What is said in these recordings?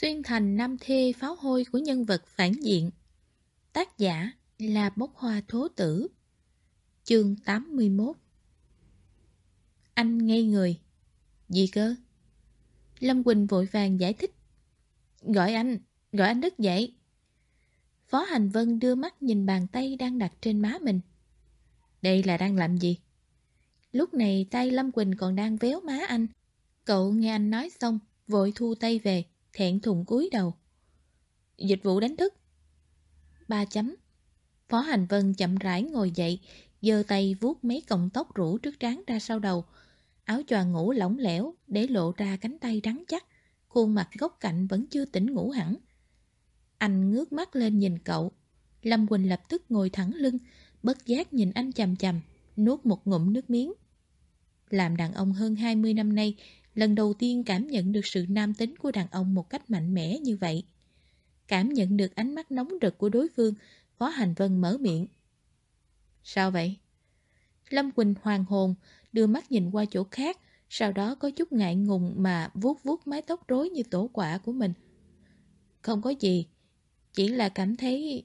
Xuyên thành năm thê pháo hôi của nhân vật phản diện. Tác giả là Bốc Hoa Thố Tử. Chương 81 Anh ngây người. Gì cơ? Lâm Quỳnh vội vàng giải thích. Gọi anh, gọi anh Đức dậy. Phó Hành Vân đưa mắt nhìn bàn tay đang đặt trên má mình. Đây là đang làm gì? Lúc này tay Lâm Quỳnh còn đang véo má anh. Cậu nghe anh nói xong Vội thu tay về thẹn thùng cúi đầu. Dịch vụ đánh thức. Ba chấm. Phó Hành Vân chậm rãi ngồi dậy, giơ tay vuốt mấy cọng tóc rủ trước trán ra sau đầu. Áo choàng ngủ lỏng lẻo để lộ ra cánh tay rắn chắc, khuôn mặt góc cạnh vẫn chưa tỉnh ngủ hẳn. Anh ngước mắt lên nhìn cậu. Lâm Quỳnh lập tức ngồi thẳng lưng, bất giác nhìn anh chằm chằm, nuốt một ngụm nước miếng. Làm đàn ông hơn 20 năm nay, lần đầu tiên cảm nhận được sự nam tính của đàn ông một cách mạnh mẽ như vậy. Cảm nhận được ánh mắt nóng rực của đối phương, Phó Hành Vân mở miệng. Sao vậy? Lâm Quỳnh hoàng hồn, đưa mắt nhìn qua chỗ khác, sau đó có chút ngại ngùng mà vuốt vuốt mái tóc rối như tổ quả của mình. Không có gì, chỉ là cảm thấy...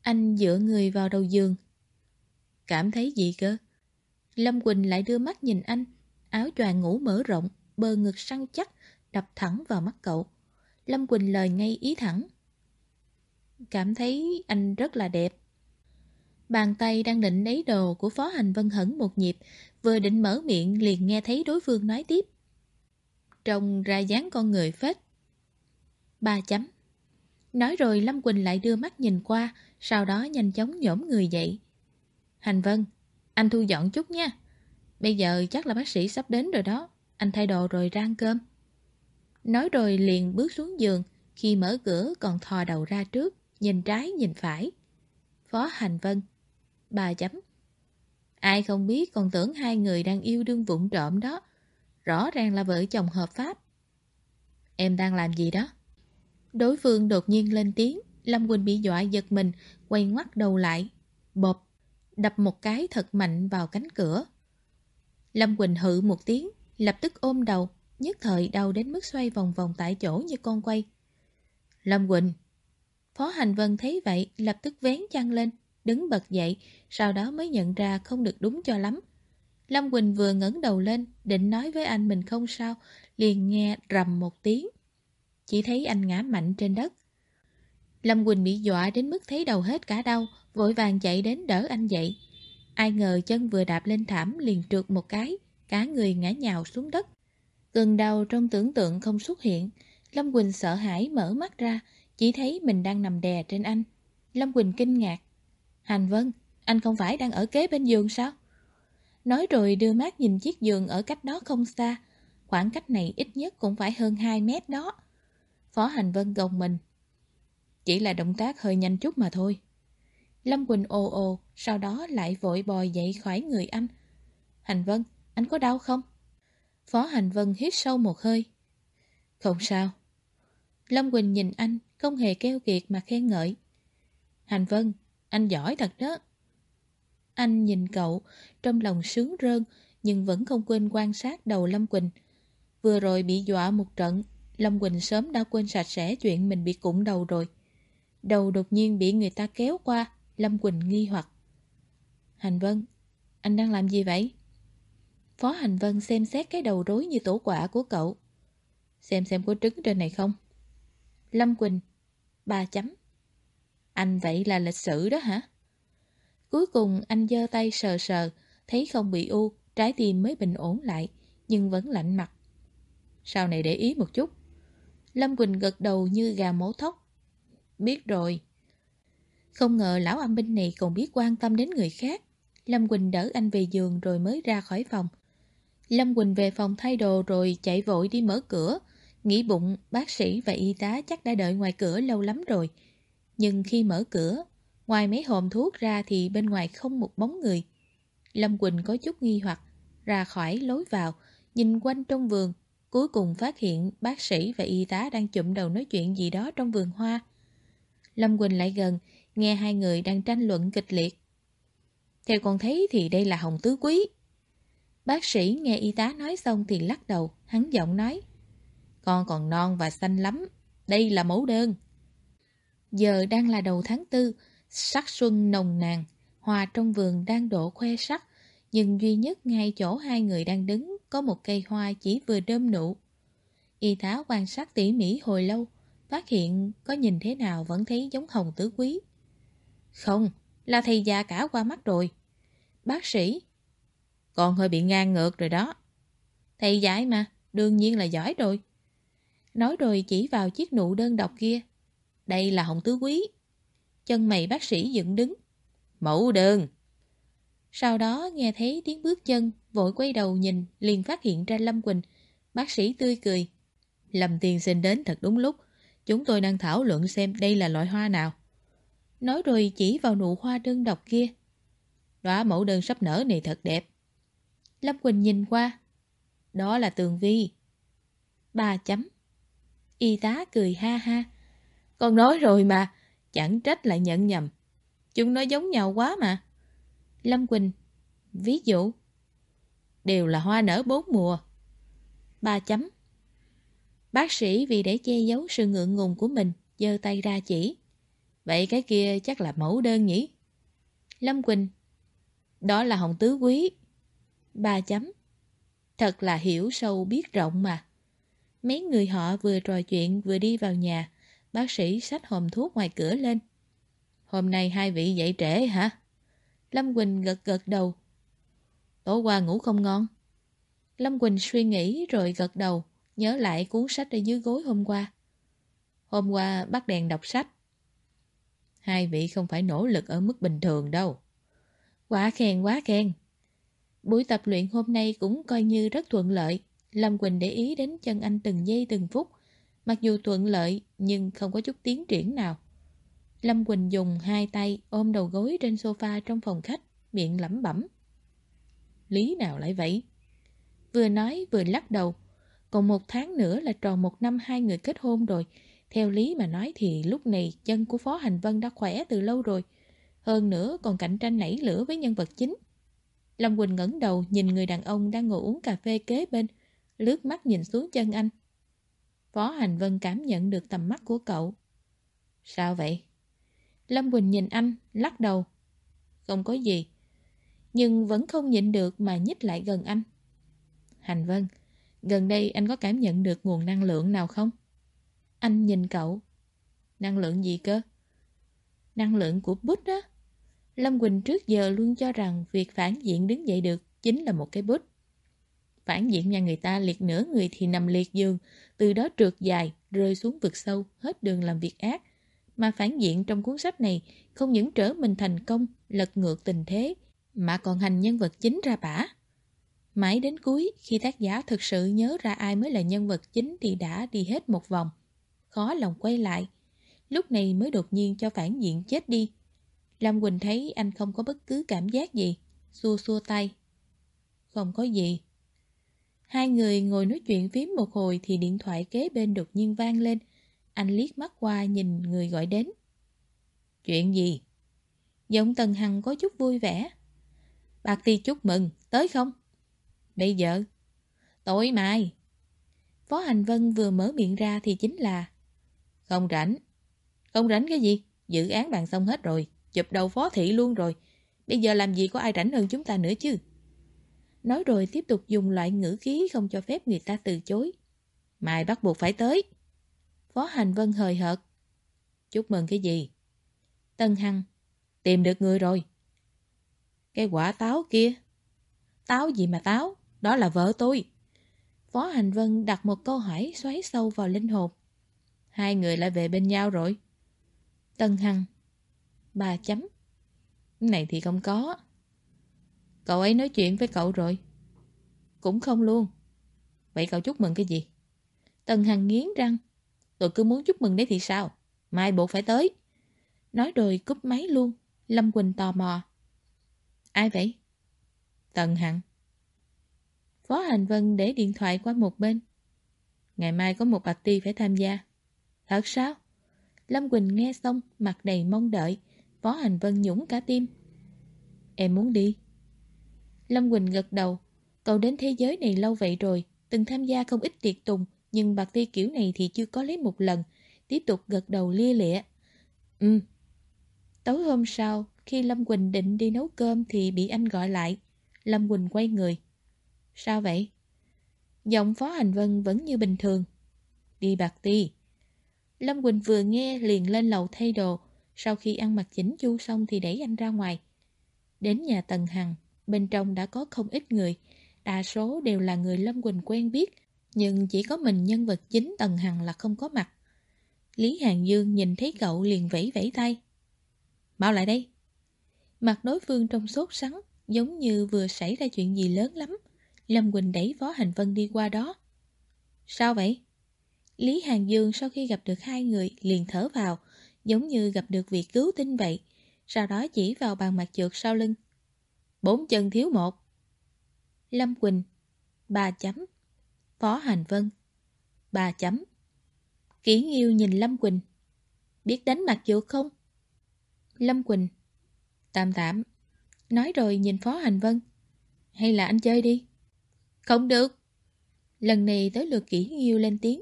Anh dựa người vào đầu giường. Cảm thấy gì cơ? Lâm Quỳnh lại đưa mắt nhìn anh, Áo choàng ngủ mở rộng, bờ ngực săn chắc, đập thẳng vào mắt cậu. Lâm Quỳnh lời ngay ý thẳng. Cảm thấy anh rất là đẹp. Bàn tay đang định lấy đồ của Phó Hành Vân hẩn một nhịp, vừa định mở miệng liền nghe thấy đối phương nói tiếp. Trông ra dáng con người phết. Ba chấm. Nói rồi Lâm Quỳnh lại đưa mắt nhìn qua, sau đó nhanh chóng nhổm người dậy. Hành Vân, anh thu dọn chút nha. Bây giờ chắc là bác sĩ sắp đến rồi đó. Anh thay đồ rồi ra ăn cơm. Nói rồi liền bước xuống giường. Khi mở cửa còn thò đầu ra trước, Nhìn trái, nhìn phải. Phó Hành Vân, Bà chấm. Ai không biết, còn tưởng hai người đang yêu đương vụng trộm đó. Rõ ràng là vợ chồng hợp pháp. Em đang làm gì đó? Đối phương đột nhiên lên tiếng. Lâm Quỳnh bị dọa giật mình, Quay ngoắt đầu lại. Bộp, Đập một cái thật mạnh vào cánh cửa. Lâm Quỳnh hự một tiếng, lập tức ôm đầu, nhất thời đau đến mức xoay vòng vòng tại chỗ như con quay. Lâm Quỳnh Phó Hành Vân thấy vậy, lập tức vén chăn lên, đứng bật dậy, sau đó mới nhận ra không được đúng cho lắm. Lâm Quỳnh vừa ngẩng đầu lên, định nói với anh mình không sao, liền nghe rầm một tiếng. Chỉ thấy anh ngã mạnh trên đất. Lâm Quỳnh bị dọa đến mức thấy đầu hết cả đau, vội vàng chạy đến đỡ anh dậy. Ai ngờ chân vừa đạp lên thảm liền trượt một cái, cả người ngã nhào xuống đất. Cơn đau trong tưởng tượng không xuất hiện, Lâm Quỳnh sợ hãi mở mắt ra, chỉ thấy mình đang nằm đè trên anh. Lâm Quỳnh kinh ngạc. Hành Vân, anh không phải đang ở kế bên giường sao? Nói rồi đưa mắt nhìn chiếc giường ở cách đó không xa. Khoảng cách này ít nhất cũng phải hơn 2 mét đó. Phó Hành Vân gồng mình. Chỉ là động tác hơi nhanh chút mà thôi. Lâm Quỳnh ồ ồ, sau đó lại vội bò dậy khỏi người anh. Hành Vân, anh có đau không? Phó Hành Vân hít sâu một hơi. Không sao. Lâm Quỳnh nhìn anh, không hề keo kiệt mà khen ngợi. Hành Vân, anh giỏi thật đó. Anh nhìn cậu, trong lòng sướng rơn, nhưng vẫn không quên quan sát đầu Lâm Quỳnh. Vừa rồi bị dọa một trận, Lâm Quỳnh sớm đã quên sạch sẽ chuyện mình bị cụng đầu rồi. Đầu đột nhiên bị người ta kéo qua, Lâm Quỳnh nghi hoặc. Hành Vân, anh đang làm gì vậy? Phó Hành Vân xem xét cái đầu rối như tổ quả của cậu. Xem xem có trứng trên này không? Lâm Quỳnh, ba chấm. Anh vậy là lịch sử đó hả? Cuối cùng anh giơ tay sờ sờ, thấy không bị u, trái tim mới bình ổn lại, nhưng vẫn lạnh mặt. Sau này để ý một chút. Lâm Quỳnh gật đầu như gà mổ thóc. Biết rồi. Không ngờ lão âm binh này còn biết quan tâm đến người khác. Lâm Quỳnh đỡ anh về giường rồi mới ra khỏi phòng. Lâm Quỳnh về phòng thay đồ rồi chạy vội đi mở cửa. Nghĩ bụng bác sĩ và y tá chắc đã đợi ngoài cửa lâu lắm rồi. Nhưng khi mở cửa, ngoài mấy hòm thuốc ra thì bên ngoài không một bóng người. Lâm Quỳnh có chút nghi hoặc, ra khỏi lối vào, nhìn quanh trong vườn, cuối cùng phát hiện bác sĩ và y tá đang chụm đầu nói chuyện gì đó trong vườn hoa. Lâm Quỳnh lại gần, nghe hai người đang tranh luận kịch liệt. Theo con thấy thì đây là Hồng Tứ Quý. Bác sĩ nghe y tá nói xong thì lắc đầu, hắn giọng nói. Con còn non và xanh lắm. Đây là mẫu đơn. Giờ đang là đầu tháng tư, sắc xuân nồng nàn, hoa trong vườn đang đổ khoe sắc, nhưng duy nhất ngay chỗ hai người đang đứng có một cây hoa chỉ vừa đơm nụ. Y tá quan sát tỉ mỉ hồi lâu, phát hiện có nhìn thế nào vẫn thấy giống hồng tứ quý. Không, là thầy già cả qua mắt rồi. Bác sĩ, còn hơi bị ngang ngược rồi đó. Thầy giải mà, đương nhiên là giỏi rồi. Nói rồi chỉ vào chiếc nụ đơn độc kia. Đây là hồng tứ quý. Chân mày bác sĩ dựng đứng. Mẫu đơn. Sau đó nghe thấy tiếng bước chân, vội quay đầu nhìn, liền phát hiện ra Lâm Quỳnh. Bác sĩ tươi cười. Lâm tiên sinh đến thật đúng lúc. Chúng tôi đang thảo luận xem đây là loại hoa nào. Nói rồi chỉ vào nụ hoa đơn độc kia. Đóa mẫu đơn sắp nở này thật đẹp. Lâm Quỳnh nhìn qua. Đó là tường vi. Ba chấm. Y tá cười ha ha. Con nói rồi mà, chẳng trách lại nhận nhầm. Chúng nó giống nhau quá mà. Lâm Quỳnh, ví dụ, đều là hoa nở bốn mùa. Ba chấm. Bác sĩ vì để che giấu sự ngượng ngùng của mình, giơ tay ra chỉ. Vậy cái kia chắc là mẫu đơn nhỉ? Lâm Quỳnh, đó là hồng tứ quý. Ba chấm. Thật là hiểu sâu biết rộng mà. Mấy người họ vừa trò chuyện vừa đi vào nhà, bác sĩ xách hòm thuốc ngoài cửa lên. Hôm nay hai vị dậy trễ hả? Lâm Quỳnh gật gật đầu. Tối qua ngủ không ngon. Lâm Quỳnh suy nghĩ rồi gật đầu, nhớ lại cuốn sách ở dưới gối hôm qua. Hôm qua bắt đèn đọc sách. Hai vị không phải nỗ lực ở mức bình thường đâu. Quá khen quá khen. Buổi tập luyện hôm nay cũng coi như rất thuận lợi. Lâm Quỳnh để ý đến chân anh từng giây từng phút. Mặc dù thuận lợi nhưng không có chút tiến triển nào. Lâm Quỳnh dùng hai tay ôm đầu gối trên sofa trong phòng khách, miệng lẩm bẩm. Lý nào lại vậy? Vừa nói vừa lắc đầu. Còn một tháng nữa là tròn một năm hai người kết hôn rồi. Theo lý mà nói thì lúc này chân của Phó Hành Vân đã khỏe từ lâu rồi. Hơn nữa còn cạnh tranh nảy lửa với nhân vật chính. Lâm Quỳnh ngẩng đầu nhìn người đàn ông đang ngồi uống cà phê kế bên, lướt mắt nhìn xuống chân anh. Phó Hành Vân cảm nhận được tầm mắt của cậu. Sao vậy? Lâm Quỳnh nhìn anh, lắc đầu. Không có gì. Nhưng vẫn không nhịn được mà nhích lại gần anh. Hành Vân, gần đây anh có cảm nhận được nguồn năng lượng nào không? Anh nhìn cậu. Năng lượng gì cơ? Năng lượng của bút á. Lâm Quỳnh trước giờ luôn cho rằng việc phản diện đứng dậy được chính là một cái bút. Phản diện nhà người ta liệt nửa người thì nằm liệt giường, từ đó trượt dài, rơi xuống vực sâu, hết đường làm việc ác. Mà phản diện trong cuốn sách này không những trở mình thành công, lật ngược tình thế, mà còn hành nhân vật chính ra bả. Mãi đến cuối, khi tác giả thực sự nhớ ra ai mới là nhân vật chính thì đã đi hết một vòng. Khó lòng quay lại. Lúc này mới đột nhiên cho phản diện chết đi. Lâm Quỳnh thấy anh không có bất cứ cảm giác gì. Xua xua tay. Không có gì. Hai người ngồi nói chuyện phím một hồi thì điện thoại kế bên đột nhiên vang lên. Anh liếc mắt qua nhìn người gọi đến. Chuyện gì? Giọng Tần Hằng có chút vui vẻ. Bạc ti chúc mừng, tới không? Bây giờ? Tối mai. Phó Hành Vân vừa mở miệng ra thì chính là không rảnh. Không rảnh cái gì? Dự án bàn xong hết rồi. Chụp đầu phó thị luôn rồi. Bây giờ làm gì có ai rảnh hơn chúng ta nữa chứ? Nói rồi tiếp tục dùng loại ngữ khí không cho phép người ta từ chối. Mai bắt buộc phải tới. Phó Hành Vân hời hợt. Chúc mừng cái gì? Tân Hằng. Tìm được người rồi. Cái quả táo kia. Táo gì mà táo? Đó là vợ tôi. Phó Hành Vân đặt một câu hỏi xoáy sâu vào linh hồn. Hai người lại về bên nhau rồi. Tân Hằng. Ba chấm. Này thì không có. Cậu ấy nói chuyện với cậu rồi. Cũng không luôn. Vậy cậu chúc mừng cái gì? Tần Hằng nghiến răng. Tôi cứ muốn chúc mừng đấy thì sao? Mai bộ phải tới. Nói rồi cúp máy luôn. Lâm Quỳnh tò mò. Ai vậy? Tần Hằng. Phó Hành Vân để điện thoại qua một bên. Ngày mai có một bạch ti phải tham gia. Thật sao? Lâm Quỳnh nghe xong, mặt đầy mong đợi. Phó Hành Vân nhũng cả tim. Em muốn đi. Lâm Quỳnh gật đầu. Cậu đến thế giới này lâu vậy rồi, từng tham gia không ít tiệc tùng, nhưng bạc ti kiểu này thì chưa có lấy một lần, tiếp tục gật đầu lia lịa. Ừ. Tối hôm sau, khi Lâm Quỳnh định đi nấu cơm thì bị anh gọi lại. Lâm Quỳnh quay người. Sao vậy? Giọng Phó Hành Vân vẫn như bình thường. Đi bạc ti. Lâm Quỳnh vừa nghe liền lên lầu thay đồ. Sau khi ăn mặc chỉnh chu xong thì đẩy anh ra ngoài. Đến nhà Tần Hằng, bên trong đã có không ít người. Đa số đều là người Lâm Quỳnh quen biết, nhưng chỉ có mình nhân vật chính Tần Hằng là không có mặt. Lý Hàng Dương nhìn thấy cậu liền vẫy vẫy tay. Mau lại đây. Mặt đối phương trong sốt sắng, giống như vừa xảy ra chuyện gì lớn lắm. Lâm Quỳnh đẩy Phó Hành Vân đi qua đó. Sao vậy? Lý Hàng Dương sau khi gặp được hai người liền thở vào, giống như gặp được việc cứu tinh vậy. Sau đó chỉ vào bàn mặt trượt sau lưng. Bốn chân thiếu một. Lâm Quỳnh, ba chấm. Phó Hành Vân, ba chấm. Kỷ Nghiêu nhìn Lâm Quỳnh. Biết đánh mặt trượt không? Lâm Quỳnh, tạm tạm. Nói rồi nhìn Phó Hành Vân. Hay là anh chơi đi? Không được. Lần này tới lượt Kỷ Nghiêu lên tiếng.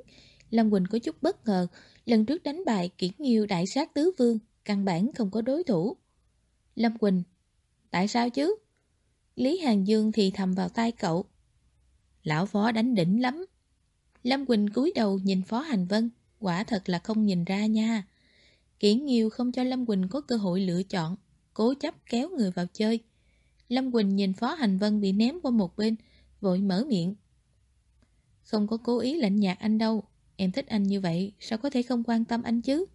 Lâm Quỳnh có chút bất ngờ. Lần trước đánh bại Kiển Nghiêu đại sát tứ vương, căn bản không có đối thủ. Lâm Quỳnh, tại sao chứ? Lý Hàng Dương thì thầm vào tai cậu. Lão Phó đánh đỉnh lắm. Lâm Quỳnh cúi đầu nhìn Phó Hành Vân, quả thật là không nhìn ra nha. Kiển Nghiêu không cho Lâm Quỳnh có cơ hội lựa chọn, cố chấp kéo người vào chơi. Lâm Quỳnh nhìn Phó Hành Vân bị ném qua một bên, vội mở miệng. Không có cố ý lạnh nhạt anh đâu, em thích anh như vậy, sao có thể không quan tâm anh chứ?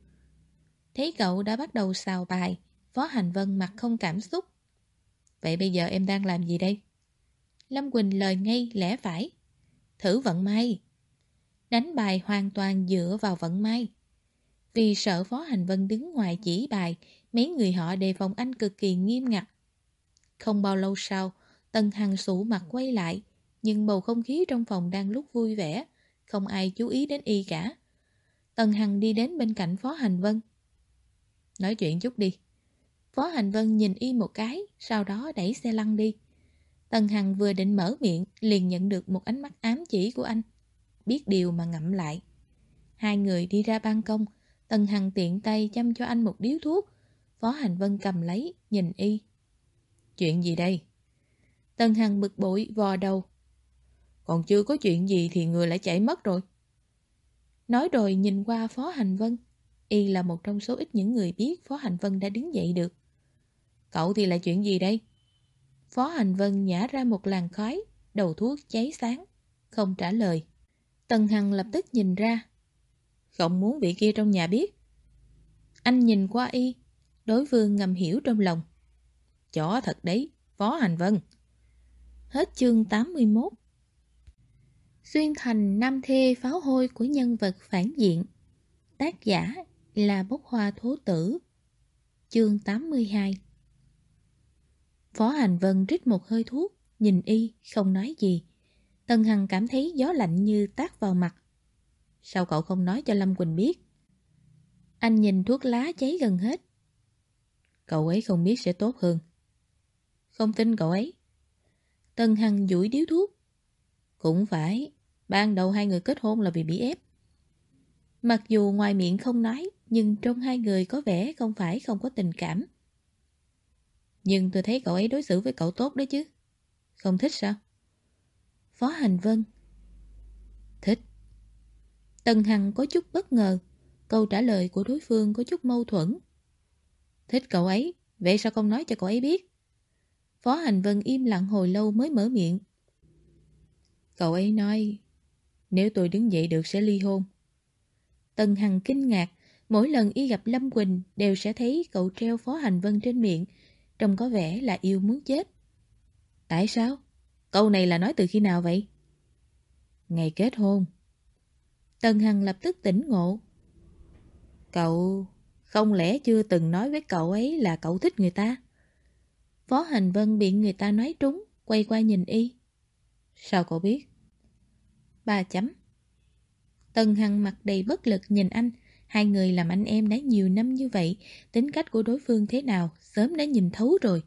Thấy cậu đã bắt đầu xào bài, Phó Hành Vân mặt không cảm xúc. Vậy bây giờ em đang làm gì đây? Lâm Quỳnh lời ngay lẽ phải. Thử vận may. Đánh bài hoàn toàn dựa vào vận may. Vì sợ Phó Hành Vân đứng ngoài chỉ bài, mấy người họ đề phòng anh cực kỳ nghiêm ngặt. Không bao lâu sau, Tân Hằng sủ mặt quay lại, nhưng bầu không khí trong phòng đang lúc vui vẻ, không ai chú ý đến y cả. Tần Hằng đi đến bên cạnh Phó Hành Vân. Nói chuyện chút đi. Phó Hành Vân nhìn y một cái, sau đó đẩy xe lăn đi. Tần Hằng vừa định mở miệng, liền nhận được một ánh mắt ám chỉ của anh. Biết điều mà ngậm lại. Hai người đi ra ban công, Tần Hằng tiện tay chăm cho anh một điếu thuốc. Phó Hành Vân cầm lấy, nhìn y. Chuyện gì đây? Tần Hằng bực bội vò đầu. Còn chưa có chuyện gì thì người lại chạy mất rồi. Nói rồi nhìn qua Phó Hành Vân. Y là một trong số ít những người biết Phó Hành Vân đã đứng dậy được. Cậu thì là chuyện gì đây? Phó Hành Vân nhả ra một làn khói, đầu thuốc cháy sáng, không trả lời. Tần Hằng lập tức nhìn ra. Không muốn vị kia trong nhà biết. Anh nhìn qua y, đối phương ngầm hiểu trong lòng. Chó thật đấy, Phó Hành Vân. Hết chương 81 Xuyên thành nam thê pháo hôi của nhân vật phản diện Tác giả là bốc hoa thố tử Chương 82 Phó Hành Vân rít một hơi thuốc, nhìn y, không nói gì. Tân Hằng cảm thấy gió lạnh như tác vào mặt. Sao cậu không nói cho Lâm Quỳnh biết? Anh nhìn thuốc lá cháy gần hết. Cậu ấy không biết sẽ tốt hơn. Không tin cậu ấy. Tân Hằng duỗi điếu thuốc. Cũng phải, ban đầu hai người kết hôn là vì bị ép. Mặc dù ngoài miệng không nói, nhưng trong hai người có vẻ không phải không có tình cảm. Nhưng tôi thấy cậu ấy đối xử với cậu tốt đấy chứ. Không thích sao? Phó Hành Vân Thích. Tần Hằng có chút bất ngờ. Câu trả lời của đối phương có chút mâu thuẫn. Thích cậu ấy, vậy sao không nói cho cậu ấy biết? Phó Hành Vân im lặng hồi lâu mới mở miệng. Cậu ấy nói, nếu tôi đứng dậy được sẽ ly hôn. Tần Hằng kinh ngạc, mỗi lần y gặp Lâm Quỳnh đều sẽ thấy cậu treo Phó Hành Vân trên miệng, trông có vẻ là yêu muốn chết. Tại sao? Câu này là nói từ khi nào vậy? Ngày kết hôn. Tần Hằng lập tức tỉnh ngộ. Cậu... Không lẽ chưa từng nói với cậu ấy là cậu thích người ta? Phó Hành Vân bị người ta nói trúng, quay qua nhìn y. Sao cậu biết? Ba chấm. Tần Hằng mặt đầy bất lực nhìn anh, Hai người làm anh em đã nhiều năm như vậy, tính cách của đối phương thế nào, sớm đã nhìn thấu rồi.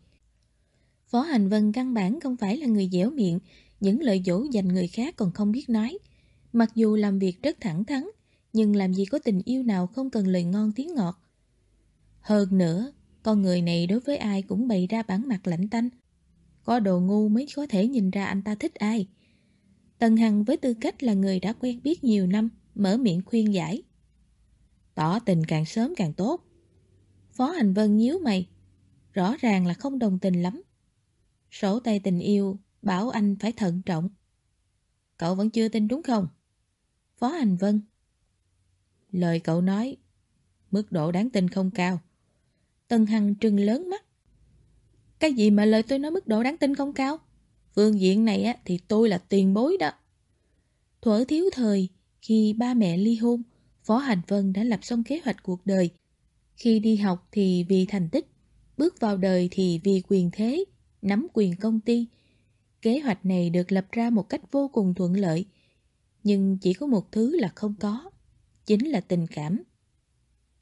Phó Hành Vân căn bản không phải là người dẻo miệng, những lời dỗ dành người khác còn không biết nói. Mặc dù làm việc rất thẳng thắn, nhưng làm gì có tình yêu nào không cần lời ngon tiếng ngọt. Hơn nữa, con người này đối với ai cũng bày ra bản mặt lạnh tanh. Có đồ ngu mới có thể nhìn ra anh ta thích ai. Tần Hằng với tư cách là người đã quen biết nhiều năm, mở miệng khuyên giải. Tỏ tình càng sớm càng tốt. Phó Hành Vân nhíu mày, rõ ràng là không đồng tình lắm. Sổ tay tình yêu, bảo anh phải thận trọng. Cậu vẫn chưa tin đúng không? Phó Hành Vân Lời cậu nói, mức độ đáng tin không cao. Tân Hằng trừng lớn mắt. Cái gì mà lời tôi nói mức độ đáng tin không cao? Phương diện này á, thì tôi là tiền bối đó. Thuở thiếu thời, khi ba mẹ ly hôn, Phó Hành Vân đã lập xong kế hoạch cuộc đời. Khi đi học thì vì thành tích, bước vào đời thì vì quyền thế, nắm quyền công ty. Kế hoạch này được lập ra một cách vô cùng thuận lợi. Nhưng chỉ có một thứ là không có, chính là tình cảm.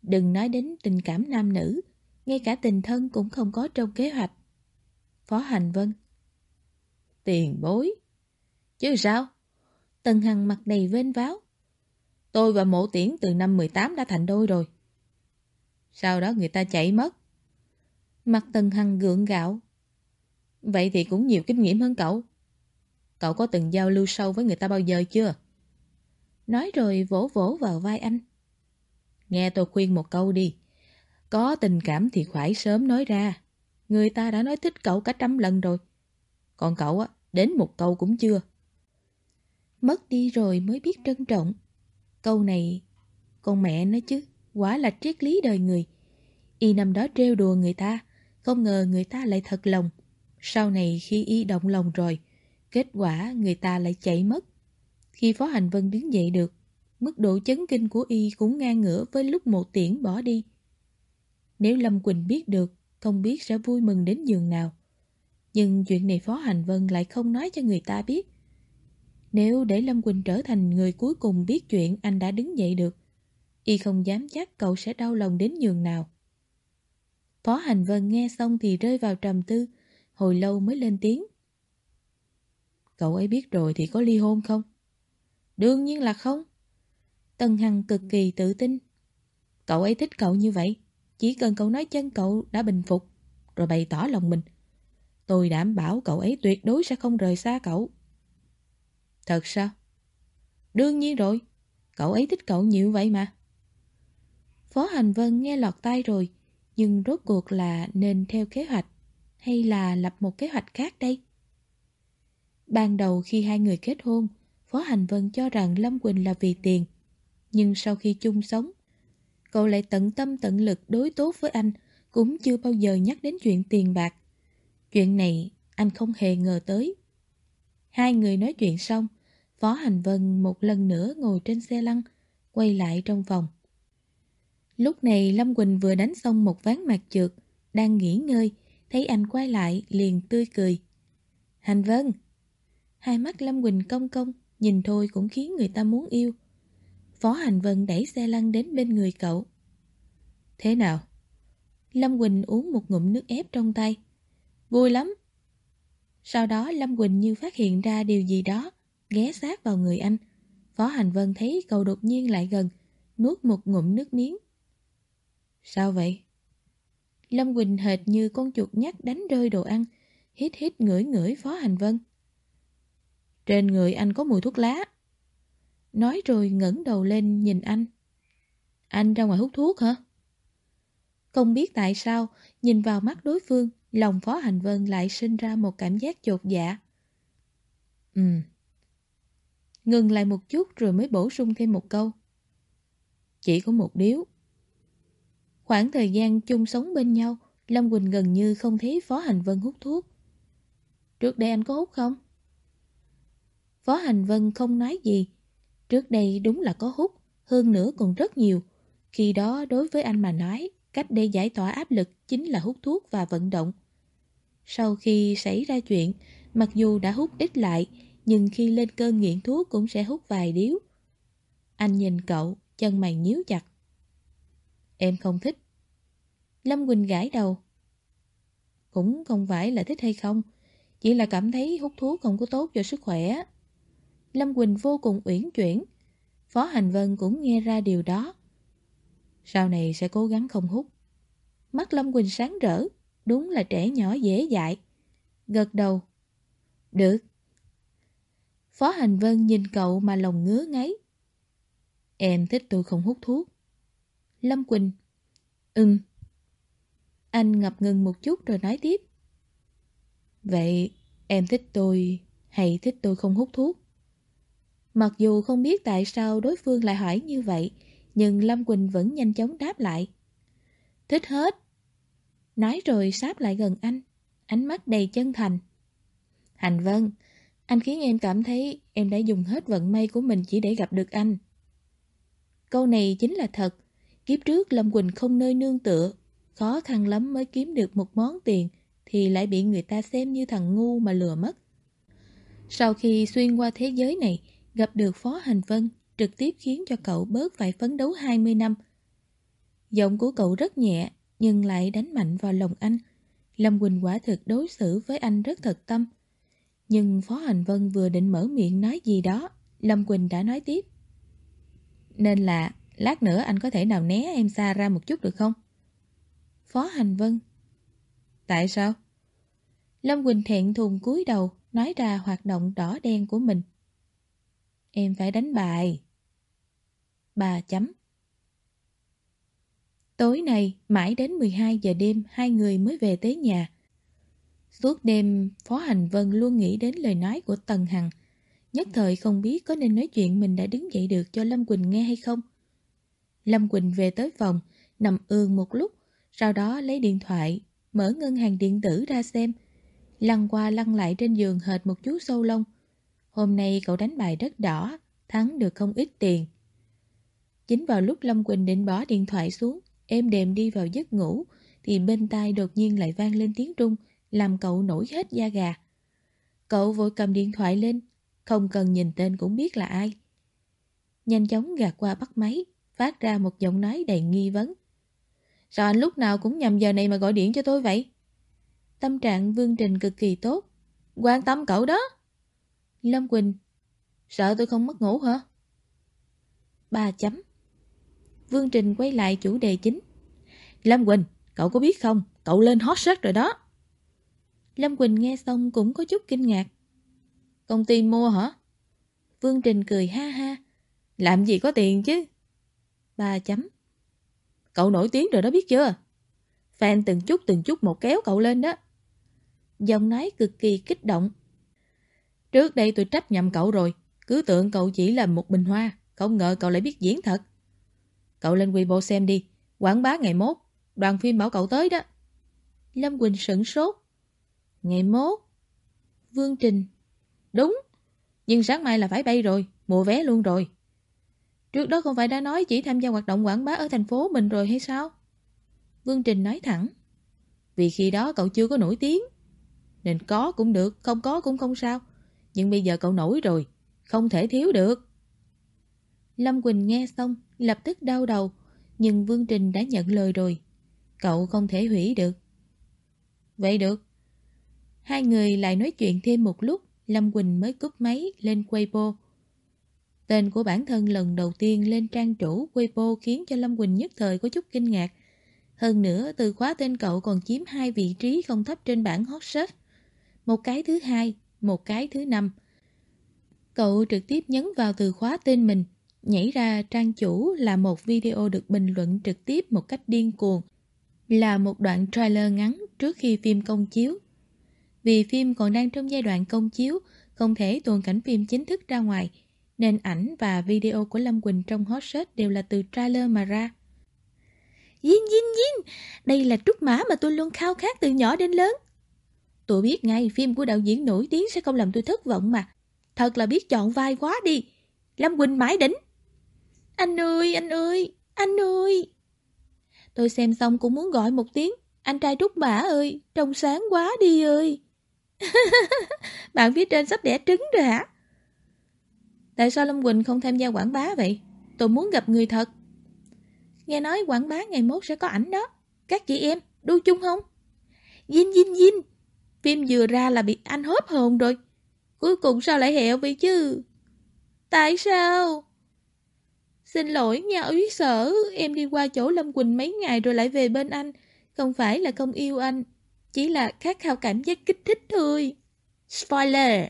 Đừng nói đến tình cảm nam nữ, ngay cả tình thân cũng không có trong kế hoạch. Phó Hành Vân Tiền bối Chứ sao? Tần Hằng mặt đầy vên váo. Tôi và mộ tiễn từ năm 18 đã thành đôi rồi. Sau đó người ta chạy mất. Mặt Tần Hằng gượng gạo. Vậy thì cũng nhiều kinh nghiệm hơn cậu. Cậu có từng giao lưu sâu với người ta bao giờ chưa? Nói rồi vỗ vỗ vào vai anh. Nghe tôi khuyên một câu đi. Có tình cảm thì phải sớm nói ra. Người ta đã nói thích cậu cả trăm lần rồi. Còn cậu á, đến một câu cũng chưa. Mất đi rồi mới biết trân trọng. Câu này, con mẹ nói chứ, quả là triết lý đời người. Y năm đó trêu đùa người ta, không ngờ người ta lại thật lòng. Sau này khi Y động lòng rồi, kết quả người ta lại chạy mất. Khi Phó Hành Vân đứng dậy được, mức độ chấn kinh của Y cũng ngang ngửa với lúc một tiễn bỏ đi. Nếu Lâm Quỳnh biết được, không biết sẽ vui mừng đến giường nào. Nhưng chuyện này Phó Hành Vân lại không nói cho người ta biết. Nếu để Lâm Quỳnh trở thành người cuối cùng biết chuyện anh đã đứng dậy được, y không dám chắc cậu sẽ đau lòng đến nhường nào. Phó Hành Vân nghe xong thì rơi vào trầm tư, hồi lâu mới lên tiếng. Cậu ấy biết rồi thì có ly hôn không? Đương nhiên là không. Tân Hằng cực kỳ tự tin. Cậu ấy thích cậu như vậy, chỉ cần cậu nói chân cậu đã bình phục, rồi bày tỏ lòng mình. Tôi đảm bảo cậu ấy tuyệt đối sẽ không rời xa cậu. Thật sao? Đương nhiên rồi, cậu ấy thích cậu nhiều vậy mà. Phó Hành Vân nghe lọt tai rồi, nhưng rốt cuộc là nên theo kế hoạch, hay là lập một kế hoạch khác đây? Ban đầu khi hai người kết hôn, Phó Hành Vân cho rằng Lâm Quỳnh là vì tiền. Nhưng sau khi chung sống, cậu lại tận tâm tận lực đối tốt với anh, cũng chưa bao giờ nhắc đến chuyện tiền bạc. Chuyện này anh không hề ngờ tới. Hai người nói chuyện xong, Phó Hành Vân một lần nữa ngồi trên xe lăn, quay lại trong phòng. Lúc này Lâm Quỳnh vừa đánh xong một ván mặt trượt, đang nghỉ ngơi, thấy anh quay lại liền tươi cười. Hành Vân! Hai mắt Lâm Quỳnh công công, nhìn thôi cũng khiến người ta muốn yêu. Phó Hành Vân đẩy xe lăn đến bên người cậu. Thế nào? Lâm Quỳnh uống một ngụm nước ép trong tay. Vui lắm. Sau đó Lâm Quỳnh như phát hiện ra điều gì đó, ghé sát vào người anh. Phó Hành Vân thấy cậu đột nhiên lại gần, nuốt một ngụm nước miếng. Sao vậy? Lâm Quỳnh hệt như con chuột nhắt đánh rơi đồ ăn, hít hít ngửi ngửi Phó Hành Vân. Trên người anh có mùi thuốc lá. Nói rồi ngẩng đầu lên nhìn anh. Anh ra ngoài hút thuốc hả? Không biết tại sao, nhìn vào mắt đối phương, lòng Phó Hành Vân lại sinh ra một cảm giác chột dạ. Ừ. Ngừng lại một chút rồi mới bổ sung thêm một câu. Chỉ có một điếu. Khoảng thời gian chung sống bên nhau, Lâm Quỳnh gần như không thấy Phó Hành Vân hút thuốc. Trước đây anh có hút không? Phó Hành Vân không nói gì. Trước đây đúng là có hút, hơn nữa còn rất nhiều. Khi đó đối với anh mà nói, cách để giải tỏa áp lực chính là hút thuốc và vận động. Sau khi xảy ra chuyện, mặc dù đã hút ít lại, nhưng khi lên cơn nghiện thuốc cũng sẽ hút vài điếu. Anh nhìn cậu, chân mày nhíu chặt. Em không thích. Lâm Quỳnh gãi đầu. Cũng không phải là thích hay không, chỉ là cảm thấy hút thuốc không có tốt cho sức khỏe. Lâm Quỳnh vô cùng uyển chuyển. Phó Hành Vân cũng nghe ra điều đó. Sau này sẽ cố gắng không hút. Mắt Lâm Quỳnh sáng rỡ, đúng là trẻ nhỏ dễ dại. Gật đầu. Được. Phó Hành Vân nhìn cậu mà lòng ngứa ngáy. Em thích tôi không hút thuốc. Lâm Quỳnh. Ừm. Anh ngập ngừng một chút rồi nói tiếp. Vậy em thích tôi hay thích tôi không hút thuốc? Mặc dù không biết tại sao đối phương lại hỏi như vậy, nhưng Lâm Quỳnh vẫn nhanh chóng đáp lại. Thích hết. Nói rồi sáp lại gần anh, ánh mắt đầy chân thành. Hành Vân, anh khiến em cảm thấy em đã dùng hết vận may của mình chỉ để gặp được anh. Câu này chính là thật. Kiếp trước Lâm Quỳnh không nơi nương tựa, khó khăn lắm mới kiếm được một món tiền thì lại bị người ta xem như thằng ngu mà lừa mất. Sau khi xuyên qua thế giới này, gặp được Phó Hành Vân, trực tiếp khiến cho cậu bớt phải phấn đấu 20 năm. Giọng của cậu rất nhẹ, nhưng lại đánh mạnh vào lòng anh. Lâm Quỳnh quả thực đối xử với anh rất thật tâm. Nhưng Phó Hành Vân vừa định mở miệng nói gì đó, Lâm Quỳnh đã nói tiếp. Nên là, lát nữa anh có thể nào né em xa ra một chút được không? Phó Hành Vân Tại sao? Lâm Quỳnh thẹn thùng cúi đầu, nói ra hoạt động đỏ đen của mình. Em phải đánh bài. Bà chấm. Tối nay, mãi đến 12 giờ đêm, hai người mới về tới nhà. Suốt đêm, Phó Hành Vân luôn nghĩ đến lời nói của Tần Hằng. Nhất thời không biết có nên nói chuyện mình đã đứng dậy được cho Lâm Quỳnh nghe hay không. Lâm Quỳnh về tới phòng, nằm ương một lúc, sau đó lấy điện thoại, mở ngân hàng điện tử ra xem. Lăn qua lăn lại trên giường hệt một chú sâu lông. Hôm nay cậu đánh bài rất đỏ, thắng được không ít tiền. Chính vào lúc Lâm Quỳnh định bỏ điện thoại xuống, Em đềm đi vào giấc ngủ, thì bên tai đột nhiên lại vang lên tiếng trung, làm cậu nổi hết da gà. Cậu vội cầm điện thoại lên, không cần nhìn tên cũng biết là ai. Nhanh chóng gạt qua bắt máy, phát ra một giọng nói đầy nghi vấn. Sao anh lúc nào cũng nhầm giờ này mà gọi điện cho tôi vậy? Tâm trạng Vương Trình cực kỳ tốt. Quan tâm cậu đó. Lâm Quỳnh. Sợ tôi không mất ngủ hả? Ba chấm. Vương Trình quay lại chủ đề chính. Lâm Quỳnh, cậu có biết không? Cậu lên hot search rồi đó. Lâm Quỳnh nghe xong cũng có chút kinh ngạc. Công ty mua hả? Vương Trình cười ha ha. Làm gì có tiền chứ? Ba chấm. Cậu nổi tiếng rồi đó biết chưa? Fan từng chút từng chút một kéo cậu lên đó. Giọng nói cực kỳ kích động. Trước đây tôi trách nhầm cậu rồi. Cứ tưởng cậu chỉ là một bình hoa. Không ngờ cậu lại biết diễn thật. Cậu lên Weibo xem đi. Quảng bá ngày mốt. Đoàn phim bảo cậu tới đó. Lâm Quỳnh sửng sốt. Ngày mốt. Vương Trình. Đúng. Nhưng sáng mai là phải bay rồi. Mua vé luôn rồi. Trước đó không phải đã nói chỉ tham gia hoạt động quảng bá ở thành phố mình rồi hay sao? Vương Trình nói thẳng. Vì khi đó cậu chưa có nổi tiếng. Nên có cũng được, không có cũng không sao. Nhưng bây giờ cậu nổi rồi, không thể thiếu được. Lâm Quỳnh nghe xong, lập tức đau đầu. Nhưng Vương Trình đã nhận lời rồi. Cậu không thể hủy được. Vậy được. Hai người lại nói chuyện thêm một lúc, Lâm Quỳnh mới cúp máy lên Weibo. Tên của bản thân lần đầu tiên lên trang chủ Weibo khiến cho Lâm Quỳnh nhất thời có chút kinh ngạc. Hơn nữa, từ khóa tên cậu còn chiếm hai vị trí không thấp trên bảng hot search. Một cái thứ hai, một cái thứ năm. Cậu trực tiếp nhấn vào từ khóa tên mình, nhảy ra trang chủ là một video được bình luận trực tiếp một cách điên cuồng. Là một đoạn trailer ngắn trước khi phim công chiếu. Vì phim còn đang trong giai đoạn công chiếu, không thể tuồn cảnh phim chính thức ra ngoài, nên ảnh và video của Lâm Quỳnh trong hot search đều là từ trailer mà ra. Dinh dinh dinh, đây là trúc mã mà tôi luôn khao khát từ nhỏ đến lớn. Tôi biết ngay phim của đạo diễn nổi tiếng sẽ không làm tôi thất vọng mà. Thật là biết chọn vai quá đi. Lâm Quỳnh mãi đỉnh. Anh ơi, anh ơi, anh ơi. Tôi xem xong cũng muốn gọi một tiếng. Anh trai trúc mã ơi, trông sáng quá đi ơi. Bạn phía trên sắp đẻ trứng rồi hả? Tại sao Lâm Quỳnh không tham gia quảng bá vậy? Tôi muốn gặp người thật. Nghe nói quảng bá ngày mốt sẽ có ảnh đó. Các chị em, đu chung không? Dinh dinh dinh. Phim vừa ra là bị anh hớp hồn rồi. Cuối cùng sao lại hẹo vậy chứ? Tại sao? Xin lỗi nha úy sở, em đi qua chỗ Lâm Quỳnh mấy ngày rồi lại về bên anh. Không phải là không yêu anh, chỉ là khát khao cảm giác kích thích thôi. Spoiler!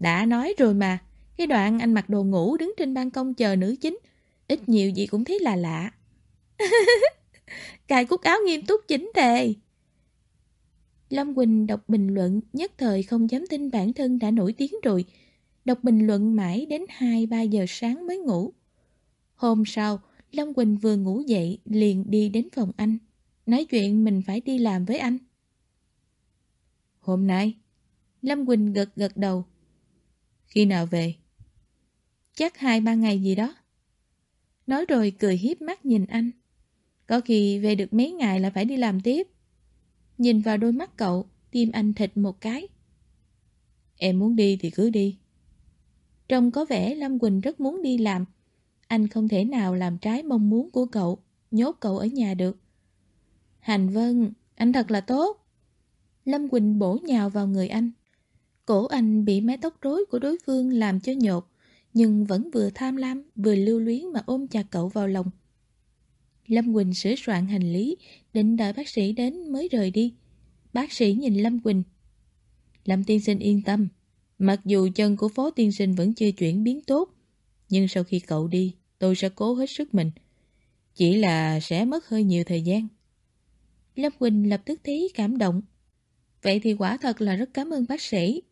Đã nói rồi mà, cái đoạn anh mặc đồ ngủ đứng trên ban công chờ nữ chính, ít nhiều gì cũng thấy là lạ. Cài cúc áo nghiêm túc chính tề. Lâm Quỳnh đọc bình luận nhất thời không dám tin bản thân đã nổi tiếng rồi. Đọc bình luận mãi đến 2-3 giờ sáng mới ngủ. Hôm sau, Lâm Quỳnh vừa ngủ dậy liền đi đến phòng anh. Nói chuyện mình phải đi làm với anh. Hôm nay, Lâm Quỳnh gật gật đầu. Khi nào về? Chắc hai ba ngày gì đó. Nói rồi cười hiếp mắt nhìn anh. Có khi về được mấy ngày là phải đi làm tiếp. Nhìn vào đôi mắt cậu, tim anh thịt một cái. Em muốn đi thì cứ đi. Trông có vẻ Lâm Quỳnh rất muốn đi làm. Anh không thể nào làm trái mong muốn của cậu, nhốt cậu ở nhà được. Hành Vân, anh thật là tốt. Lâm Quỳnh bổ nhào vào người anh. Cổ anh bị mái tóc rối của đối phương làm cho nhột, nhưng vẫn vừa tham lam, vừa lưu luyến mà ôm chặt cậu vào lòng. Lâm Quỳnh sửa soạn hành lý, định đợi bác sĩ đến mới rời đi. Bác sĩ nhìn Lâm Quỳnh. Lâm tiên sinh yên tâm, mặc dù chân của phó tiên sinh vẫn chưa chuyển biến tốt, nhưng sau khi cậu đi, tôi sẽ cố hết sức mình. Chỉ là sẽ mất hơi nhiều thời gian. Lâm Quỳnh lập tức thấy cảm động. Vậy thì quả thật là rất cảm ơn bác sĩ.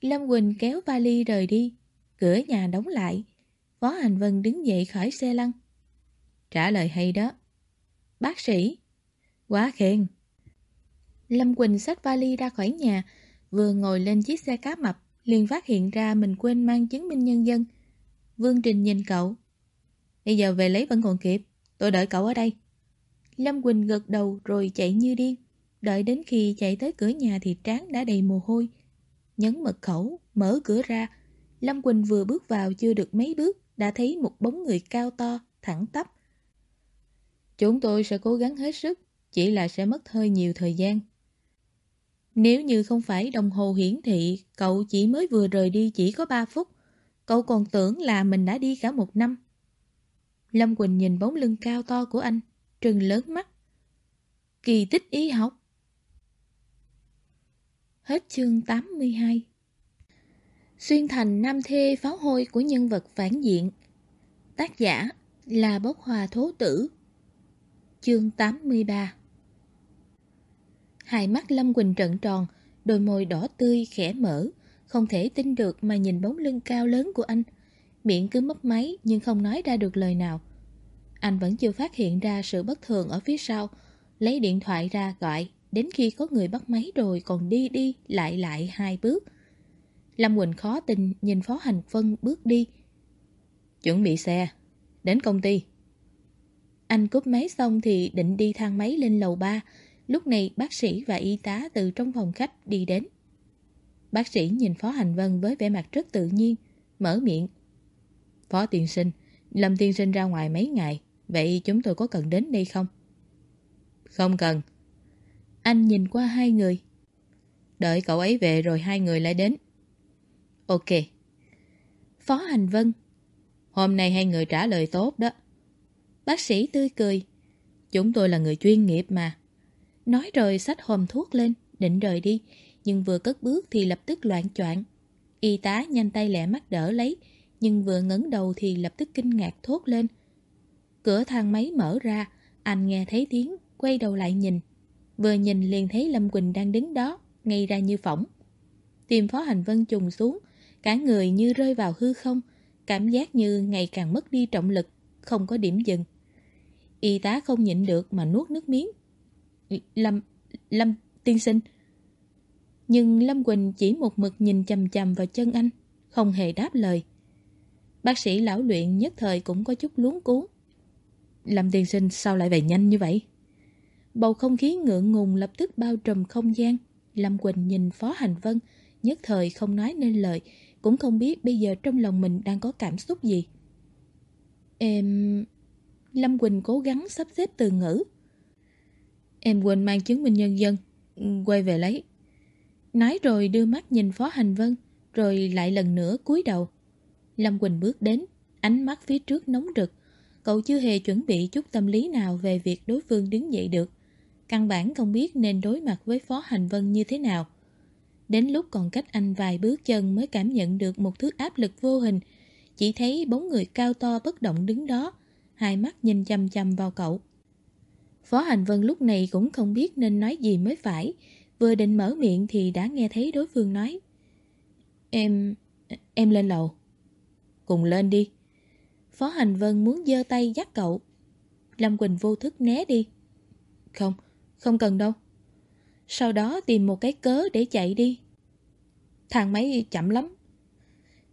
Lâm Quỳnh kéo vali rời đi, cửa nhà đóng lại. Phó Hành Vân đứng dậy khỏi xe lăn. Trả lời hay đó. Bác sĩ. Quá khen. Lâm Quỳnh xách vali ra khỏi nhà, vừa ngồi lên chiếc xe cá mập, liền phát hiện ra mình quên mang chứng minh nhân dân. Vương Trình nhìn cậu. Bây giờ về lấy vẫn còn kịp, tôi đợi cậu ở đây. Lâm Quỳnh gật đầu rồi chạy như điên. Đợi đến khi chạy tới cửa nhà thì trán đã đầy mồ hôi. Nhấn mật khẩu, mở cửa ra. Lâm Quỳnh vừa bước vào chưa được mấy bước, đã thấy một bóng người cao to, thẳng tắp. Chúng tôi sẽ cố gắng hết sức, chỉ là sẽ mất hơi nhiều thời gian. Nếu như không phải đồng hồ hiển thị, cậu chỉ mới vừa rời đi chỉ có 3 phút. Cậu còn tưởng là mình đã đi cả một năm. Lâm Quỳnh nhìn bóng lưng cao to của anh, trừng lớn mắt. Kỳ tích y học. Hết chương 82 Xuyên thành nam thê pháo hôi của nhân vật phản diện Tác giả là Bốc Hòa Thố Tử Chương 83 Hai mắt Lâm Quỳnh trận tròn, đôi môi đỏ tươi khẽ mở, không thể tin được mà nhìn bóng lưng cao lớn của anh. Miệng cứ mấp máy nhưng không nói ra được lời nào. Anh vẫn chưa phát hiện ra sự bất thường ở phía sau, lấy điện thoại ra gọi, đến khi có người bắt máy rồi còn đi đi lại lại hai bước. Lâm Quỳnh khó tin nhìn Phó Hành Phân bước đi. Chuẩn bị xe, đến công ty. Anh cúp máy xong thì định đi thang máy lên lầu 3. Lúc này bác sĩ và y tá từ trong phòng khách đi đến. Bác sĩ nhìn Phó Hành Vân với vẻ mặt rất tự nhiên, mở miệng. Phó tiên sinh, Lâm tiên sinh ra ngoài mấy ngày, vậy chúng tôi có cần đến đây không? Không cần. Anh nhìn qua hai người. Đợi cậu ấy về rồi hai người lại đến. Ok. Phó Hành Vân. Hôm nay hai người trả lời tốt đó. Bác sĩ tươi cười. Chúng tôi là người chuyên nghiệp mà. Nói rồi xách hòm thuốc lên, định rời đi, nhưng vừa cất bước thì lập tức loạn choạng. Y tá nhanh tay lẹ mắt đỡ lấy, nhưng vừa ngấn đầu thì lập tức kinh ngạc thốt lên. Cửa thang máy mở ra, anh nghe thấy tiếng, quay đầu lại nhìn. Vừa nhìn liền thấy Lâm Quỳnh đang đứng đó, ngay ra như phỏng. Tìm Phó Hành Vân trùng xuống, cả người như rơi vào hư không, cảm giác như ngày càng mất đi trọng lực, không có điểm dừng. Y tá không nhịn được mà nuốt nước miếng. Lâm, Lâm, tiên sinh. Nhưng Lâm Quỳnh chỉ một mực nhìn chầm chầm vào chân anh, không hề đáp lời. Bác sĩ lão luyện nhất thời cũng có chút luống cuốn. Lâm tiên sinh sao lại về nhanh như vậy? Bầu không khí ngượng ngùng lập tức bao trùm không gian. Lâm Quỳnh nhìn Phó Hành Vân, nhất thời không nói nên lời, cũng không biết bây giờ trong lòng mình đang có cảm xúc gì. Em... Lâm Quỳnh cố gắng sắp xếp từ ngữ. Em quên mang chứng minh nhân dân, quay về lấy. Nói rồi đưa mắt nhìn Phó Hành Vân, rồi lại lần nữa cúi đầu. Lâm Quỳnh bước đến, ánh mắt phía trước nóng rực. Cậu chưa hề chuẩn bị chút tâm lý nào về việc đối phương đứng dậy được. Căn bản không biết nên đối mặt với Phó Hành Vân như thế nào. Đến lúc còn cách anh vài bước chân mới cảm nhận được một thứ áp lực vô hình. Chỉ thấy bóng người cao to bất động đứng đó, hai mắt nhìn chăm chăm vào cậu. Phó Hành Vân lúc này cũng không biết nên nói gì mới phải. Vừa định mở miệng thì đã nghe thấy đối phương nói. Em... em lên lầu. Cùng lên đi. Phó Hành Vân muốn giơ tay dắt cậu. Lâm Quỳnh vô thức né đi. Không, không cần đâu. Sau đó tìm một cái cớ để chạy đi. Thằng máy chậm lắm.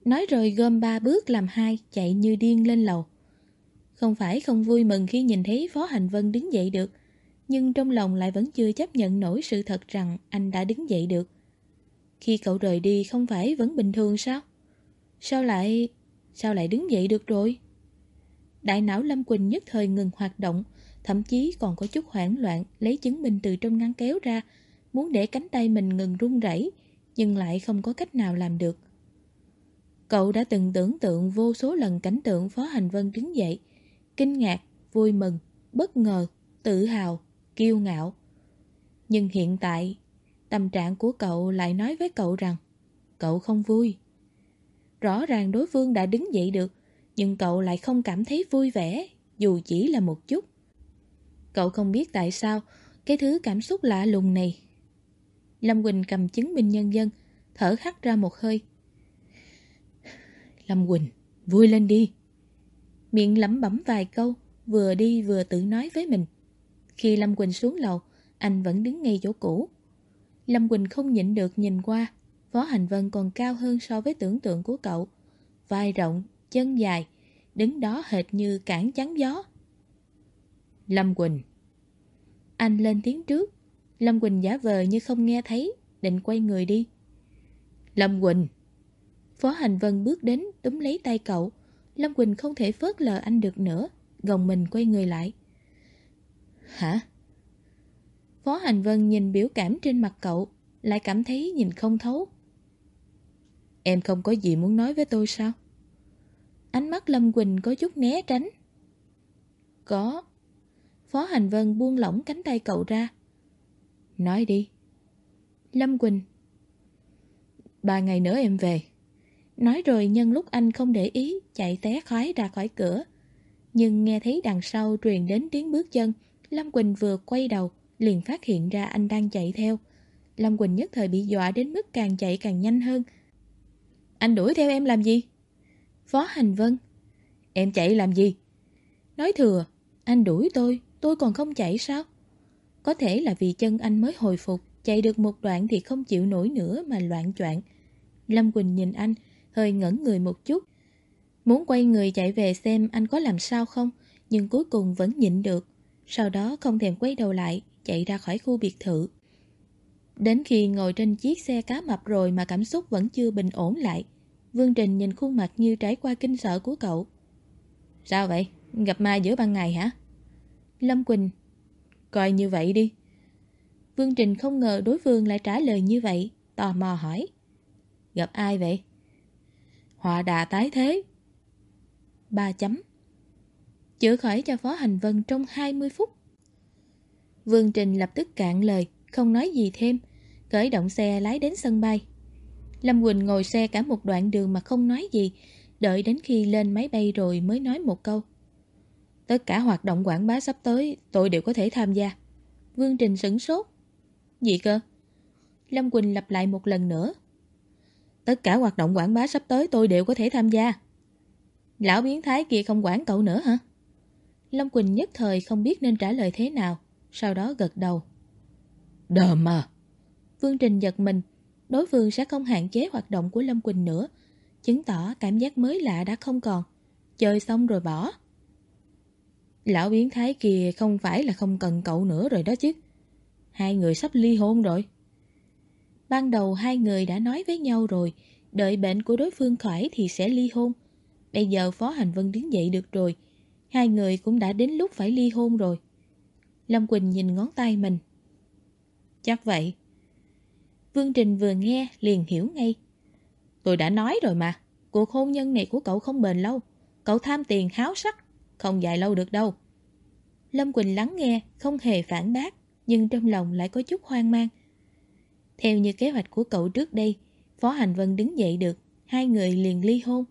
Nói rồi gom ba bước làm hai chạy như điên lên lầu. Không phải không vui mừng khi nhìn thấy Phó Hành Vân đứng dậy được, nhưng trong lòng lại vẫn chưa chấp nhận nổi sự thật rằng anh đã đứng dậy được. Khi cậu rời đi không phải vẫn bình thường sao? Sao lại... sao lại đứng dậy được rồi? Đại não Lâm Quỳnh nhất thời ngừng hoạt động, thậm chí còn có chút hoảng loạn lấy chứng minh từ trong ngăn kéo ra, muốn để cánh tay mình ngừng run rẩy, nhưng lại không có cách nào làm được. Cậu đã từng tưởng tượng vô số lần cảnh tượng Phó Hành Vân đứng dậy, kinh ngạc, vui mừng, bất ngờ, tự hào, kiêu ngạo. Nhưng hiện tại, tâm trạng của cậu lại nói với cậu rằng cậu không vui. Rõ ràng đối phương đã đứng dậy được, nhưng cậu lại không cảm thấy vui vẻ, dù chỉ là một chút. Cậu không biết tại sao cái thứ cảm xúc lạ lùng này. Lâm Quỳnh cầm chứng minh nhân dân, thở hắt ra một hơi. Lâm Quỳnh, vui lên đi. Miệng lẩm bẩm vài câu, vừa đi vừa tự nói với mình. Khi Lâm Quỳnh xuống lầu, anh vẫn đứng ngay chỗ cũ. Lâm Quỳnh không nhịn được nhìn qua, Phó Hành Vân còn cao hơn so với tưởng tượng của cậu. Vai rộng, chân dài, đứng đó hệt như cản chắn gió. Lâm Quỳnh Anh lên tiếng trước, Lâm Quỳnh giả vờ như không nghe thấy, định quay người đi. Lâm Quỳnh Phó Hành Vân bước đến túm lấy tay cậu, Lâm Quỳnh không thể phớt lờ anh được nữa, gồng mình quay người lại. Hả? Phó Hành Vân nhìn biểu cảm trên mặt cậu, lại cảm thấy nhìn không thấu. Em không có gì muốn nói với tôi sao? Ánh mắt Lâm Quỳnh có chút né tránh. Có. Phó Hành Vân buông lỏng cánh tay cậu ra. Nói đi. Lâm Quỳnh. Ba ngày nữa em về. Nói rồi nhân lúc anh không để ý, chạy té khói ra khỏi cửa. Nhưng nghe thấy đằng sau truyền đến tiếng bước chân, Lâm Quỳnh vừa quay đầu, liền phát hiện ra anh đang chạy theo. Lâm Quỳnh nhất thời bị dọa đến mức càng chạy càng nhanh hơn. Anh đuổi theo em làm gì? Phó Hành Vân. Em chạy làm gì? Nói thừa, anh đuổi tôi, tôi còn không chạy sao? Có thể là vì chân anh mới hồi phục, chạy được một đoạn thì không chịu nổi nữa mà loạn choạng. Lâm Quỳnh nhìn anh, hơi ngẩn người một chút. Muốn quay người chạy về xem anh có làm sao không, nhưng cuối cùng vẫn nhịn được. Sau đó không thèm quay đầu lại, chạy ra khỏi khu biệt thự. Đến khi ngồi trên chiếc xe cá mập rồi mà cảm xúc vẫn chưa bình ổn lại, Vương Trình nhìn khuôn mặt như trải qua kinh sợ của cậu. Sao vậy? Gặp ma giữa ban ngày hả? Lâm Quỳnh Coi như vậy đi. Vương Trình không ngờ đối phương lại trả lời như vậy, tò mò hỏi. Gặp ai vậy? Họa đà tái thế. Ba chấm. Chữa khỏi cho Phó Hành Vân trong 20 phút. Vương Trình lập tức cạn lời, không nói gì thêm, khởi động xe lái đến sân bay. Lâm Quỳnh ngồi xe cả một đoạn đường mà không nói gì, đợi đến khi lên máy bay rồi mới nói một câu. Tất cả hoạt động quảng bá sắp tới tôi đều có thể tham gia. Vương Trình sửng sốt. Gì cơ? Lâm Quỳnh lặp lại một lần nữa. Tất cả hoạt động quảng bá sắp tới tôi đều có thể tham gia. Lão biến thái kia không quản cậu nữa hả? Lâm Quỳnh nhất thời không biết nên trả lời thế nào, sau đó gật đầu. Đờ mà! Vương Trình giật mình, đối phương sẽ không hạn chế hoạt động của Lâm Quỳnh nữa, chứng tỏ cảm giác mới lạ đã không còn. Chơi xong rồi bỏ. Lão biến thái kia không phải là không cần cậu nữa rồi đó chứ. Hai người sắp ly hôn rồi. Ban đầu hai người đã nói với nhau rồi, đợi bệnh của đối phương khỏi thì sẽ ly hôn. Bây giờ Phó Hành Vân đứng dậy được rồi, hai người cũng đã đến lúc phải ly hôn rồi. Lâm Quỳnh nhìn ngón tay mình. Chắc vậy. Vương Trình vừa nghe liền hiểu ngay. Tôi đã nói rồi mà, cuộc hôn nhân này của cậu không bền lâu. Cậu tham tiền háo sắc, không dài lâu được đâu. Lâm Quỳnh lắng nghe, không hề phản bác, nhưng trong lòng lại có chút hoang mang. Theo như kế hoạch của cậu trước đây, Phó Hành Vân đứng dậy được, hai người liền ly hôn.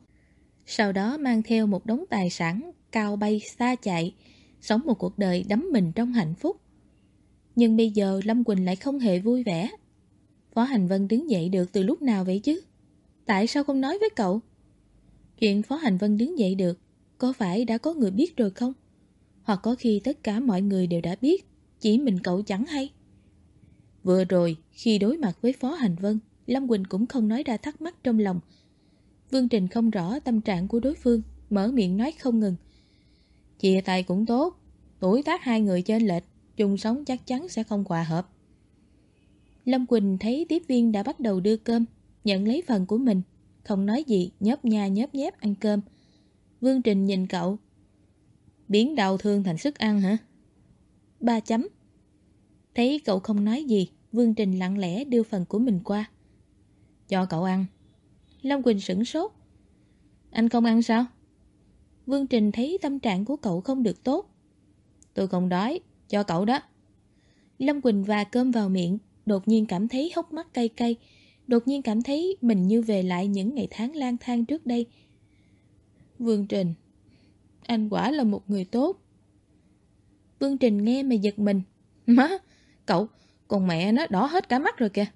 Sau đó mang theo một đống tài sản, cao bay xa chạy, sống một cuộc đời đắm mình trong hạnh phúc. Nhưng bây giờ Lâm Quỳnh lại không hề vui vẻ. Phó Hành Vân đứng dậy được từ lúc nào vậy chứ? Tại sao không nói với cậu? Chuyện Phó Hành Vân đứng dậy được, có phải đã có người biết rồi không? Hoặc có khi tất cả mọi người đều đã biết, chỉ mình cậu chẳng hay. Vừa rồi, khi đối mặt với Phó Hành Vân, Lâm Quỳnh cũng không nói ra thắc mắc trong lòng. Vương Trình không rõ tâm trạng của đối phương, mở miệng nói không ngừng. Chia tay cũng tốt, tuổi tác hai người trên lệch, chung sống chắc chắn sẽ không hòa hợp. Lâm Quỳnh thấy tiếp viên đã bắt đầu đưa cơm, nhận lấy phần của mình, không nói gì, nhớp nha nhớp nhép ăn cơm. Vương Trình nhìn cậu. Biến đau thương thành sức ăn hả? Ba chấm. Thấy cậu không nói gì, Vương Trình lặng lẽ đưa phần của mình qua. Cho cậu ăn. Lâm Quỳnh sửng sốt. Anh không ăn sao? Vương Trình thấy tâm trạng của cậu không được tốt. Tôi không đói, cho cậu đó. Lâm Quỳnh và cơm vào miệng, đột nhiên cảm thấy hốc mắt cay cay, đột nhiên cảm thấy mình như về lại những ngày tháng lang thang trước đây. Vương Trình, anh quả là một người tốt. Vương Trình nghe mà giật mình. Má, cậu, còn mẹ nó đỏ hết cả mắt rồi kìa.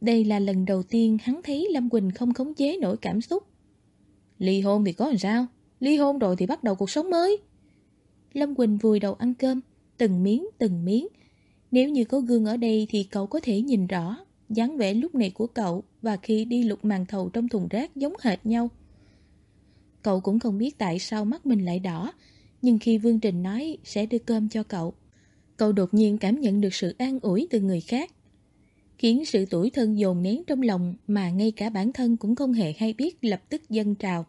Đây là lần đầu tiên hắn thấy Lâm Quỳnh không khống chế nổi cảm xúc. Ly hôn thì có làm sao? Ly hôn rồi thì bắt đầu cuộc sống mới. Lâm Quỳnh vùi đầu ăn cơm, từng miếng từng miếng. Nếu như có gương ở đây thì cậu có thể nhìn rõ dáng vẻ lúc này của cậu và khi đi lục màn thầu trong thùng rác giống hệt nhau. Cậu cũng không biết tại sao mắt mình lại đỏ, nhưng khi Vương Trình nói sẽ đưa cơm cho cậu, cậu đột nhiên cảm nhận được sự an ủi từ người khác. Khiến sự tuổi thân dồn nén trong lòng mà ngay cả bản thân cũng không hề hay biết lập tức dâng trào.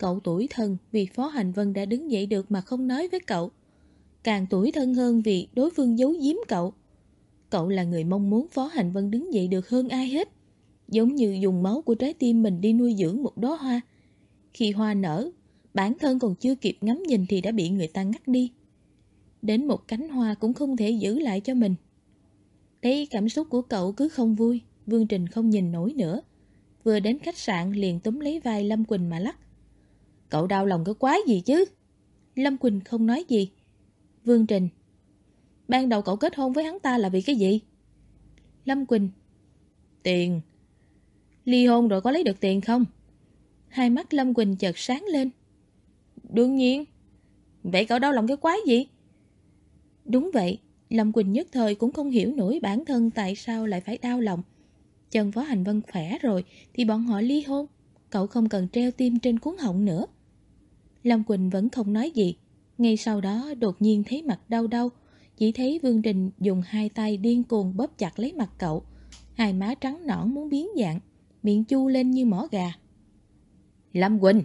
Cậu tuổi thân vì Phó Hành Vân đã đứng dậy được mà không nói với cậu. Càng tuổi thân hơn vì đối phương giấu giếm cậu. Cậu là người mong muốn Phó Hành Vân đứng dậy được hơn ai hết. Giống như dùng máu của trái tim mình đi nuôi dưỡng một đóa hoa. Khi hoa nở, bản thân còn chưa kịp ngắm nhìn thì đã bị người ta ngắt đi. Đến một cánh hoa cũng không thể giữ lại cho mình. Thấy cảm xúc của cậu cứ không vui, Vương Trình không nhìn nổi nữa. Vừa đến khách sạn liền túm lấy vai Lâm Quỳnh mà lắc. Cậu đau lòng cái quái gì chứ? Lâm Quỳnh không nói gì. Vương Trình, Ban đầu cậu kết hôn với hắn ta là vì cái gì? Lâm Quỳnh, Tiền Ly hôn rồi có lấy được tiền không? Hai mắt Lâm Quỳnh chợt sáng lên Đương nhiên Vậy cậu đau lòng cái quái gì? Đúng vậy, Lâm Quỳnh nhất thời cũng không hiểu nổi bản thân tại sao lại phải đau lòng Trần Phó Hành Vân khỏe rồi, Thì bọn họ ly hôn Cậu không cần treo tim trên cuốn họng nữa Lâm Quỳnh vẫn không nói gì. Ngay sau đó đột nhiên thấy mặt đau đau. Chỉ thấy Vương Trình dùng hai tay điên cuồng bóp chặt lấy mặt cậu. Hai má trắng nõn muốn biến dạng Miệng chu lên như mỏ gà. Lâm Quỳnh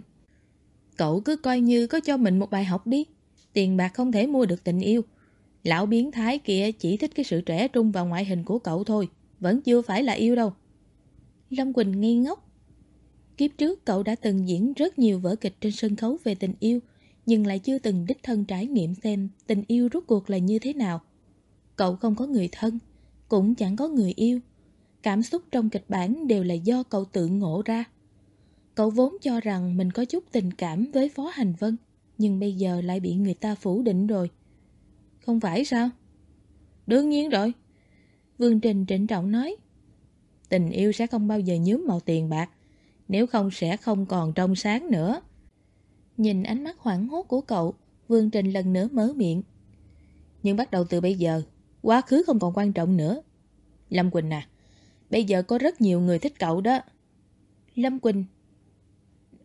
Cậu cứ coi như có cho mình một bài học đi. Tiền bạc không thể mua được tình yêu. Lão biến thái kia chỉ thích cái sự trẻ trung và ngoại hình của cậu thôi Vẫn chưa phải là yêu đâu. Lâm Quỳnh nghi ngốc Kiếp trước cậu đã từng diễn rất nhiều vở kịch trên sân khấu về tình yêu, Nhưng lại chưa từng đích thân trải nghiệm xem tình yêu rốt cuộc là như thế nào. Cậu không có người thân, Cũng chẳng có người yêu. Cảm xúc trong kịch bản đều là do cậu tự ngộ ra. Cậu vốn cho rằng mình có chút tình cảm với Phó Hành Vân, Nhưng bây giờ lại bị người ta phủ định rồi. Không phải sao? Đương nhiên rồi. Vương Trình trịnh trọng nói. Tình yêu sẽ không bao giờ nhúm màu tiền bạc. Nếu không sẽ không còn trong sáng nữa Nhìn ánh mắt hoảng hốt của cậu Vương Trình lần nữa mớ miệng Nhưng bắt đầu từ bây giờ Quá khứ không còn quan trọng nữa Lâm Quỳnh à Bây giờ có rất nhiều người thích cậu đó Lâm Quỳnh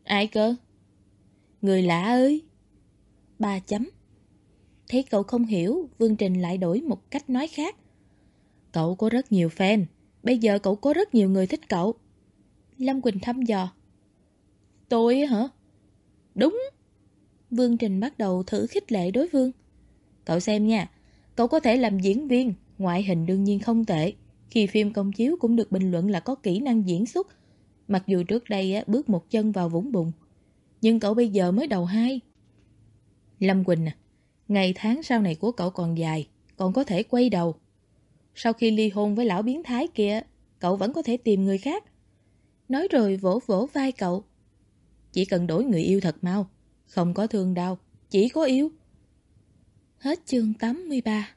Ai cơ? Người lạ ơi! Ba chấm. Thấy cậu không hiểu, Vương Trình lại đổi một cách nói khác. Cậu có rất nhiều fan, bây giờ cậu có rất nhiều người thích cậu. Lâm Quỳnh thăm dò. Tôi hả? Đúng. Vương Trình bắt đầu thử khích lệ đối phương. Cậu xem nha, cậu có thể làm diễn viên, ngoại hình đương nhiên không tệ. Khi phim công chiếu cũng được bình luận là có kỹ năng diễn xuất, Mặc dù trước đây á, bước một chân vào vũng bùn, nhưng cậu bây giờ mới đầu hai. Lâm Quỳnh à, ngày tháng sau này của cậu còn dài, còn có thể quay đầu. Sau khi ly hôn với lão biến thái kia, cậu vẫn có thể tìm người khác. Nói rồi vỗ vỗ vai cậu. Chỉ cần đổi người yêu thật mau, không có thương đau, chỉ có yêu. Hết chương 83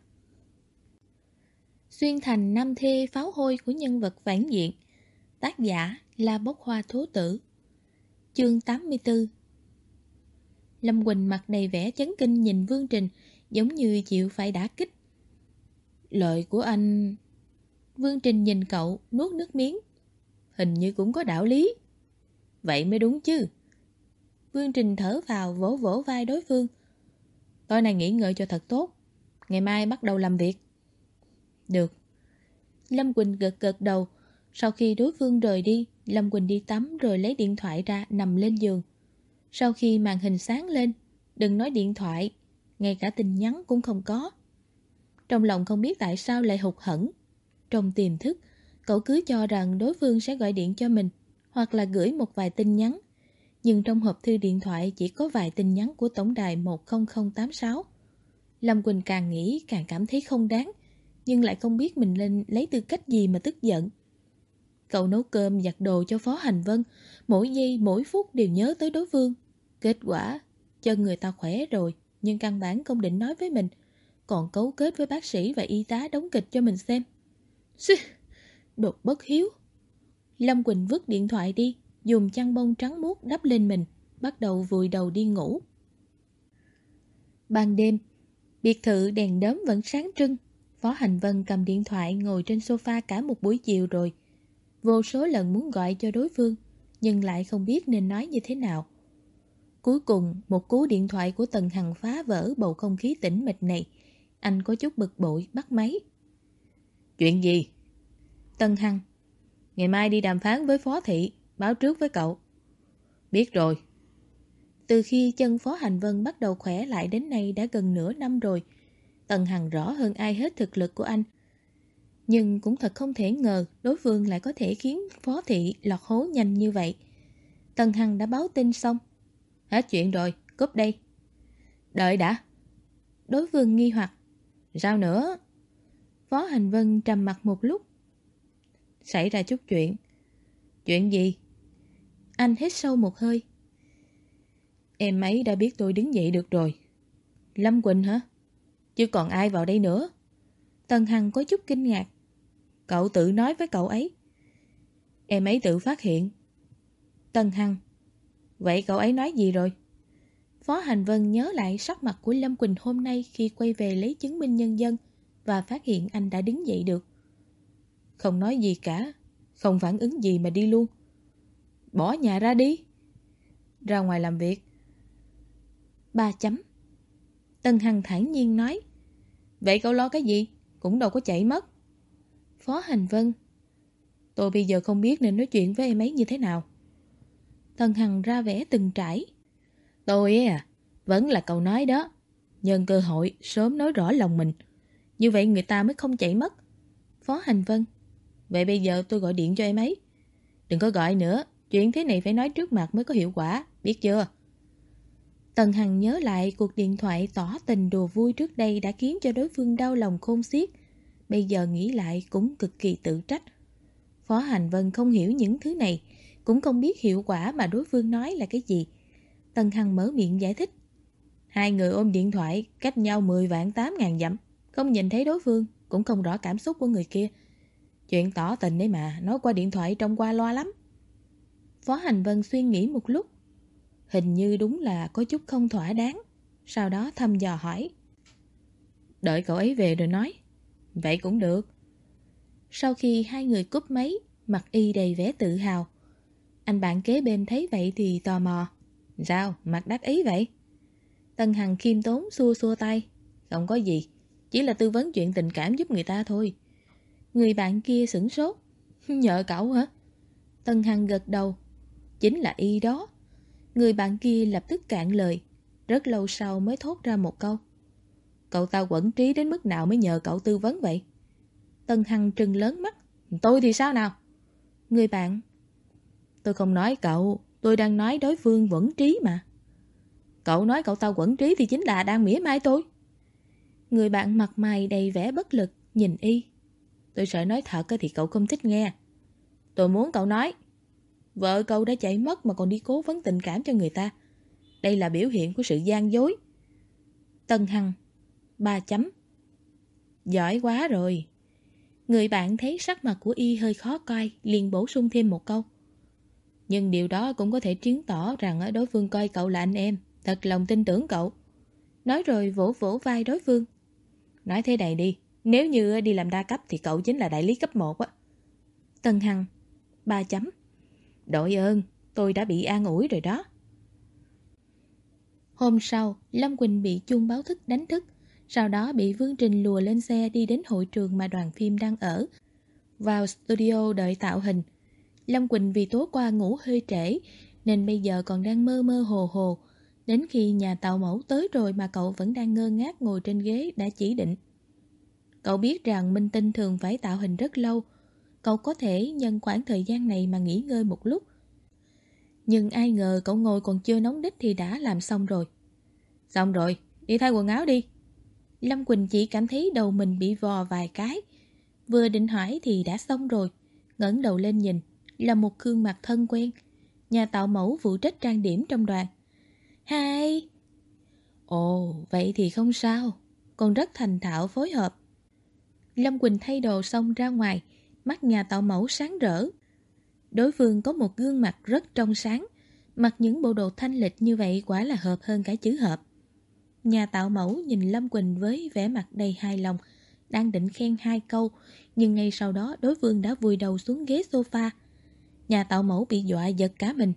Xuyên thành năm thê pháo hôi của nhân vật phản diện Tác giả là Bốc Hoa Thố Tử. Chương 84 Lâm Quỳnh mặt đầy vẻ chấn kinh nhìn Vương Trình Giống như chịu phải đả kích. Lợi của anh... Vương Trình nhìn cậu nuốt nước miếng. Hình như cũng có đạo lý. Vậy mới đúng chứ. Vương Trình thở vào vỗ vỗ vai đối phương. Tối nay nghỉ ngơi cho thật tốt. Ngày mai bắt đầu làm việc. Được. Lâm Quỳnh gật gật đầu. Sau khi đối phương rời đi, Lâm Quỳnh đi tắm rồi lấy điện thoại ra nằm lên giường. Sau khi màn hình sáng lên, Đừng nói điện thoại, Ngay cả tin nhắn cũng không có. Trong lòng không biết tại sao lại hụt hẫng. Trong tiềm thức Cậu cứ cho rằng đối phương sẽ gọi điện cho mình Hoặc là gửi một vài tin nhắn nhưng trong hộp thư điện thoại chỉ có vài tin nhắn của tổng đài 10086. Lâm Quỳnh càng nghĩ càng cảm thấy không đáng, nhưng lại không biết mình lên lấy tư cách gì mà tức giận. Cậu nấu cơm giặt đồ cho Phó Hành Vân, mỗi giây mỗi phút đều nhớ tới đối phương. Kết quả, chân người ta khỏe rồi, nhưng căn bản không định nói với mình, còn cấu kết với bác sĩ và y tá đóng kịch cho mình xem. Xích! Đột bất hiếu. Lâm Quỳnh vứt điện thoại đi, dùng chăn bông trắng muốt đắp lên mình, bắt đầu vùi đầu đi ngủ. Ban đêm, biệt thự đèn đóm vẫn sáng trưng. Phó Hành Vân cầm điện thoại ngồi trên sofa cả một buổi chiều rồi. Vô số lần muốn gọi cho đối phương, nhưng lại không biết nên nói như thế nào. Cuối cùng, một cú điện thoại của Tần Hằng phá vỡ bầu không khí tĩnh mịch này. Anh có chút bực bội, bắt máy. Chuyện gì? Tân Hằng Ngày mai đi đàm phán với Phó Thị báo trước với cậu. Biết rồi. Từ khi chân Phó Hành Vân bắt đầu khỏe lại đến nay đã gần nửa năm rồi, Tân Hằng rõ hơn ai hết thực lực của anh. Nhưng cũng thật không thể ngờ đối phương lại có thể khiến Phó Thị lọt hố nhanh như vậy. Tân Hằng đã báo tin xong. Hết chuyện rồi, cúp đây. Đợi đã. Đối phương nghi hoặc. Sao nữa? Phó Hành Vân trầm mặt một lúc. Xảy ra chút chuyện. Chuyện gì? Anh hít sâu một hơi. Em ấy đã biết tôi đứng dậy được rồi. Lâm Quỳnh hả? Chứ còn ai vào đây nữa? Tần Hằng có chút kinh ngạc. Cậu tự nói với cậu ấy. Em ấy tự phát hiện. Tần Hằng. Vậy cậu ấy nói gì rồi? Phó Hành Vân nhớ lại sắc mặt của Lâm Quỳnh hôm nay khi quay về lấy chứng minh nhân dân và phát hiện anh đã đứng dậy được. Không nói gì cả, không phản ứng gì mà đi luôn. Bỏ nhà ra đi. Ra ngoài làm việc. Ba chấm. Tân Hằng thản nhiên nói. Vậy cậu lo cái gì? Cũng đâu có chạy mất. Phó Hành Vân. Tôi bây giờ không biết nên nói chuyện với em ấy như thế nào. Tân Hằng ra vẻ từng trải. Tôi à, vẫn là cậu nói đó. Nhân cơ hội sớm nói rõ lòng mình. Như vậy người ta mới không chạy mất. Phó Hành Vân. Vậy bây giờ tôi gọi điện cho em ấy. Đừng có gọi nữa, chuyện thế này phải nói trước mặt mới có hiệu quả, biết chưa? Tần Hằng nhớ lại cuộc điện thoại tỏ tình đùa vui trước đây đã khiến cho đối phương đau lòng khôn xiết. Bây giờ nghĩ lại cũng cực kỳ tự trách. Phó Hành Vân không hiểu những thứ này, cũng không biết hiệu quả mà đối phương nói là cái gì. Tần Hằng mở miệng giải thích. Hai người ôm điện thoại, cách nhau 10 vạn 8 ngàn dặm. Không nhìn thấy đối phương, cũng không rõ cảm xúc của người kia. Chuyện tỏ tình đấy mà, nói qua điện thoại trông qua loa lắm. Phó Hành Vân suy nghĩ một lúc. Hình như đúng là có chút không thỏa đáng. Sau đó thăm dò hỏi. Đợi cậu ấy về rồi nói. Vậy cũng được. Sau khi hai người cúp máy, mặt y đầy vẻ tự hào. Anh bạn kế bên thấy vậy thì tò mò. Sao, mặt đắc ý vậy? Tân Hằng khiêm tốn xua xua tay. Không có gì, chỉ là tư vấn chuyện tình cảm giúp người ta thôi. Người bạn kia sửng sốt. Nhờ cậu hả? Tân Hằng gật đầu. Chính là y đó. Người bạn kia lập tức cạn lời. Rất lâu sau mới thốt ra một câu. Cậu ta quẩn trí đến mức nào mới nhờ cậu tư vấn vậy? Tân Hằng trừng lớn mắt. Tôi thì sao nào? Người bạn. Tôi không nói cậu, tôi đang nói đối phương vẫn trí mà. Cậu nói cậu ta quẩn trí thì chính là đang mỉa mai tôi. Người bạn mặt mày đầy vẻ bất lực, nhìn y. Tôi sợ nói thật thì cậu không thích nghe. Tôi muốn cậu nói. Vợ cậu đã chạy mất mà còn đi cố vấn tình cảm cho người ta. Đây là biểu hiện của sự gian dối. Tân Hằng, ba chấm. Giỏi quá rồi. Người bạn thấy sắc mặt của y hơi khó coi, liền bổ sung thêm một câu. Nhưng điều đó cũng có thể chứng tỏ rằng đối phương coi cậu là anh em, thật lòng tin tưởng cậu. Nói rồi vỗ vỗ vai đối phương. Nói thế này đi, nếu như đi làm đa cấp thì cậu chính là đại lý cấp 1 á. Tân Hằng, ba chấm. Đội ơn, tôi đã bị an ủi rồi đó. Hôm sau, Lâm Quỳnh bị chuông báo thức đánh thức, sau đó bị Vương Trình lùa lên xe đi đến hội trường mà đoàn phim đang ở. Vào studio đợi tạo hình. Lâm Quỳnh vì tối qua ngủ hơi trễ, nên bây giờ còn đang mơ mơ hồ hồ. Đến khi nhà tạo mẫu tới rồi mà cậu vẫn đang ngơ ngác ngồi trên ghế đã chỉ định. Cậu biết rằng Minh Tinh thường phải tạo hình rất lâu. Cậu có thể nhân khoảng thời gian này mà nghỉ ngơi một lúc. Nhưng ai ngờ cậu ngồi còn chưa nóng đích thì đã làm xong rồi. Xong rồi, đi thay quần áo đi. Lâm Quỳnh chỉ cảm thấy đầu mình bị vò vài cái. Vừa định hỏi thì đã xong rồi. ngẩng đầu lên nhìn, là một gương mặt thân quen. Nhà tạo mẫu phụ trách trang điểm trong đoàn. Hai! Ồ, vậy thì không sao. Còn rất thành thạo phối hợp. Lâm Quỳnh thay đồ xong ra ngoài, mắt nhà tạo mẫu sáng rỡ. Đối phương có một gương mặt rất trong sáng, mặc những bộ đồ thanh lịch như vậy quả là hợp hơn cả chữ hợp. Nhà tạo mẫu nhìn Lâm Quỳnh với vẻ mặt đầy hài lòng, đang định khen hai câu, nhưng ngay sau đó đối phương đã vùi đầu xuống ghế sofa. Nhà tạo mẫu bị dọa giật cả mình.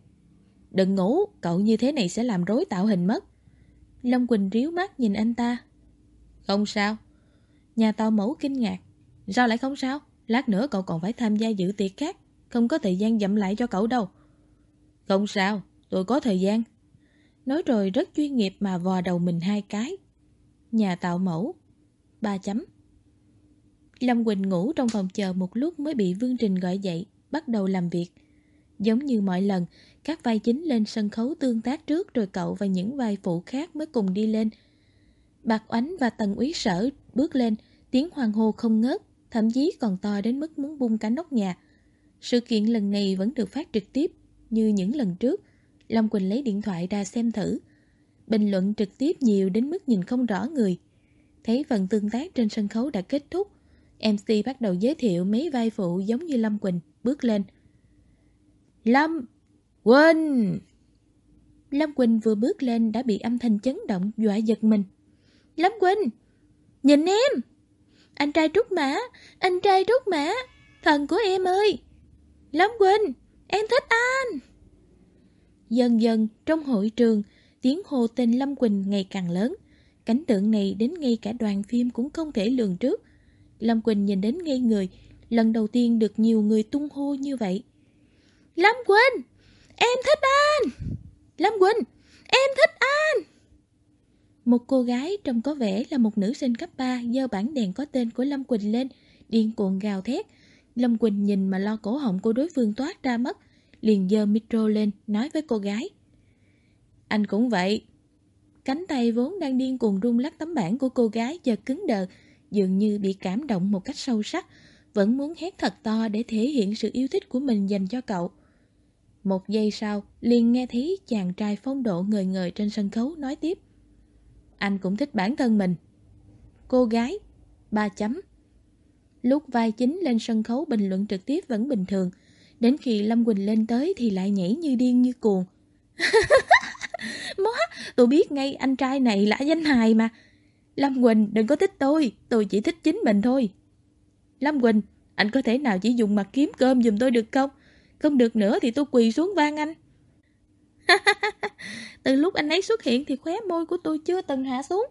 Đừng ngủ, cậu như thế này sẽ làm rối tạo hình mất. Lâm Quỳnh ríu mắt nhìn anh ta. Không sao. Nhà tạo mẫu kinh ngạc. Sao lại không sao? Lát nữa cậu còn phải tham gia dự tiệc khác. Không có thời gian dặm lại cho cậu đâu. Không sao, tôi có thời gian. Nói rồi rất chuyên nghiệp mà vò đầu mình hai cái. Nhà tạo mẫu. Ba chấm. Lâm Quỳnh ngủ trong phòng chờ một lúc mới bị Vương Trình gọi dậy, bắt đầu làm việc. Giống như mọi lần, các vai chính lên sân khấu tương tác trước rồi cậu và những vai phụ khác mới cùng đi lên. Bạc Oánh và Tần Úy Sở bước lên, tiếng hoàng hô không ngớt, thậm chí còn to đến mức muốn bung cả nóc nhà. Sự kiện lần này vẫn được phát trực tiếp, như những lần trước. Long Quỳnh lấy điện thoại ra xem thử. Bình luận trực tiếp nhiều đến mức nhìn không rõ người. Thấy phần tương tác trên sân khấu đã kết thúc, MC bắt đầu giới thiệu mấy vai phụ giống như Lâm Quỳnh, bước lên. Lâm! Quỳnh! Lâm Quỳnh vừa bước lên đã bị âm thanh chấn động dọa giật mình. Lâm Quỳnh! Nhìn em! Anh trai trúc mã! Anh trai trúc mã! Thần của em ơi! Lâm Quỳnh! Em thích anh! Dần dần trong hội trường, tiếng hô tên Lâm Quỳnh ngày càng lớn. Cảnh tượng này đến ngay cả đoàn phim cũng không thể lường trước. Lâm Quỳnh nhìn đến ngay người, lần đầu tiên được nhiều người tung hô như vậy. Lâm Quỳnh! Em thích anh! Lâm Quỳnh! Em thích anh! Một cô gái trông có vẻ là một nữ sinh cấp 3 giơ bản đèn có tên của Lâm Quỳnh lên, điên cuồng gào thét. Lâm Quỳnh nhìn mà lo cổ họng của đối phương toát ra mất, liền giơ micro lên nói với cô gái. Anh cũng vậy. Cánh tay vốn đang điên cuồng rung lắc tấm bảng của cô gái giờ cứng đờ, dường như bị cảm động một cách sâu sắc, vẫn muốn hét thật to để thể hiện sự yêu thích của mình dành cho cậu. Một giây sau, liền nghe thấy chàng trai phong độ ngời ngời trên sân khấu nói tiếp. Anh cũng thích bản thân mình. Cô gái, ba chấm. Lúc vai chính lên sân khấu bình luận trực tiếp vẫn bình thường, Đến khi Lâm Quỳnh lên tới thì lại nhảy như điên như cuồng. Má, tôi biết ngay anh trai này là danh hài mà. Lâm Quỳnh đừng có thích tôi, tôi chỉ thích chính mình thôi. Lâm Quỳnh, anh có thể nào chỉ dùng mặt kiếm cơm giùm tôi được không? Không được nữa thì tôi quỳ xuống van anh. Từ lúc anh ấy xuất hiện thì khóe môi của tôi chưa từng hạ xuống.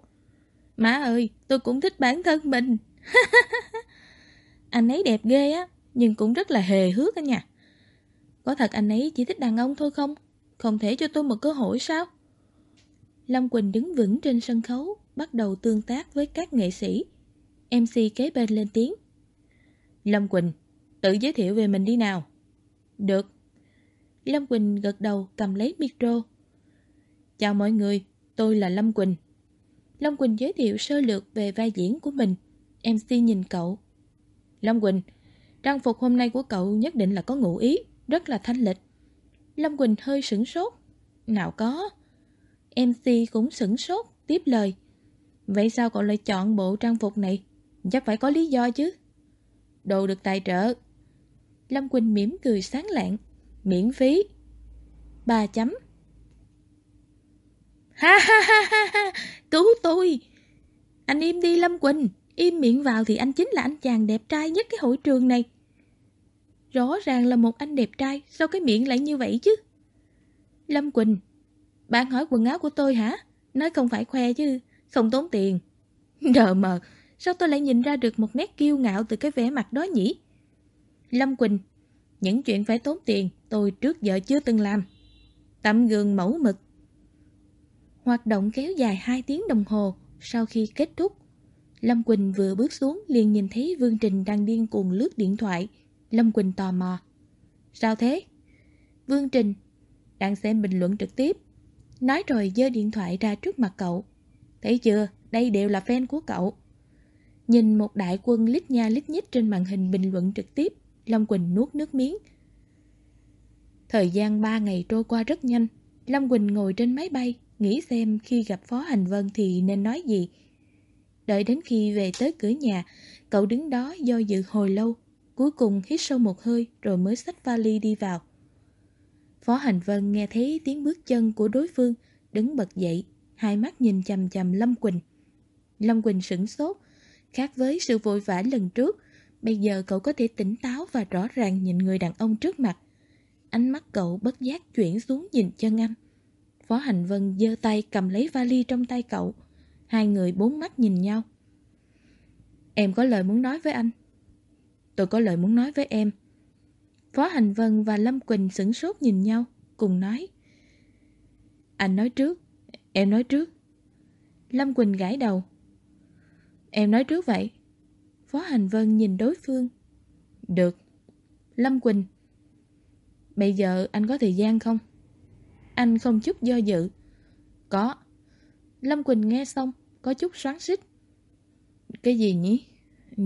Má ơi, tôi cũng thích bản thân mình. anh ấy đẹp ghê á, nhưng cũng rất là hề hước á nha. Có thật anh ấy chỉ thích đàn ông thôi không? Không thể cho tôi một cơ hội sao? Lâm Quỳnh đứng vững trên sân khấu, bắt đầu tương tác với các nghệ sĩ. MC kế bên lên tiếng. Lâm Quỳnh, tự giới thiệu về mình đi nào. Được. Lâm Quỳnh gật đầu cầm lấy micro. Chào mọi người, tôi là Lâm Quỳnh. Lâm Quỳnh giới thiệu sơ lược về vai diễn của mình. MC nhìn cậu. Lâm Quỳnh, trang phục hôm nay của cậu nhất định là có ngụ ý, rất là thanh lịch. Lâm Quỳnh hơi sửng sốt. Nào có. MC cũng sửng sốt, tiếp lời. Vậy sao cậu lại chọn bộ trang phục này? Chắc phải có lý do chứ. Đồ được tài trợ. Lâm Quỳnh mỉm cười sáng lạng. Miễn phí. Ba chấm. Ha ha ha ha ha, cứu tôi. Anh im đi Lâm Quỳnh, im miệng vào thì anh chính là anh chàng đẹp trai nhất cái hội trường này. Rõ ràng là một anh đẹp trai, sao cái miệng lại như vậy chứ? Lâm Quỳnh, bạn hỏi quần áo của tôi hả? Nói không phải khoe chứ, không tốn tiền. Đờ mờ, sao tôi lại nhìn ra được một nét kiêu ngạo từ cái vẻ mặt đó nhỉ? Lâm Quỳnh, những chuyện phải tốn tiền tôi trước giờ chưa từng làm. Tấm gương mẫu mực. Hoạt động kéo dài 2 tiếng đồng hồ sau khi kết thúc. Lâm Quỳnh vừa bước xuống liền nhìn thấy Vương Trình đang điên cuồng lướt điện thoại. Lâm Quỳnh tò mò. Sao thế? Vương Trình đang xem bình luận trực tiếp. Nói rồi giơ điện thoại ra trước mặt cậu. Thấy chưa, đây đều là fan của cậu. Nhìn một đại quân lít nha lít nhít trên màn hình bình luận trực tiếp, Lâm Quỳnh nuốt nước miếng. Thời gian 3 ngày trôi qua rất nhanh, Lâm Quỳnh ngồi trên máy bay, nghĩ xem khi gặp Phó Hành Vân thì nên nói gì. Đợi đến khi về tới cửa nhà, cậu đứng đó do dự hồi lâu, cuối cùng hít sâu một hơi rồi mới xách vali đi vào. Phó Hành Vân nghe thấy tiếng bước chân của đối phương, đứng bật dậy, hai mắt nhìn chầm chầm Lâm Quỳnh. Lâm Quỳnh sửng sốt, khác với sự vội vã lần trước, bây giờ cậu có thể tỉnh táo và rõ ràng nhìn người đàn ông trước mặt. Ánh mắt cậu bất giác chuyển xuống nhìn chân anh. Phó Hành Vân giơ tay cầm lấy vali trong tay cậu. Hai người bốn mắt nhìn nhau. Em có lời muốn nói với anh. Tôi có lời muốn nói với em. Phó Hành Vân và Lâm Quỳnh sửng sốt nhìn nhau, cùng nói. Anh nói trước, em nói trước. Lâm Quỳnh gãi đầu. Em nói trước vậy. Phó Hành Vân nhìn đối phương. Được. Lâm Quỳnh. Bây giờ anh có thời gian không? Anh không chút do dự. Có. Lâm Quỳnh nghe xong, có chút xoắn xích. Cái gì nhỉ?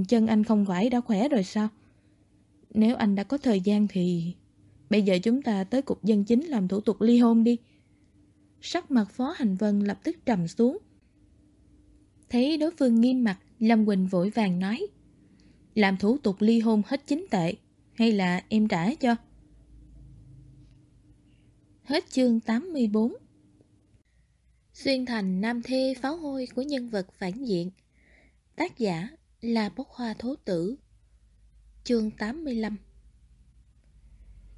Chân anh không phải đã khỏe rồi sao? Nếu anh đã có thời gian thì... Bây giờ chúng ta tới cục dân chính làm thủ tục ly hôn đi. Sắc mặt Phó Hành Vân lập tức trầm xuống. Thấy đối phương nghiêm mặt, Lâm Quỳnh vội vàng nói. Làm thủ tục ly hôn hết chính tệ, hay là em trả cho? Hết chương 84 Xuyên thành nam thê pháo hôi của nhân vật phản diện. Tác giả là Bốc Hoa Thố Tử. Chương 85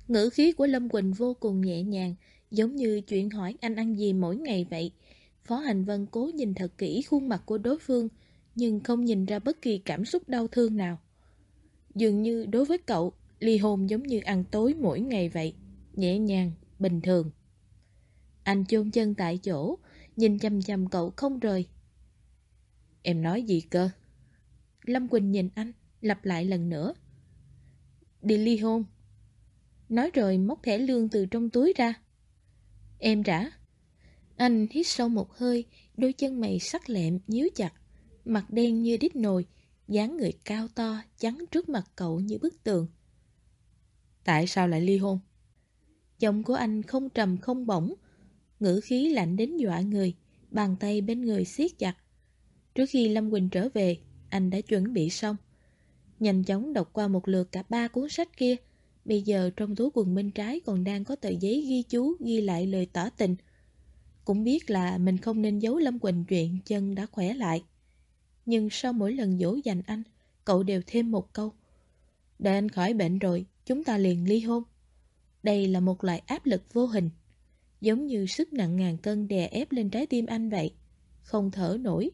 Ngữ khí của Lâm Quỳnh vô cùng nhẹ nhàng Giống như chuyện hỏi anh ăn gì mỗi ngày vậy. Phó Hành Vân cố nhìn thật kỹ khuôn mặt của đối phương nhưng không nhìn ra bất kỳ cảm xúc đau thương nào. Dường như đối với cậu Ly hôn giống như ăn tối mỗi ngày vậy Nhẹ nhàng, bình thường. Anh chôn chân tại chỗ Nhìn chăm chăm cậu không rời. Em nói gì cơ? Lâm Quỳnh nhìn anh Lặp lại lần nữa. Đi ly hôn. Nói rồi móc thẻ lương từ trong túi ra. Em trả. Anh hít sâu một hơi Đôi chân mày sắc lẹm nhíu chặt. Mặt đen như đít nồi, dáng người cao to chắn trước mặt cậu như bức tường Tại sao lại ly hôn? Giọng của anh không trầm không bổng, Ngữ khí lạnh đến dọa người, Bàn tay bên người siết chặt Trước khi Lâm Quỳnh trở về, Anh đã chuẩn bị xong Nhanh chóng đọc qua một lượt cả ba cuốn sách kia Bây giờ trong túi quần bên trái còn đang có tờ giấy ghi chú, ghi lại lời tỏ tình. Cũng biết là mình không nên giấu Lâm Quỳnh chuyện chân đã khỏe lại. Nhưng sau mỗi lần dỗ dành anh, cậu đều thêm một câu. Đợi anh khỏi bệnh rồi, chúng ta liền ly hôn. Đây là một loại áp lực vô hình, giống như sức nặng ngàn cân đè ép lên trái tim anh vậy, không thở nổi.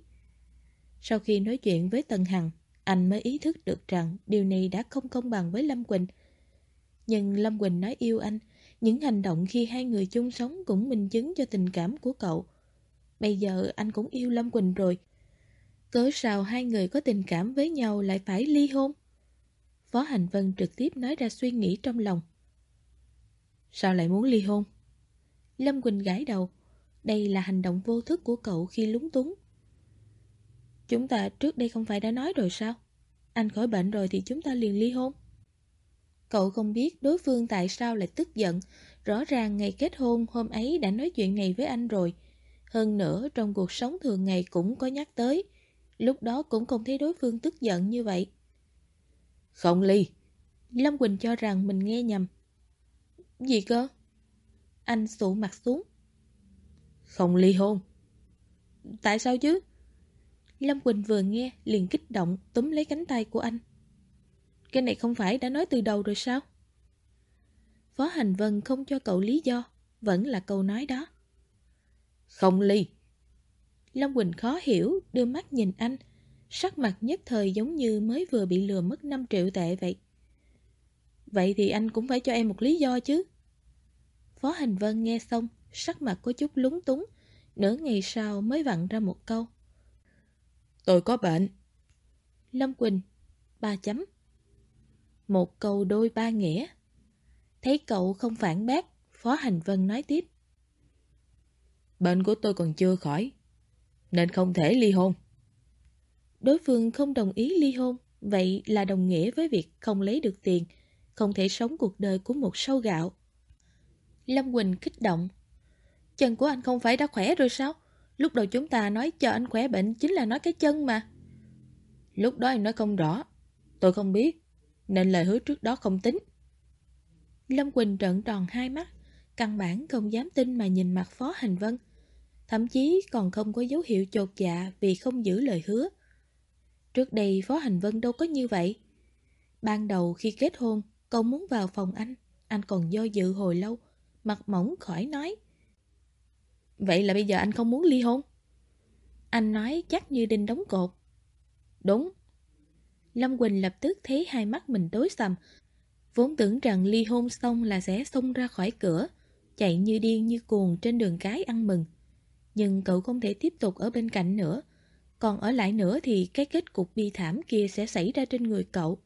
Sau khi nói chuyện với Tân Hằng, anh mới ý thức được rằng điều này đã không công bằng với Lâm Quỳnh, nhưng Lâm Quỳnh nói yêu anh, những hành động khi hai người chung sống cũng minh chứng cho tình cảm của cậu. Bây giờ anh cũng yêu Lâm Quỳnh rồi. Cớ sao hai người có tình cảm với nhau lại phải ly hôn? Phó Hành Vân trực tiếp nói ra suy nghĩ trong lòng. Sao lại muốn ly hôn? Lâm Quỳnh gãi đầu. Đây là hành động vô thức của cậu khi lúng túng. Chúng ta trước đây không phải đã nói rồi sao? Anh khỏi bệnh rồi thì chúng ta liền ly hôn. Cậu không biết đối phương tại sao lại tức giận. Rõ ràng ngày kết hôn hôm ấy đã nói chuyện này với anh rồi. Hơn nữa, trong cuộc sống thường ngày cũng có nhắc tới. Lúc đó cũng không thấy đối phương tức giận như vậy. Không ly. Lâm Quỳnh cho rằng mình nghe nhầm. Gì cơ? Anh sụ mặt xuống. Không ly hôn. Tại sao chứ? Lâm Quỳnh vừa nghe liền kích động túm lấy cánh tay của anh. Cái này không phải đã nói từ đầu rồi sao? Phó Hành Vân không cho cậu lý do, vẫn là câu nói đó. Không ly. Lâm Quỳnh khó hiểu, đưa mắt nhìn anh, sắc mặt nhất thời giống như mới vừa bị lừa mất 5 triệu tệ vậy. Vậy thì anh cũng phải cho em một lý do chứ. Phó Hành Vân nghe xong, sắc mặt có chút lúng túng, nửa ngày sau mới vặn ra một câu. Tôi có bệnh. Lâm Quỳnh, ba chấm. Một câu đôi ba nghĩa. Thấy cậu không phản bác, Phó Hành Vân nói tiếp. Bệnh của tôi còn chưa khỏi, nên không thể ly hôn. Đối phương không đồng ý ly hôn, vậy là đồng nghĩa với việc không lấy được tiền, không thể sống cuộc đời của một sâu gạo. Lâm Quỳnh kích động. Chân của anh không phải đã khỏe rồi sao? Lúc đầu chúng ta nói cho anh khỏe bệnh chính là nói cái chân mà. Lúc đó anh nói không rõ. Tôi không biết, nên lời hứa trước đó không tính. Lâm Quỳnh trợn tròn hai mắt, căn bản không dám tin mà nhìn mặt Phó Hành Vân. Thậm chí còn không có dấu hiệu chột dạ vì không giữ lời hứa. Trước đây Phó Hành Vân đâu có như vậy. Ban đầu khi kết hôn, cậu muốn vào phòng anh, anh còn do dự hồi lâu, mặt mỏng khỏi nói. Vậy là bây giờ anh không muốn ly hôn? Anh nói chắc như đinh đóng cột. Đúng. Lâm Quỳnh lập tức thấy hai mắt mình tối sầm. Vốn tưởng rằng ly hôn xong là sẽ xông ra khỏi cửa, chạy như điên như cuồng trên đường cái ăn mừng. Nhưng cậu không thể tiếp tục ở bên cạnh nữa. Còn ở lại nữa thì cái kết cục bi thảm kia sẽ xảy ra trên người cậu.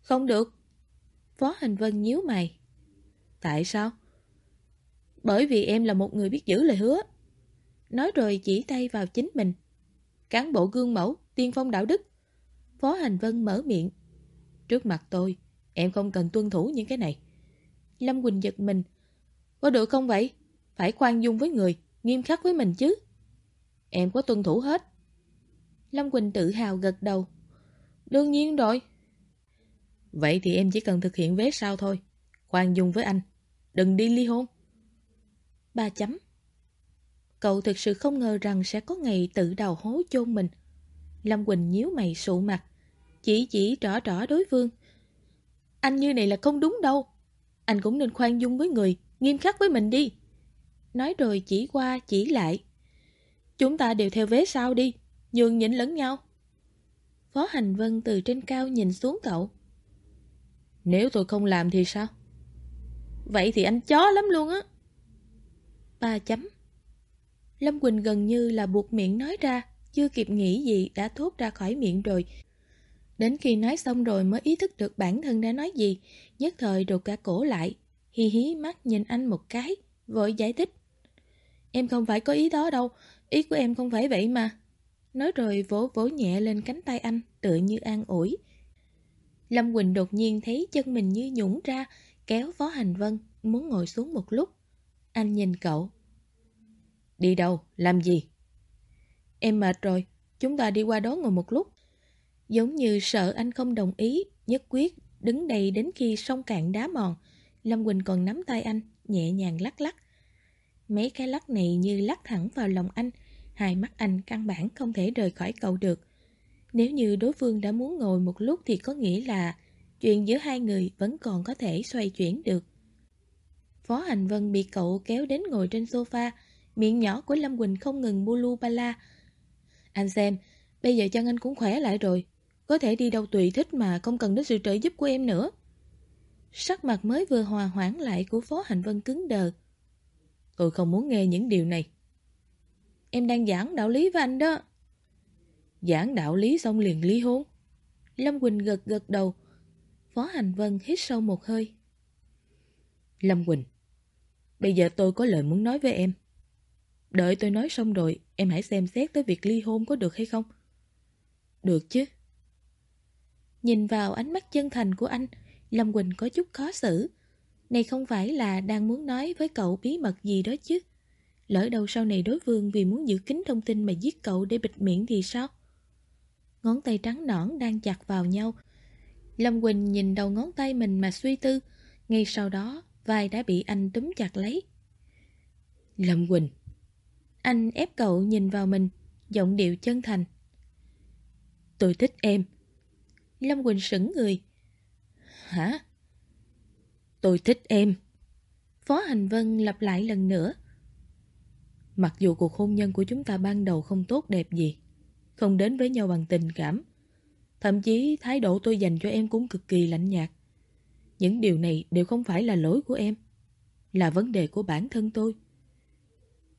Không được. Phó Hành Vân nhíu mày. Tại sao? Bởi vì em là một người biết giữ lời hứa. Nói rồi chỉ tay vào chính mình. Cán bộ gương mẫu, tiên phong đạo đức. Phó Hành Vân mở miệng. Trước mặt tôi, em không cần tuân thủ những cái này. Lâm Quỳnh giật mình. Có được không vậy? Phải khoan dung với người, nghiêm khắc với mình chứ. Em có tuân thủ hết. Lâm Quỳnh tự hào gật đầu. Đương nhiên rồi. Vậy thì em chỉ cần thực hiện vế sau thôi. Khoan dung với anh. Đừng đi ly hôn. Ba chấm. Cậu thực sự không ngờ rằng sẽ có ngày tự đào hố chôn mình. Lâm Quỳnh nhíu mày sụ mặt, chỉ chỉ rõ rõ đối phương. Anh như này là không đúng đâu. Anh cũng nên khoan dung với người, nghiêm khắc với mình đi. Nói rồi chỉ qua chỉ lại. Chúng ta đều theo vế sau đi, nhường nhịn lẫn nhau. Phó Hành Vân từ trên cao nhìn xuống cậu. Nếu tôi không làm thì sao? Vậy thì anh chó lắm luôn á. Ba chấm. Lâm Quỳnh gần như là buộc miệng nói ra, chưa kịp nghĩ gì đã thốt ra khỏi miệng rồi. Đến khi nói xong rồi mới ý thức được bản thân đã nói gì, nhất thời rụt cả cổ lại, hi hí mắt nhìn anh một cái, vội giải thích. Em không phải có ý đó đâu, ý của em không phải vậy mà. Nói rồi vỗ vỗ nhẹ lên cánh tay anh, tựa như an ủi. Lâm Quỳnh đột nhiên thấy chân mình như nhũng ra, kéo Phó Hành Vân, muốn ngồi xuống một lúc. Anh nhìn cậu. Đi đâu? Làm gì? Em mệt rồi, chúng ta đi qua đó ngồi một lúc. Giống như sợ anh không đồng ý, nhất quyết, đứng đây đến khi sông cạn đá mòn. Lâm Quỳnh còn nắm tay anh, nhẹ nhàng lắc lắc. Mấy cái lắc này như lắc thẳng vào lòng anh, hai mắt anh căn bản không thể rời khỏi cậu được. Nếu như đối phương đã muốn ngồi một lúc thì có nghĩa là chuyện giữa hai người vẫn còn có thể xoay chuyển được. Phó Hành Vân bị cậu kéo đến ngồi trên sofa, miệng nhỏ của Lâm Quỳnh không ngừng bu lu ba la. Anh xem, bây giờ chân anh cũng khỏe lại rồi, có thể đi đâu tùy thích mà không cần đến sự trợ giúp của em nữa. Sắc mặt mới vừa hòa hoãn lại của Phó Hành Vân cứng đờ. Tôi không muốn nghe những điều này. Em đang giảng đạo lý với anh đó. Giảng đạo lý xong liền ly hôn. Lâm Quỳnh gật gật đầu. Phó Hành Vân hít sâu một hơi. Lâm Quỳnh, bây giờ tôi có lời muốn nói với em. Đợi tôi nói xong rồi, em hãy xem xét tới việc ly hôn có được hay không? Được chứ. Nhìn vào ánh mắt chân thành của anh, Lâm Quỳnh có chút khó xử. Này không phải là đang muốn nói với cậu bí mật gì đó chứ. Lỡ đầu sau này đối phương vì muốn giữ kín thông tin mà giết cậu để bịt miệng thì sao? Ngón tay trắng nõn đang chặt vào nhau. Lâm Quỳnh nhìn đầu ngón tay mình mà suy tư. Ngay sau đó, vai đã bị anh túm chặt lấy. Lâm Quỳnh. Anh ép cậu nhìn vào mình, giọng điệu chân thành. Tôi thích em. Lâm Quỳnh sững người. Hả? Tôi thích em. Phó Hành Vân lặp lại lần nữa. Mặc dù cuộc hôn nhân của chúng ta ban đầu không tốt đẹp gì, không đến với nhau bằng tình cảm, thậm chí thái độ tôi dành cho em cũng cực kỳ lạnh nhạt. Những điều này đều không phải là lỗi của em, là vấn đề của bản thân tôi.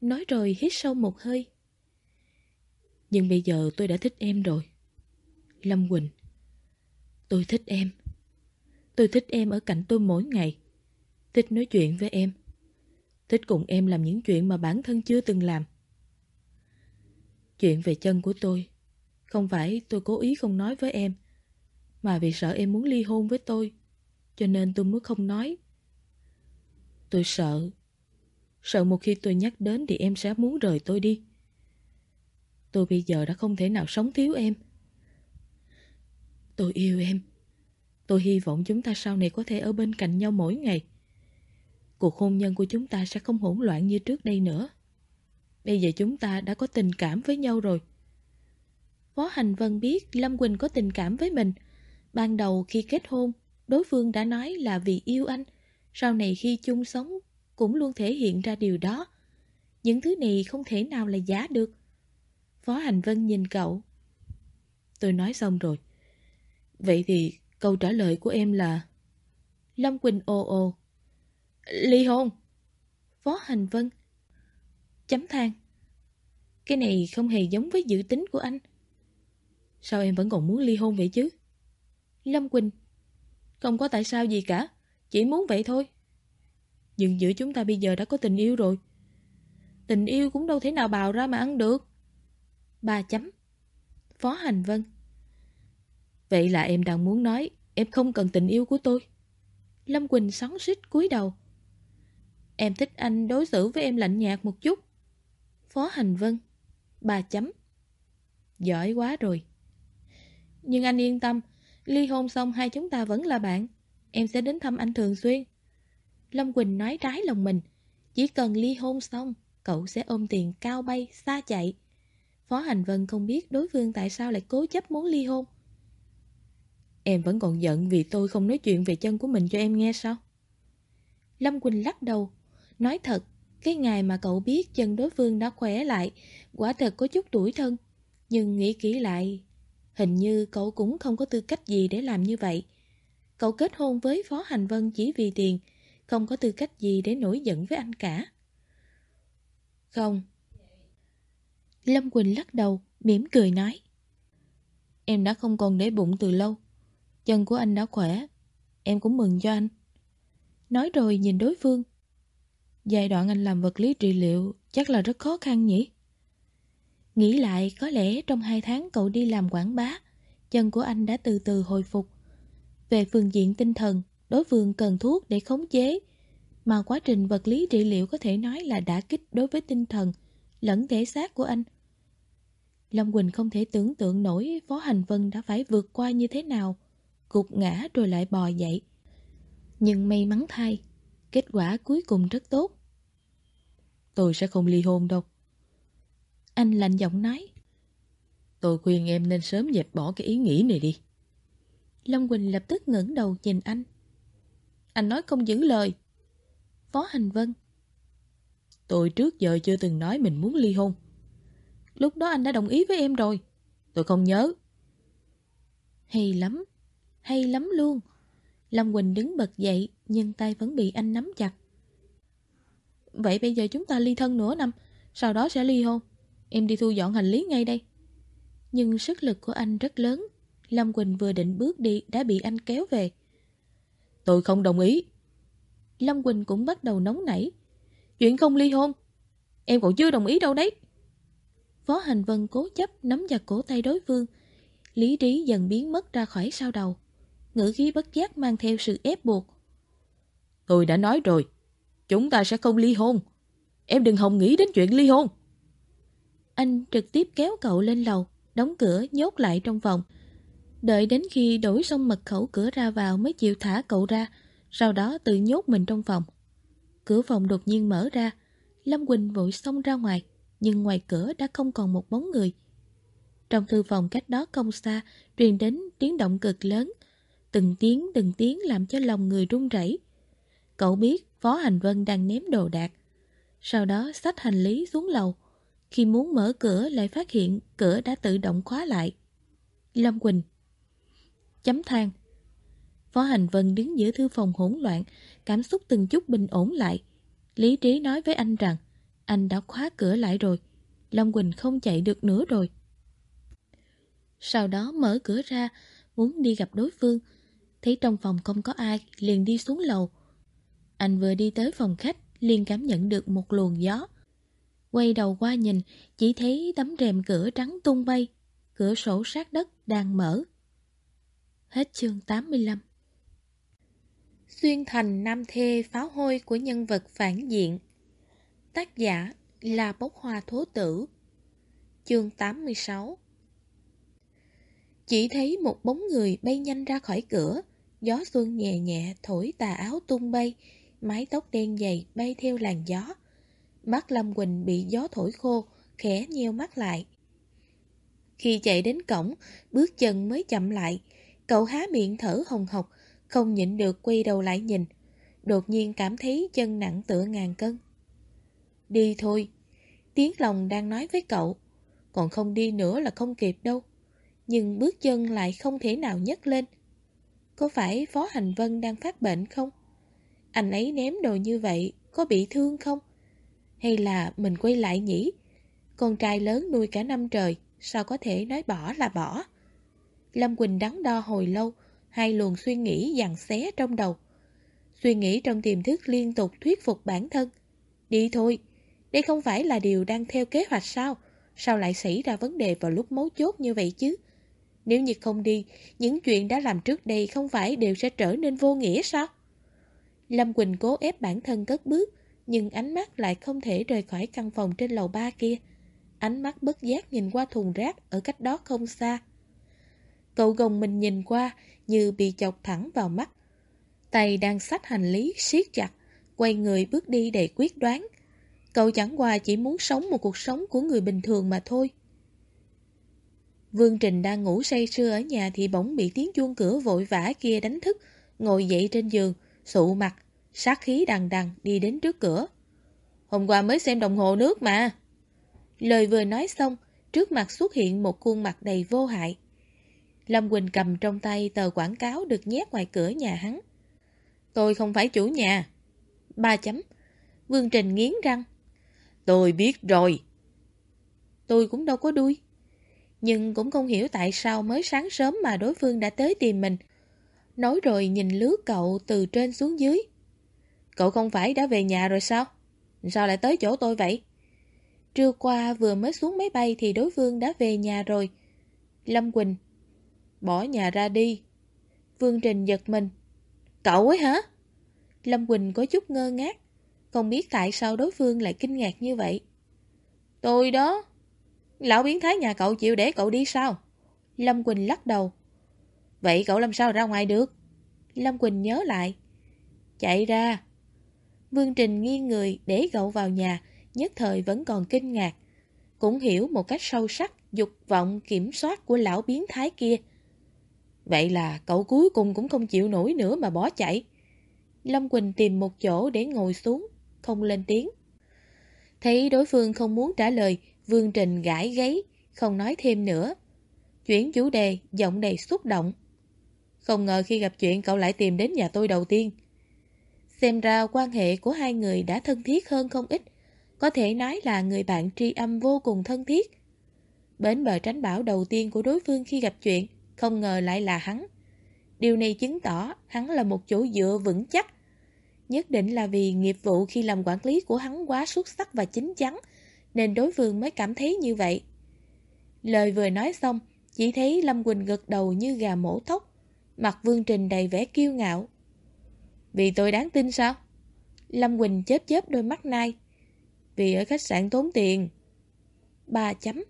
Nói rồi hít sâu một hơi. Nhưng bây giờ tôi đã thích em rồi. Lâm Quỳnh, tôi thích em. Tôi thích em ở cạnh tôi mỗi ngày. Thích nói chuyện với em. Thích cùng em làm những chuyện mà bản thân chưa từng làm. Chuyện về chân của tôi, không phải tôi cố ý không nói với em, mà vì sợ em muốn ly hôn với tôi, cho nên tôi mới không nói. Tôi sợ, sợ một khi tôi nhắc đến thì em sẽ muốn rời tôi đi. Tôi bây giờ đã không thể nào sống thiếu em. Tôi yêu em. Tôi hy vọng chúng ta sau này có thể ở bên cạnh nhau mỗi ngày. Cuộc hôn nhân của chúng ta sẽ không hỗn loạn như trước đây nữa. Bây giờ chúng ta đã có tình cảm với nhau rồi. Phó Hành Vân biết Lâm Quỳnh có tình cảm với mình. Ban đầu khi kết hôn, đối phương đã nói là vì yêu anh. Sau này khi chung sống, cũng luôn thể hiện ra điều đó. Những thứ này không thể nào là giả được. Phó Hành Vân nhìn cậu. Tôi nói xong rồi. Vậy thì câu trả lời của em là... Lâm Quỳnh ô ô Ly hôn. Phó Hành Vân. Chấm than. Cái này không hề giống với dự tính của anh. Sao em vẫn còn muốn ly hôn vậy chứ? Lâm Quỳnh. Không có tại sao gì cả. Chỉ muốn vậy thôi. Nhưng giữa chúng ta bây giờ đã có tình yêu rồi. Tình yêu cũng đâu thể nào bào ra mà ăn được. Ba chấm. Phó Hành Vân. Vậy là em đang muốn nói em không cần tình yêu của tôi. Lâm Quỳnh sóng xít cúi đầu. Em thích anh đối xử với em lạnh nhạt một chút. Phó Hành Vân. bà chấm. Giỏi quá rồi. Nhưng anh yên tâm, ly hôn xong hai chúng ta vẫn là bạn. Em sẽ đến thăm anh thường xuyên. Lâm Quỳnh nói trái lòng mình. Chỉ cần ly hôn xong, cậu sẽ ôm tiền cao bay, xa chạy. Phó Hành Vân không biết đối phương tại sao lại cố chấp muốn ly hôn. Em vẫn còn giận vì tôi không nói chuyện về chân của mình cho em nghe sao? Lâm Quỳnh lắc đầu. Nói thật, cái ngày mà cậu biết chân đối phương đã khỏe lại, quả thật có chút tuổi thân. Nhưng nghĩ kỹ lại, hình như cậu cũng không có tư cách gì để làm như vậy. Cậu kết hôn với Phó Hành Vân chỉ vì tiền, không có tư cách gì để nổi giận với anh cả. Không. Lâm Quỳnh lắc đầu, mỉm cười nói. Em đã không còn để bụng từ lâu. Chân của anh đã khỏe. Em cũng mừng cho anh. Nói rồi nhìn đối phương. Giai đoạn anh làm vật lý trị liệu Chắc là rất khó khăn nhỉ? Nghĩ lại, có lẽ trong hai tháng cậu đi làm quảng bá, Chân của anh đã từ từ hồi phục. Về phương diện tinh thần, Đối phương cần thuốc để khống chế, Mà quá trình vật lý trị liệu có thể nói là đã kích đối với tinh thần, Lẫn thể xác của anh. Lâm Quỳnh không thể tưởng tượng nổi Phó Hành Vân đã phải vượt qua như thế nào gục ngã rồi lại bò dậy. Nhưng may mắn thay, kết quả cuối cùng rất tốt. Tôi sẽ không ly hôn đâu. Anh lạnh giọng nói. Tôi khuyên em nên sớm dẹp bỏ cái ý nghĩ này đi. Lâm Quỳnh lập tức ngẩng đầu nhìn anh. Anh nói không giữ lời. Phó Hành Vân. Tôi trước giờ chưa từng nói mình muốn ly hôn. Lúc đó anh đã đồng ý với em rồi. Tôi không nhớ. Hay lắm hay lắm luôn. Lâm Quỳnh đứng bật dậy, nhưng tay vẫn bị anh nắm chặt. Vậy bây giờ chúng ta ly thân nửa năm, sau đó sẽ ly hôn. Em đi thu dọn hành lý ngay đây. Nhưng sức lực của anh rất lớn. Lâm Quỳnh vừa định bước đi đã bị anh kéo về. Tôi không đồng ý. Lâm Quỳnh cũng bắt đầu nóng nảy. Chuyện không ly hôn, em còn chưa đồng ý đâu đấy. Phó Hành Vân cố chấp nắm chặt cổ tay đối phương. Lý trí dần biến mất ra khỏi sau đầu. Ngữ khí bất giác mang theo sự ép buộc. Tôi đã nói rồi, chúng ta sẽ không ly hôn. Em đừng hòng nghĩ đến chuyện ly hôn. Anh trực tiếp kéo cậu lên lầu, đóng cửa nhốt lại trong phòng. Đợi đến khi đổi xong mật khẩu cửa ra vào mới chịu thả cậu ra, sau đó tự nhốt mình trong phòng. Cửa phòng đột nhiên mở ra, Lâm Quỳnh vội xông ra ngoài, nhưng ngoài cửa đã không còn một bóng người. Trong thư phòng cách đó không xa, truyền đến tiếng động cực lớn, từng tiếng từng tiếng làm cho lòng người run rẩy. Cậu biết Phó Hành Vân đang ném đồ đạc. Sau đó xách hành lý xuống lầu. Khi muốn mở cửa lại phát hiện cửa đã tự động khóa lại. Lâm Quỳnh Chấm than Phó Hành Vân đứng giữa thư phòng hỗn loạn, cảm xúc từng chút bình ổn lại. Lý trí nói với anh rằng anh đã khóa cửa lại rồi. long Quỳnh không chạy được nữa rồi. Sau đó mở cửa ra, muốn đi gặp đối phương. Thấy trong phòng không có ai, liền đi xuống lầu. Anh vừa đi tới phòng khách, liền cảm nhận được một luồng gió. Quay đầu qua nhìn, chỉ thấy tấm rèm cửa trắng tung bay, cửa sổ sát đất đang mở. Hết chương 85 Xuyên thành nam thê pháo hôi của nhân vật phản diện Tác giả là bốc hoa thố tử Chương 86 Chỉ thấy một bóng người bay nhanh ra khỏi cửa Gió xuân nhẹ nhẹ thổi tà áo tung bay, Mái tóc đen dày bay theo làn gió. Mắt Lâm Quỳnh bị gió thổi khô, Khẽ nheo mắt lại. Khi chạy đến cổng, Bước chân mới chậm lại. Cậu há miệng thở hồng hộc, Không nhịn được quay đầu lại nhìn. Đột nhiên cảm thấy chân nặng tựa ngàn cân. Đi thôi, Tiếng lòng đang nói với cậu. Còn không đi nữa là không kịp đâu. Nhưng bước chân lại không thể nào nhấc lên. Có phải Phó Hành Vân đang phát bệnh không? Anh ấy ném đồ như vậy, Có bị thương không? Hay là mình quay lại nhỉ? Con trai lớn nuôi cả năm trời, Sao có thể nói bỏ là bỏ? Lâm Quỳnh đắn đo hồi lâu, Hai luồng suy nghĩ dằn xé trong đầu Suy nghĩ trong tiềm thức liên tục thuyết phục bản thân Đi thôi, Đây không phải là điều đang theo kế hoạch sao Sao lại xảy ra vấn đề vào lúc mấu chốt như vậy chứ nếu như không đi Những chuyện đã làm trước đây không phải đều sẽ trở nên vô nghĩa sao Lâm Quỳnh cố ép bản thân cất bước Nhưng ánh mắt lại không thể rời khỏi căn phòng trên lầu ba kia Ánh mắt bất giác nhìn qua thùng rác ở cách đó không xa Cậu gồng mình nhìn qua như bị chọc thẳng vào mắt. Tay đang xách hành lý siết chặt, quay người bước đi đầy quyết đoán. Cậu chẳng qua chỉ muốn sống một cuộc sống của người bình thường mà thôi. Vương Trình đang ngủ say sưa ở nhà thì bỗng bị tiếng chuông cửa vội vã kia đánh thức, ngồi dậy trên giường, sụ mặt, sát khí đằng đằng đi đến trước cửa. Hôm qua mới xem đồng hồ nước mà. Lời vừa nói xong, trước mặt xuất hiện một khuôn mặt đầy vô hại. Lâm Quỳnh cầm trong tay tờ quảng cáo được nhét ngoài cửa nhà hắn. Tôi không phải chủ nhà. Ba chấm. Vương Trình nghiến răng. Tôi biết rồi. Tôi cũng đâu có đuôi. Nhưng cũng không hiểu tại sao mới sáng sớm mà đối phương đã tới tìm mình. Nói rồi nhìn lướt cậu từ trên xuống dưới. Cậu không phải đã về nhà rồi sao? Sao lại tới chỗ tôi vậy? Trưa qua vừa mới xuống máy bay thì đối phương đã về nhà rồi. Lâm Quỳnh, Bỏ nhà ra đi. Vương Trình giật mình. Cậu ấy hả? Lâm Quỳnh có chút ngơ ngác. Không biết tại sao đối phương lại kinh ngạc như vậy. Tôi đó. Lão biến thái nhà cậu chịu để cậu đi sao? Lâm Quỳnh lắc đầu. Vậy cậu làm sao ra ngoài được? Lâm Quỳnh nhớ lại. Chạy ra. Vương Trình nghiêng người để cậu vào nhà, nhất thời vẫn còn kinh ngạc. Cũng hiểu một cách sâu sắc dục vọng kiểm soát của lão biến thái kia. Vậy là cậu cuối cùng cũng không chịu nổi nữa mà bỏ chạy. Lâm Quỳnh tìm một chỗ để ngồi xuống, không lên tiếng. Thấy đối phương không muốn trả lời, Vương Trình gãi gáy, không nói thêm nữa. Chuyển chủ đề, giọng đầy xúc động. Không ngờ khi gặp chuyện cậu lại tìm đến nhà tôi đầu tiên. Xem ra quan hệ của hai người đã thân thiết hơn không ít. Có thể nói là người bạn tri âm vô cùng thân thiết. Bến bờ tránh bảo đầu tiên của đối phương khi gặp chuyện không ngờ lại là hắn. Điều này chứng tỏ hắn là một chỗ dựa vững chắc. Nhất định là vì nghiệp vụ khi làm quản lý của hắn quá xuất sắc và chính chắn, nên đối phương mới cảm thấy như vậy. Lời vừa nói xong, chỉ thấy Lâm Quỳnh gật đầu như gà mổ tóc, mặt Vương Trình đầy vẻ kiêu ngạo. Vì tôi đáng tin sao? Lâm Quỳnh chớp chớp đôi mắt nai. Vì ở khách sạn tốn tiền. Ba chấm.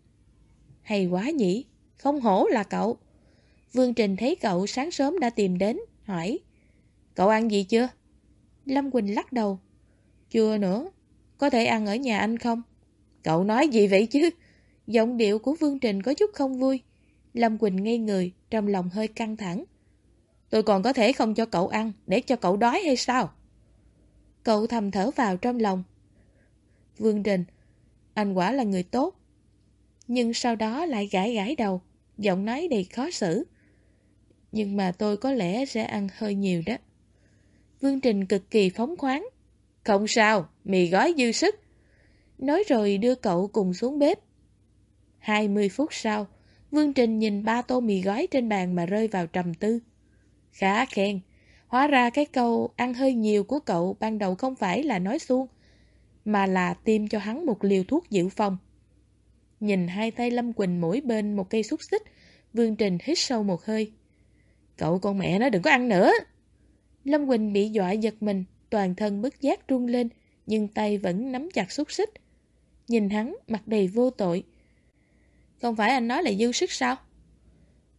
Hay quá nhỉ, không hổ là cậu. Vương Trình thấy cậu sáng sớm đã tìm đến, hỏi. Cậu ăn gì chưa? Lâm Quỳnh lắc đầu. Chưa nữa, có thể ăn ở nhà anh không? Cậu nói gì vậy chứ? Giọng điệu của Vương Trình có chút không vui. Lâm Quỳnh ngây người, trong lòng hơi căng thẳng. Tôi còn có thể không cho cậu ăn, để cho cậu đói hay sao? Cậu thầm thở vào trong lòng. Vương Trình, anh quả là người tốt. Nhưng sau đó lại gãi gãi đầu, giọng nói đầy khó xử. Nhưng mà tôi có lẽ sẽ ăn hơi nhiều đó. Vương Trình cực kỳ phóng khoáng. Không sao, mì gói dư sức. Nói rồi đưa cậu cùng xuống bếp. 20 phút sau, Vương Trình nhìn ba tô mì gói trên bàn mà rơi vào trầm tư. Khá khen, hóa ra cái câu ăn hơi nhiều của cậu ban đầu không phải là nói suông, mà là tiêm cho hắn một liều thuốc dự phòng. Nhìn hai tay Lâm Quỳnh mỗi bên một cây xúc xích, Vương Trình hít sâu một hơi. Cậu con mẹ nó đừng có ăn nữa. Lâm Quỳnh bị dọa giật mình, toàn thân bất giác run lên, nhưng tay vẫn nắm chặt xúc xích. Nhìn hắn, mặt đầy vô tội. Không phải anh nói là dư sức sao?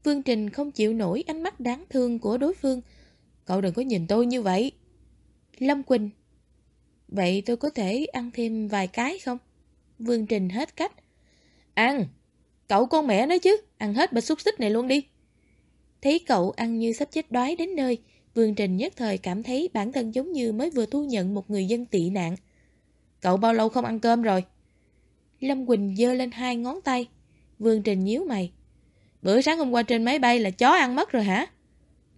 Vương Trình không chịu nổi ánh mắt đáng thương của đối phương. Cậu đừng có nhìn tôi như vậy. Lâm Quỳnh. Vậy tôi có thể ăn thêm vài cái không? Vương Trình hết cách. Ăn! Cậu con mẹ nói chứ, ăn hết bịch xúc xích này luôn đi. Thấy cậu ăn như sắp chết đói đến nơi, Vương Trình nhất thời cảm thấy bản thân giống như mới vừa thu nhận một người dân tị nạn. Cậu bao lâu không ăn cơm rồi? Lâm Quỳnh dơ lên hai ngón tay. Vương Trình nhíu mày. Bữa sáng hôm qua trên máy bay là chó ăn mất rồi hả?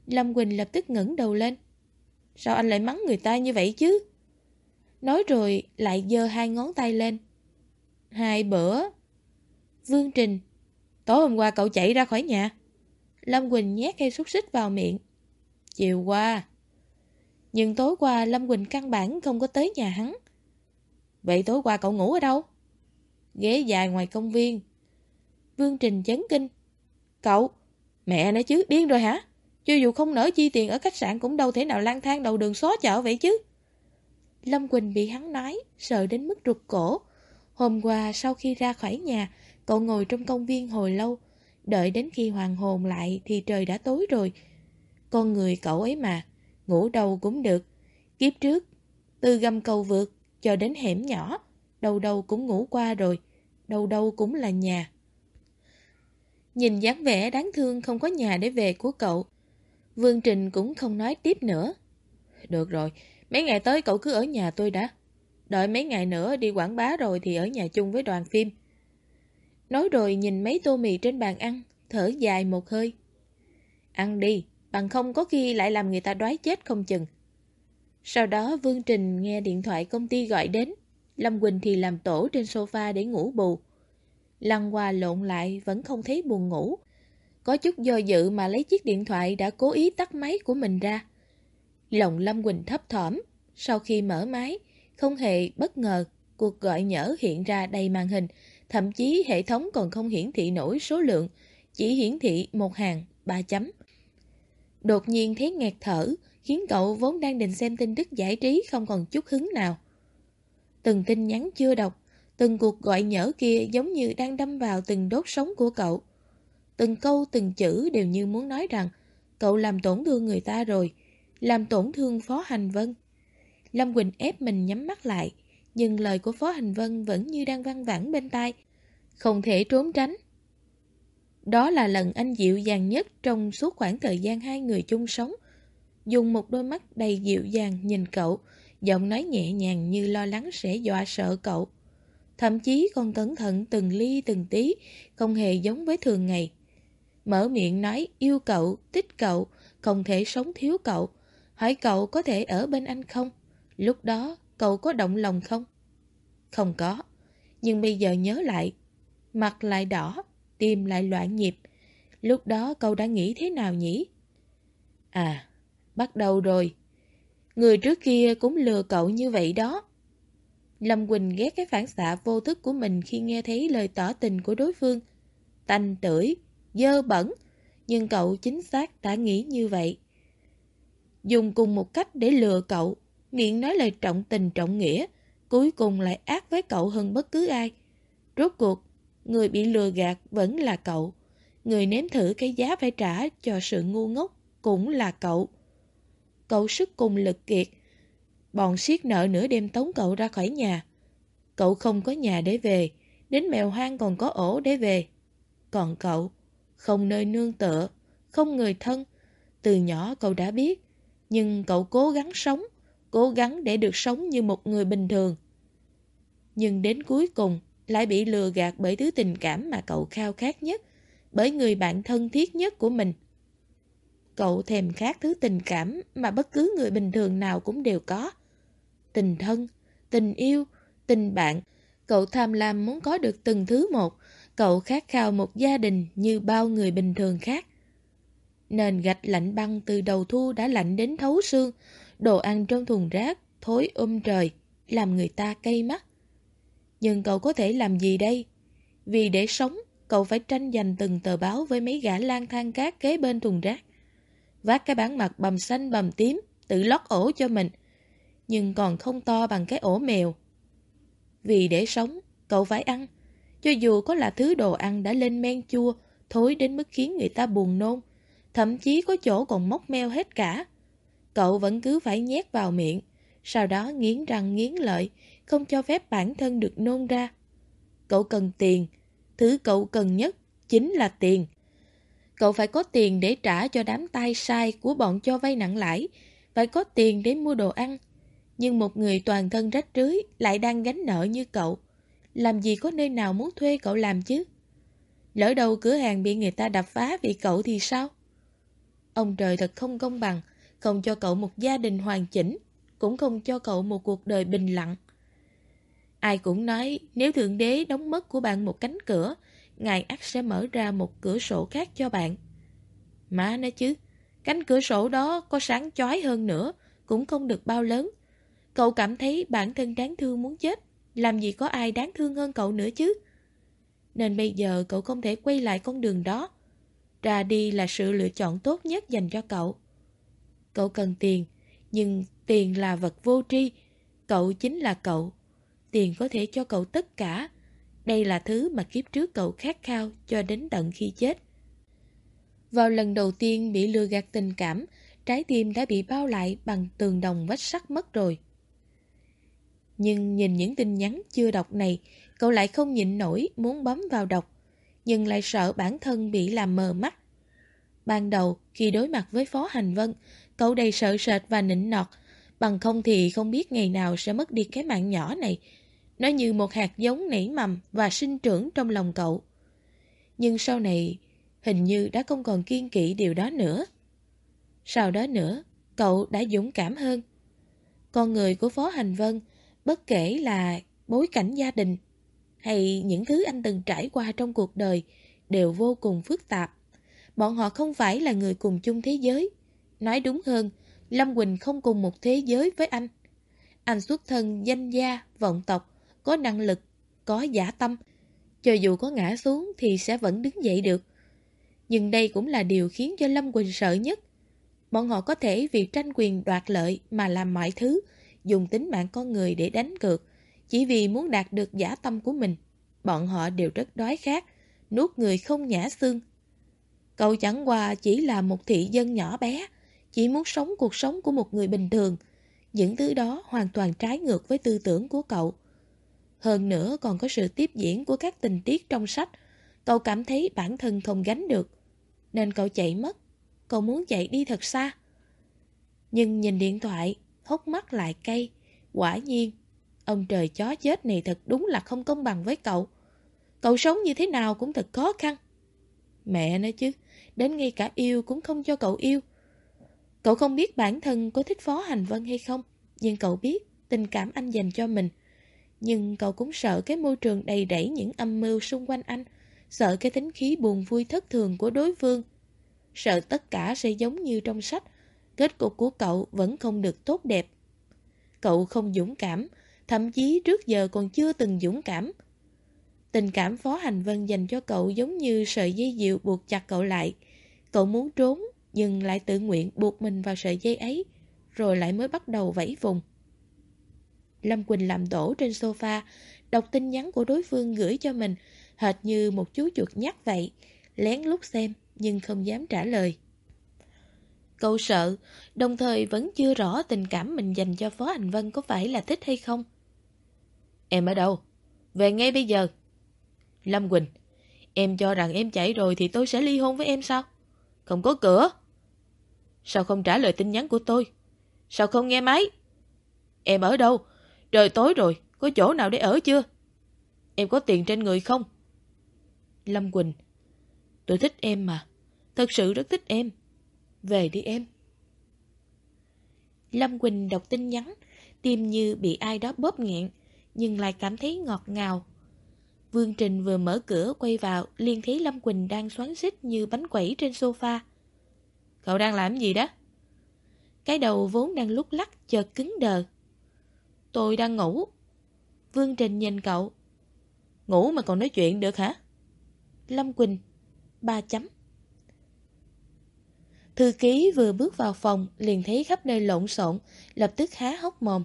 Lâm Quỳnh lập tức ngẩng đầu lên. Sao anh lại mắng người ta như vậy chứ? Nói rồi lại dơ hai ngón tay lên. Hai bữa. Vương Trình. Tối hôm qua cậu chạy ra khỏi nhà. Lâm Quỳnh nhét cây xúc xích vào miệng. Chiều qua. Nhưng tối qua Lâm Quỳnh căn bản không có tới nhà hắn. Vậy tối qua cậu ngủ ở đâu? Ghế dài ngoài công viên. Vương Trình chấn kinh. Cậu, mẹ nói chứ, điên rồi hả? Cho dù không nỡ chi tiền ở khách sạn cũng đâu thể nào lang thang đầu đường xó chợ vậy chứ. Lâm Quỳnh bị hắn nói, sợ đến mức rụt cổ. Hôm qua sau khi ra khỏi nhà, cậu ngồi trong công viên hồi lâu. Đợi đến khi hoàng hồn lại thì trời đã tối rồi. Con người cậu ấy mà, ngủ đâu cũng được. Kiếp trước, từ gầm cầu vượt cho đến hẻm nhỏ, đâu đâu cũng ngủ qua rồi, đâu đâu cũng là nhà. Nhìn dáng vẻ đáng thương không có nhà để về của cậu, Vương Trình cũng không nói tiếp nữa. Được rồi, mấy ngày tới cậu cứ ở nhà tôi đã. Đợi mấy ngày nữa đi quảng bá rồi thì ở nhà chung với đoàn phim. Nói rồi nhìn mấy tô mì trên bàn ăn, thở dài một hơi. Ăn đi, bằng không có khi lại làm người ta đói chết không chừng. Sau đó Vương Trình nghe điện thoại công ty gọi đến. Lâm Quỳnh thì làm tổ trên sofa để ngủ bù. Lăn qua lộn lại vẫn không thấy buồn ngủ. Có chút do dự mà lấy chiếc điện thoại đã cố ý tắt máy của mình ra. Lòng Lâm Quỳnh thấp thỏm. Sau khi mở máy, không hề bất ngờ, cuộc gọi nhỡ hiện ra đầy màn hình. Thậm chí hệ thống còn không hiển thị nổi số lượng, chỉ hiển thị một hàng, ba chấm. Đột nhiên thấy nghẹt thở, khiến cậu vốn đang định xem tin tức giải trí không còn chút hứng nào. Từng tin nhắn chưa đọc, từng cuộc gọi nhỡ kia giống như đang đâm vào từng đốt sống của cậu. Từng câu từng chữ đều như muốn nói rằng cậu làm tổn thương người ta rồi, làm tổn thương Phó Hành Vân. Lâm Quỳnh ép mình nhắm mắt lại, nhưng lời của Phó Hành Vân vẫn như đang văng vẳng bên tai, không thể trốn tránh. Đó là lần anh dịu dàng nhất trong suốt khoảng thời gian hai người chung sống. Dùng một đôi mắt đầy dịu dàng nhìn cậu, giọng nói nhẹ nhàng như lo lắng sẽ dọa sợ cậu. Thậm chí còn cẩn thận từng ly từng tí, không hề giống với thường ngày. Mở miệng nói yêu cậu, thích cậu, không thể sống thiếu cậu. Hỏi cậu có thể ở bên anh không? Lúc đó cậu có động lòng không? Không có. Nhưng bây giờ nhớ lại, mặt lại đỏ, tim lại loạn nhịp. Lúc đó cậu đã nghĩ thế nào nhỉ? À, bắt đầu rồi. Người trước kia cũng lừa cậu như vậy đó. Lâm Quỳnh ghét cái phản xạ vô thức của mình khi nghe thấy lời tỏ tình của đối phương. Tanh tưởi, dơ bẩn, nhưng cậu chính xác đã nghĩ như vậy. Dùng cùng một cách để lừa cậu, miệng nói lời trọng tình trọng nghĩa, cuối cùng lại ác với cậu hơn bất cứ ai. Rốt cuộc, người bị lừa gạt vẫn là cậu. Người nếm thử cái giá phải trả cho sự ngu ngốc cũng là cậu. Cậu sức cùng lực kiệt, bọn siết nợ nửa đêm tống cậu ra khỏi nhà. Cậu không có nhà để về, đến mèo hoang còn có ổ để về. Còn cậu, không nơi nương tựa, không người thân. Từ nhỏ cậu đã biết, nhưng cậu cố gắng sống, cố gắng để được sống như một người bình thường. Nhưng đến cuối cùng lại bị lừa gạt bởi thứ tình cảm mà cậu khao khát nhất, bởi người bạn thân thiết nhất của mình. Cậu thèm khát thứ tình cảm mà bất cứ người bình thường nào cũng đều có. Tình thân, tình yêu, tình bạn. Cậu tham lam muốn có được từng thứ một. Cậu khát khao một gia đình như bao người bình thường khác. Nền gạch lạnh băng từ đầu thu đã lạnh đến thấu xương. Đồ ăn trong thùng rác, thối um trời, làm người ta cay mắt. Nhưng cậu có thể làm gì đây? Vì để sống, cậu phải tranh giành từng tờ báo với mấy gã lang thang cát kế bên thùng rác. Vác cái bản mặt bầm xanh bầm tím, tự lót ổ cho mình. Nhưng còn không to bằng cái ổ mèo. Vì để sống, cậu phải ăn. Cho dù có là thứ đồ ăn đã lên men chua, thối đến mức khiến người ta buồn nôn. Thậm chí có chỗ còn móc meo hết cả. Cậu vẫn cứ phải nhét vào miệng, sau đó nghiến răng nghiến lợi, không cho phép bản thân được nôn ra. Cậu cần tiền, thứ cậu cần nhất chính là tiền. Cậu phải có tiền để trả cho đám tay sai của bọn cho vay nặng lãi, phải có tiền để mua đồ ăn. Nhưng một người toàn thân rách rưới lại đang gánh nợ như cậu. Làm gì có nơi nào muốn thuê cậu làm chứ? Lỡ đầu cửa hàng bị người ta đập phá vì cậu thì sao? Ông trời thật không công bằng, không cho cậu một gia đình hoàn chỉnh, cũng không cho cậu một cuộc đời bình lặng. Ai cũng nói nếu Thượng Đế đóng mất của bạn một cánh cửa, Ngài ắt sẽ mở ra một cửa sổ khác cho bạn. Má nói chứ, cánh cửa sổ đó có sáng chói hơn nữa, cũng không được bao lớn. Cậu cảm thấy bản thân đáng thương muốn chết, làm gì có ai đáng thương hơn cậu nữa chứ. Nên bây giờ cậu không thể quay lại con đường đó. Ra đi là sự lựa chọn tốt nhất dành cho cậu. Cậu cần tiền, nhưng tiền là vật vô tri. Cậu chính là cậu. Tiền có thể cho cậu tất cả. Đây là thứ mà kiếp trước cậu khát khao cho đến tận khi chết. Vào lần đầu tiên bị lừa gạt tình cảm, trái tim đã bị bao lại bằng tường đồng vách sắt mất rồi. Nhưng nhìn những tin nhắn chưa đọc này, cậu lại không nhịn nổi muốn bấm vào đọc, nhưng lại sợ bản thân bị làm mờ mắt. Ban đầu, khi đối mặt với Phó Hành Vân, cậu đầy sợ sệt và nịnh nọt, bằng không thì không biết ngày nào sẽ mất đi cái mạng nhỏ này. Nó như một hạt giống nảy mầm và sinh trưởng trong lòng cậu. Nhưng sau này, hình như đã không còn kiên kỵ điều đó nữa. Sau đó nữa, cậu đã dũng cảm hơn. Con người của Phó Hành Vân, bất kể là bối cảnh gia đình hay những thứ anh từng trải qua trong cuộc đời, đều vô cùng phức tạp. Bọn họ không phải là người cùng chung thế giới. Nói đúng hơn, Lâm Quỳnh không cùng một thế giới với anh. Anh xuất thân danh gia, vọng tộc, có năng lực, có giả tâm. Cho dù có ngã xuống thì sẽ vẫn đứng dậy được. Nhưng đây cũng là điều khiến cho Lâm Quỳnh sợ nhất. Bọn họ có thể vì tranh quyền đoạt lợi mà làm mọi thứ, dùng tính mạng con người để đánh cược, chỉ vì muốn đạt được giả tâm của mình. Bọn họ đều rất đói khát, nuốt người không nhả xương. Cậu chẳng qua chỉ là một thị dân nhỏ bé, chỉ muốn sống cuộc sống của một người bình thường. Những thứ đó hoàn toàn trái ngược với tư tưởng của cậu. Hơn nữa còn có sự tiếp diễn của các tình tiết trong sách. Cậu cảm thấy bản thân không gánh được. Nên cậu chạy mất. Cậu muốn chạy đi thật xa. Nhưng nhìn điện thoại, hốc mắt lại cay. Quả nhiên, ông trời chó chết này thật đúng là không công bằng với cậu. Cậu sống như thế nào cũng thật khó khăn. Mẹ nói chứ, đến ngay cả yêu cũng không cho cậu yêu. Cậu không biết bản thân có thích Phó Hành Vân hay không, nhưng cậu biết tình cảm anh dành cho mình. Nhưng cậu cũng sợ cái môi trường đầy đẩy những âm mưu xung quanh anh, sợ cái tính khí buồn vui thất thường của đối phương. Sợ tất cả sẽ giống như trong sách, kết cục của cậu vẫn không được tốt đẹp. Cậu không dũng cảm, thậm chí trước giờ còn chưa từng dũng cảm. Tình cảm Phó Hành Vân dành cho cậu giống như sợi dây dịu buộc chặt cậu lại. Cậu muốn trốn, nhưng lại tự nguyện buộc mình vào sợi dây ấy, rồi lại mới bắt đầu vẫy vùng. Lâm Quỳnh làm đổ trên sofa, đọc tin nhắn của đối phương gửi cho mình, hệt như một chú chuột nhắt vậy, lén lút xem nhưng không dám trả lời. Cậu sợ, đồng thời vẫn chưa rõ tình cảm mình dành cho Phó Hành Vân có phải là thích hay không. Em ở đâu? Về ngay bây giờ. Lâm Quỳnh, em cho rằng em chạy rồi thì tôi sẽ ly hôn với em sao? Không có cửa. Sao không trả lời tin nhắn của tôi? Sao không nghe máy? Em ở đâu? Trời tối rồi, có chỗ nào để ở chưa? Em có tiền trên người không? Lâm Quỳnh, tôi thích em mà. Thật sự rất thích em. Về đi em. Lâm Quỳnh đọc tin nhắn, tim như bị ai đó bóp nghẹn, nhưng lại cảm thấy ngọt ngào. Vương Trình vừa mở cửa quay vào, liền thấy Lâm Quỳnh đang xoắn xích như bánh quẩy trên sofa. Cậu đang làm gì đó? Cái đầu vốn đang lúc lắc chợt cứng đờ. Tôi đang ngủ. Vương Trình nhìn cậu. Ngủ mà còn nói chuyện được hả? Lâm Quỳnh. Ba chấm. Thư ký vừa bước vào phòng liền thấy khắp nơi lộn xộn, lập tức há hốc mồm.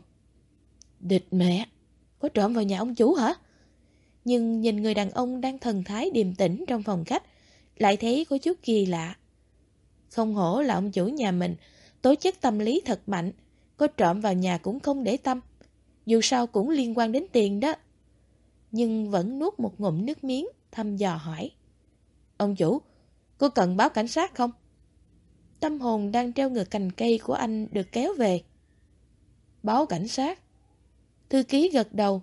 Địch mẹ, có trộm vào nhà ông chủ hả? Nhưng nhìn người đàn ông đang thần thái điềm tĩnh trong phòng khách, lại thấy có chút kỳ lạ. Không hổ là ông chủ nhà mình, tố chất tâm lý thật mạnh, có trộm vào nhà cũng không để tâm. Dù sao cũng liên quan đến tiền đó. Nhưng vẫn nuốt một ngụm nước miếng, thăm dò hỏi. Ông chủ, có cần báo cảnh sát không? Tâm hồn đang treo ngược cành cây của anh được kéo về. Báo cảnh sát. Thư ký gật đầu.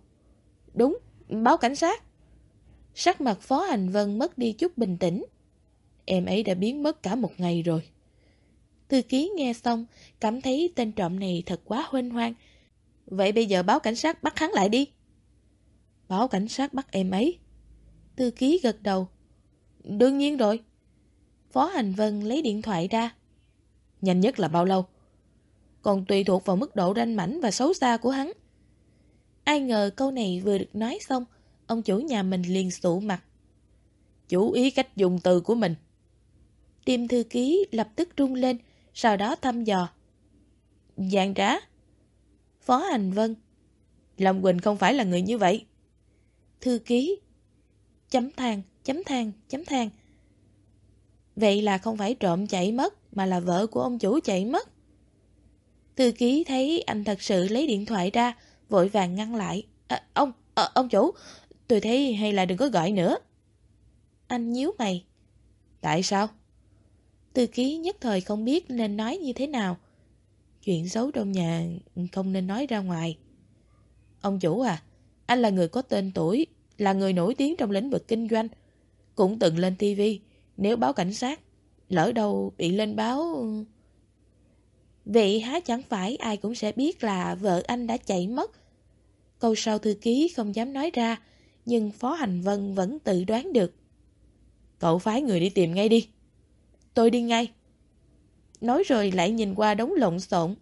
Đúng, báo cảnh sát. Sắc mặt Phó Hành Vân mất đi chút bình tĩnh. Em ấy đã biến mất cả một ngày rồi. Thư ký nghe xong, cảm thấy tên trộm này thật quá huênh hoang. Vậy bây giờ báo cảnh sát bắt hắn lại đi. Báo cảnh sát bắt em ấy. Thư ký gật đầu. Đương nhiên rồi. Phó Hành Vân lấy điện thoại ra. Nhanh nhất là bao lâu? Còn tùy thuộc vào mức độ ranh mảnh và xấu xa của hắn. Ai ngờ câu này vừa được nói xong, ông chủ nhà mình liền sụ mặt. Chú ý cách dùng từ của mình. Tim thư ký lập tức rung lên, sau đó thăm dò. Dạng trá. Phó Hành Vân. Long Quỳnh không phải là người như vậy. Thư ký. Chấm than, chấm than, chấm than. Vậy là không phải trộm chạy mất, mà là vợ của ông chủ chạy mất. Thư ký thấy anh thật sự lấy điện thoại ra, vội vàng ngăn lại. À, ông, à, ông chủ, tôi thấy hay là đừng có gọi nữa. Anh nhíu mày. Tại sao? Thư ký nhất thời không biết nên nói như thế nào. Chuyện xấu trong nhà ừ, không nên nói ra ngoài. Ông chủ à, anh là người có tên tuổi, là người nổi tiếng trong lĩnh vực kinh doanh. Cũng từng lên tivi nếu báo cảnh sát, lỡ đâu bị lên báo... Ừ. Vậy há chẳng phải ai cũng sẽ biết là vợ anh đã chạy mất. Câu sau thư ký không dám nói ra, nhưng Phó Hành Vân vẫn tự đoán được. Cậu phái người đi tìm ngay đi. Tôi đi ngay. Nói rồi lại nhìn qua đống lộn xộn.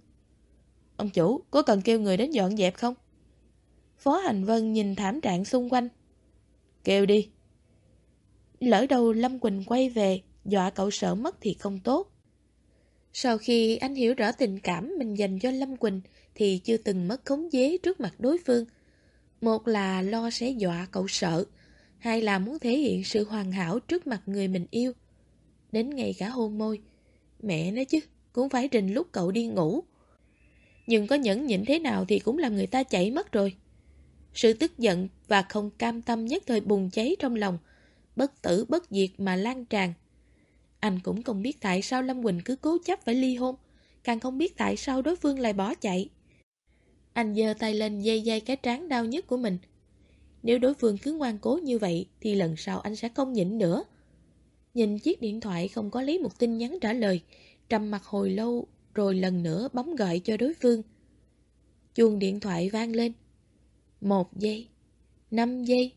Ông chủ, có cần kêu người đến dọn dẹp không? Phó Hành Vân nhìn thảm trạng xung quanh. Kêu đi. Lỡ đầu Lâm Quỳnh quay về, dọa cậu sợ mất thì không tốt. Sau khi anh hiểu rõ tình cảm mình dành cho Lâm Quỳnh thì chưa từng mất khống chế trước mặt đối phương. Một là lo sẽ dọa cậu sợ, hai là muốn thể hiện sự hoàn hảo trước mặt người mình yêu. Đến ngày cả hôn môi, mẹ nói chứ, cũng phải trình lúc cậu đi ngủ. Nhưng có nhẫn nhịn thế nào thì cũng làm người ta chảy mất rồi. Sự tức giận và không cam tâm nhất thời bùng cháy trong lòng, bất tử bất diệt mà lan tràn. Anh cũng không biết tại sao Lâm Quỳnh cứ cố chấp phải ly hôn, càng không biết tại sao đối phương lại bỏ chạy. Anh giơ tay lên dây dây cái trán đau nhất của mình. Nếu đối phương cứ ngoan cố như vậy thì lần sau anh sẽ không nhịn nữa. Nhìn chiếc điện thoại không có lấy một tin nhắn trả lời, trầm mặt hồi lâu rồi lần nữa bấm gọi cho đối phương. Chuông điện thoại vang lên. Một giây, năm giây,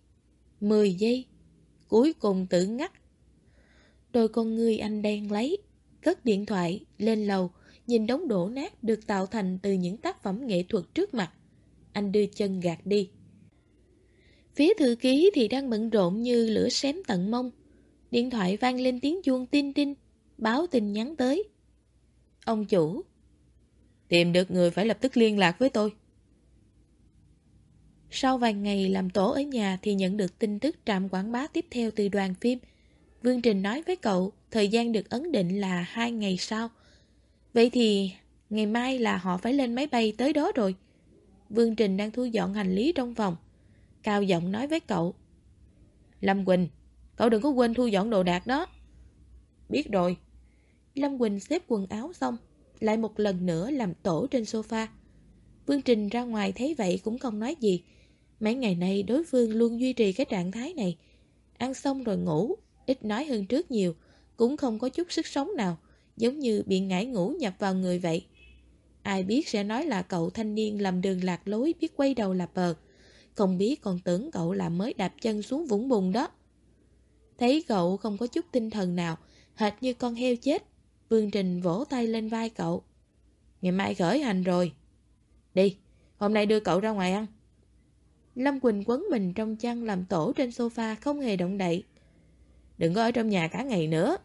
mười giây, cuối cùng tự ngắt. Đôi con người anh đen lấy, cất điện thoại, lên lầu, nhìn đống đổ nát được tạo thành từ những tác phẩm nghệ thuật trước mặt. Anh đưa chân gạt đi. Phía thư ký thì đang bận rộn như lửa xém tận mông. Điện thoại vang lên tiếng chuông tin tin, báo tin nhắn tới. Ông chủ. Tìm được người phải lập tức liên lạc với tôi. Sau vài ngày làm tổ ở nhà thì nhận được tin tức trạm quảng bá tiếp theo từ đoàn phim. Vương Trình nói với cậu thời gian được ấn định là hai ngày sau. Vậy thì ngày mai là họ phải lên máy bay tới đó rồi. Vương Trình đang thu dọn hành lý trong phòng. Cao giọng nói với cậu. Lâm Quỳnh, cậu đừng có quên thu dọn đồ đạc đó. Biết rồi. Lâm Quỳnh xếp quần áo xong, lại một lần nữa làm tổ trên sofa. Vương Trình ra ngoài thấy vậy cũng không nói gì. Mấy ngày nay đối phương luôn duy trì cái trạng thái này. Ăn xong rồi ngủ, ít nói hơn trước nhiều, cũng không có chút sức sống nào, giống như bị ngải ngủ nhập vào người vậy. Ai biết sẽ nói là cậu thanh niên làm đường lạc lối biết quay đầu là bờ. Không biết còn tưởng cậu là mới đạp chân xuống vũng bùn đó. Thấy cậu không có chút tinh thần nào, hệt như con heo chết. Vương Trình vỗ tay lên vai cậu. Ngày mai khởi hành rồi. Đi, hôm nay đưa cậu ra ngoài ăn. Lâm Quỳnh quấn mình trong chăn làm tổ trên sofa không hề động đậy. Đừng có ở trong nhà cả ngày nữa.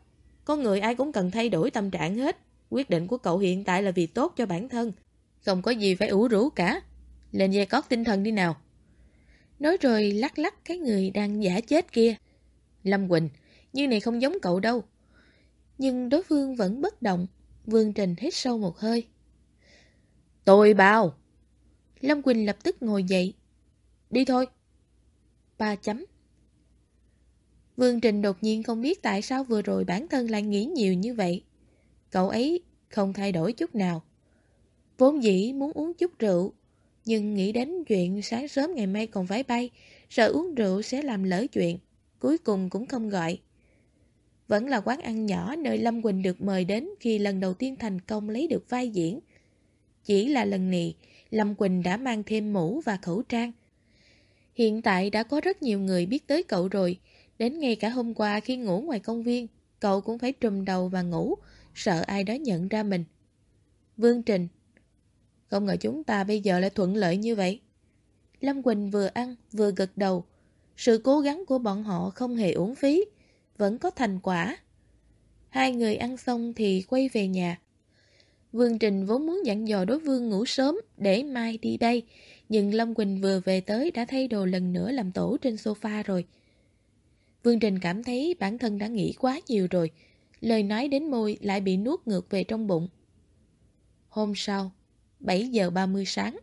Con người ai cũng cần thay đổi tâm trạng hết. Quyết định của cậu hiện tại là vì tốt cho bản thân. Không có gì phải ủ rũ cả. Lên dây cót tinh thần đi nào. Nói rồi lắc lắc cái người đang giả chết kia. Lâm Quỳnh, như này không giống cậu đâu. Nhưng đối phương vẫn bất động. Vương Trình hít sâu một hơi. Tôi bao. Lâm Quỳnh lập tức ngồi dậy. Đi thôi. Ba chấm. Vương Trình đột nhiên không biết tại sao vừa rồi bản thân lại nghĩ nhiều như vậy. Cậu ấy không thay đổi chút nào. Vốn dĩ muốn uống chút rượu, nhưng nghĩ đến chuyện sáng sớm ngày mai còn phải bay, sợ uống rượu sẽ làm lỡ chuyện, cuối cùng cũng không gọi. Vẫn là quán ăn nhỏ nơi Lâm Quỳnh được mời đến khi lần đầu tiên thành công lấy được vai diễn. Chỉ là lần này, Lâm Quỳnh đã mang thêm mũ và khẩu trang. Hiện tại đã có rất nhiều người biết tới cậu rồi, đến ngay cả hôm qua khi ngủ ngoài công viên, cậu cũng phải trùm đầu và ngủ, sợ ai đó nhận ra mình. Vương Trình Không ngờ chúng ta bây giờ lại thuận lợi như vậy. Lâm Quỳnh vừa ăn vừa gật đầu. Sự cố gắng của bọn họ không hề uổng phí, vẫn có thành quả. Hai người ăn xong thì quay về nhà. Vương Trình vốn muốn dặn dò đối vương ngủ sớm để mai đi bay, nhưng Lâm Quỳnh vừa về tới đã thay đồ lần nữa làm tổ trên sofa rồi. Vương Trình cảm thấy bản thân đã nghĩ quá nhiều rồi, lời nói đến môi lại bị nuốt ngược về trong bụng. Hôm sau, 7 giờ 30 sáng.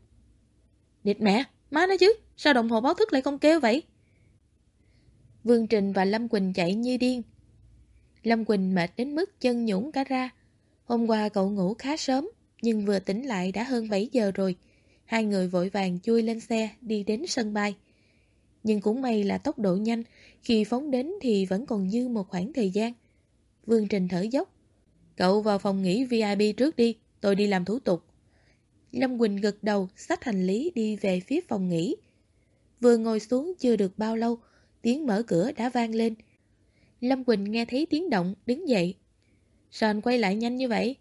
Địt mẹ, má nói chứ, sao đồng hồ báo thức lại không kêu vậy? Vương Trình và Lâm Quỳnh chạy như điên. Lâm Quỳnh mệt đến mức chân nhũng cả ra. Hôm qua cậu ngủ khá sớm, nhưng vừa tỉnh lại đã hơn 7 giờ rồi. Hai người vội vàng chui lên xe đi đến sân bay. Nhưng cũng may là tốc độ nhanh, khi phóng đến thì vẫn còn dư một khoảng thời gian. Vương Trình thở dốc. Cậu vào phòng nghỉ VIP trước đi, tôi đi làm thủ tục. Lâm Quỳnh gật đầu, xách hành lý đi về phía phòng nghỉ. Vừa ngồi xuống chưa được bao lâu, tiếng mở cửa đã vang lên. Lâm Quỳnh nghe thấy tiếng động, đứng dậy. Sao anh quay lại nhanh như vậy?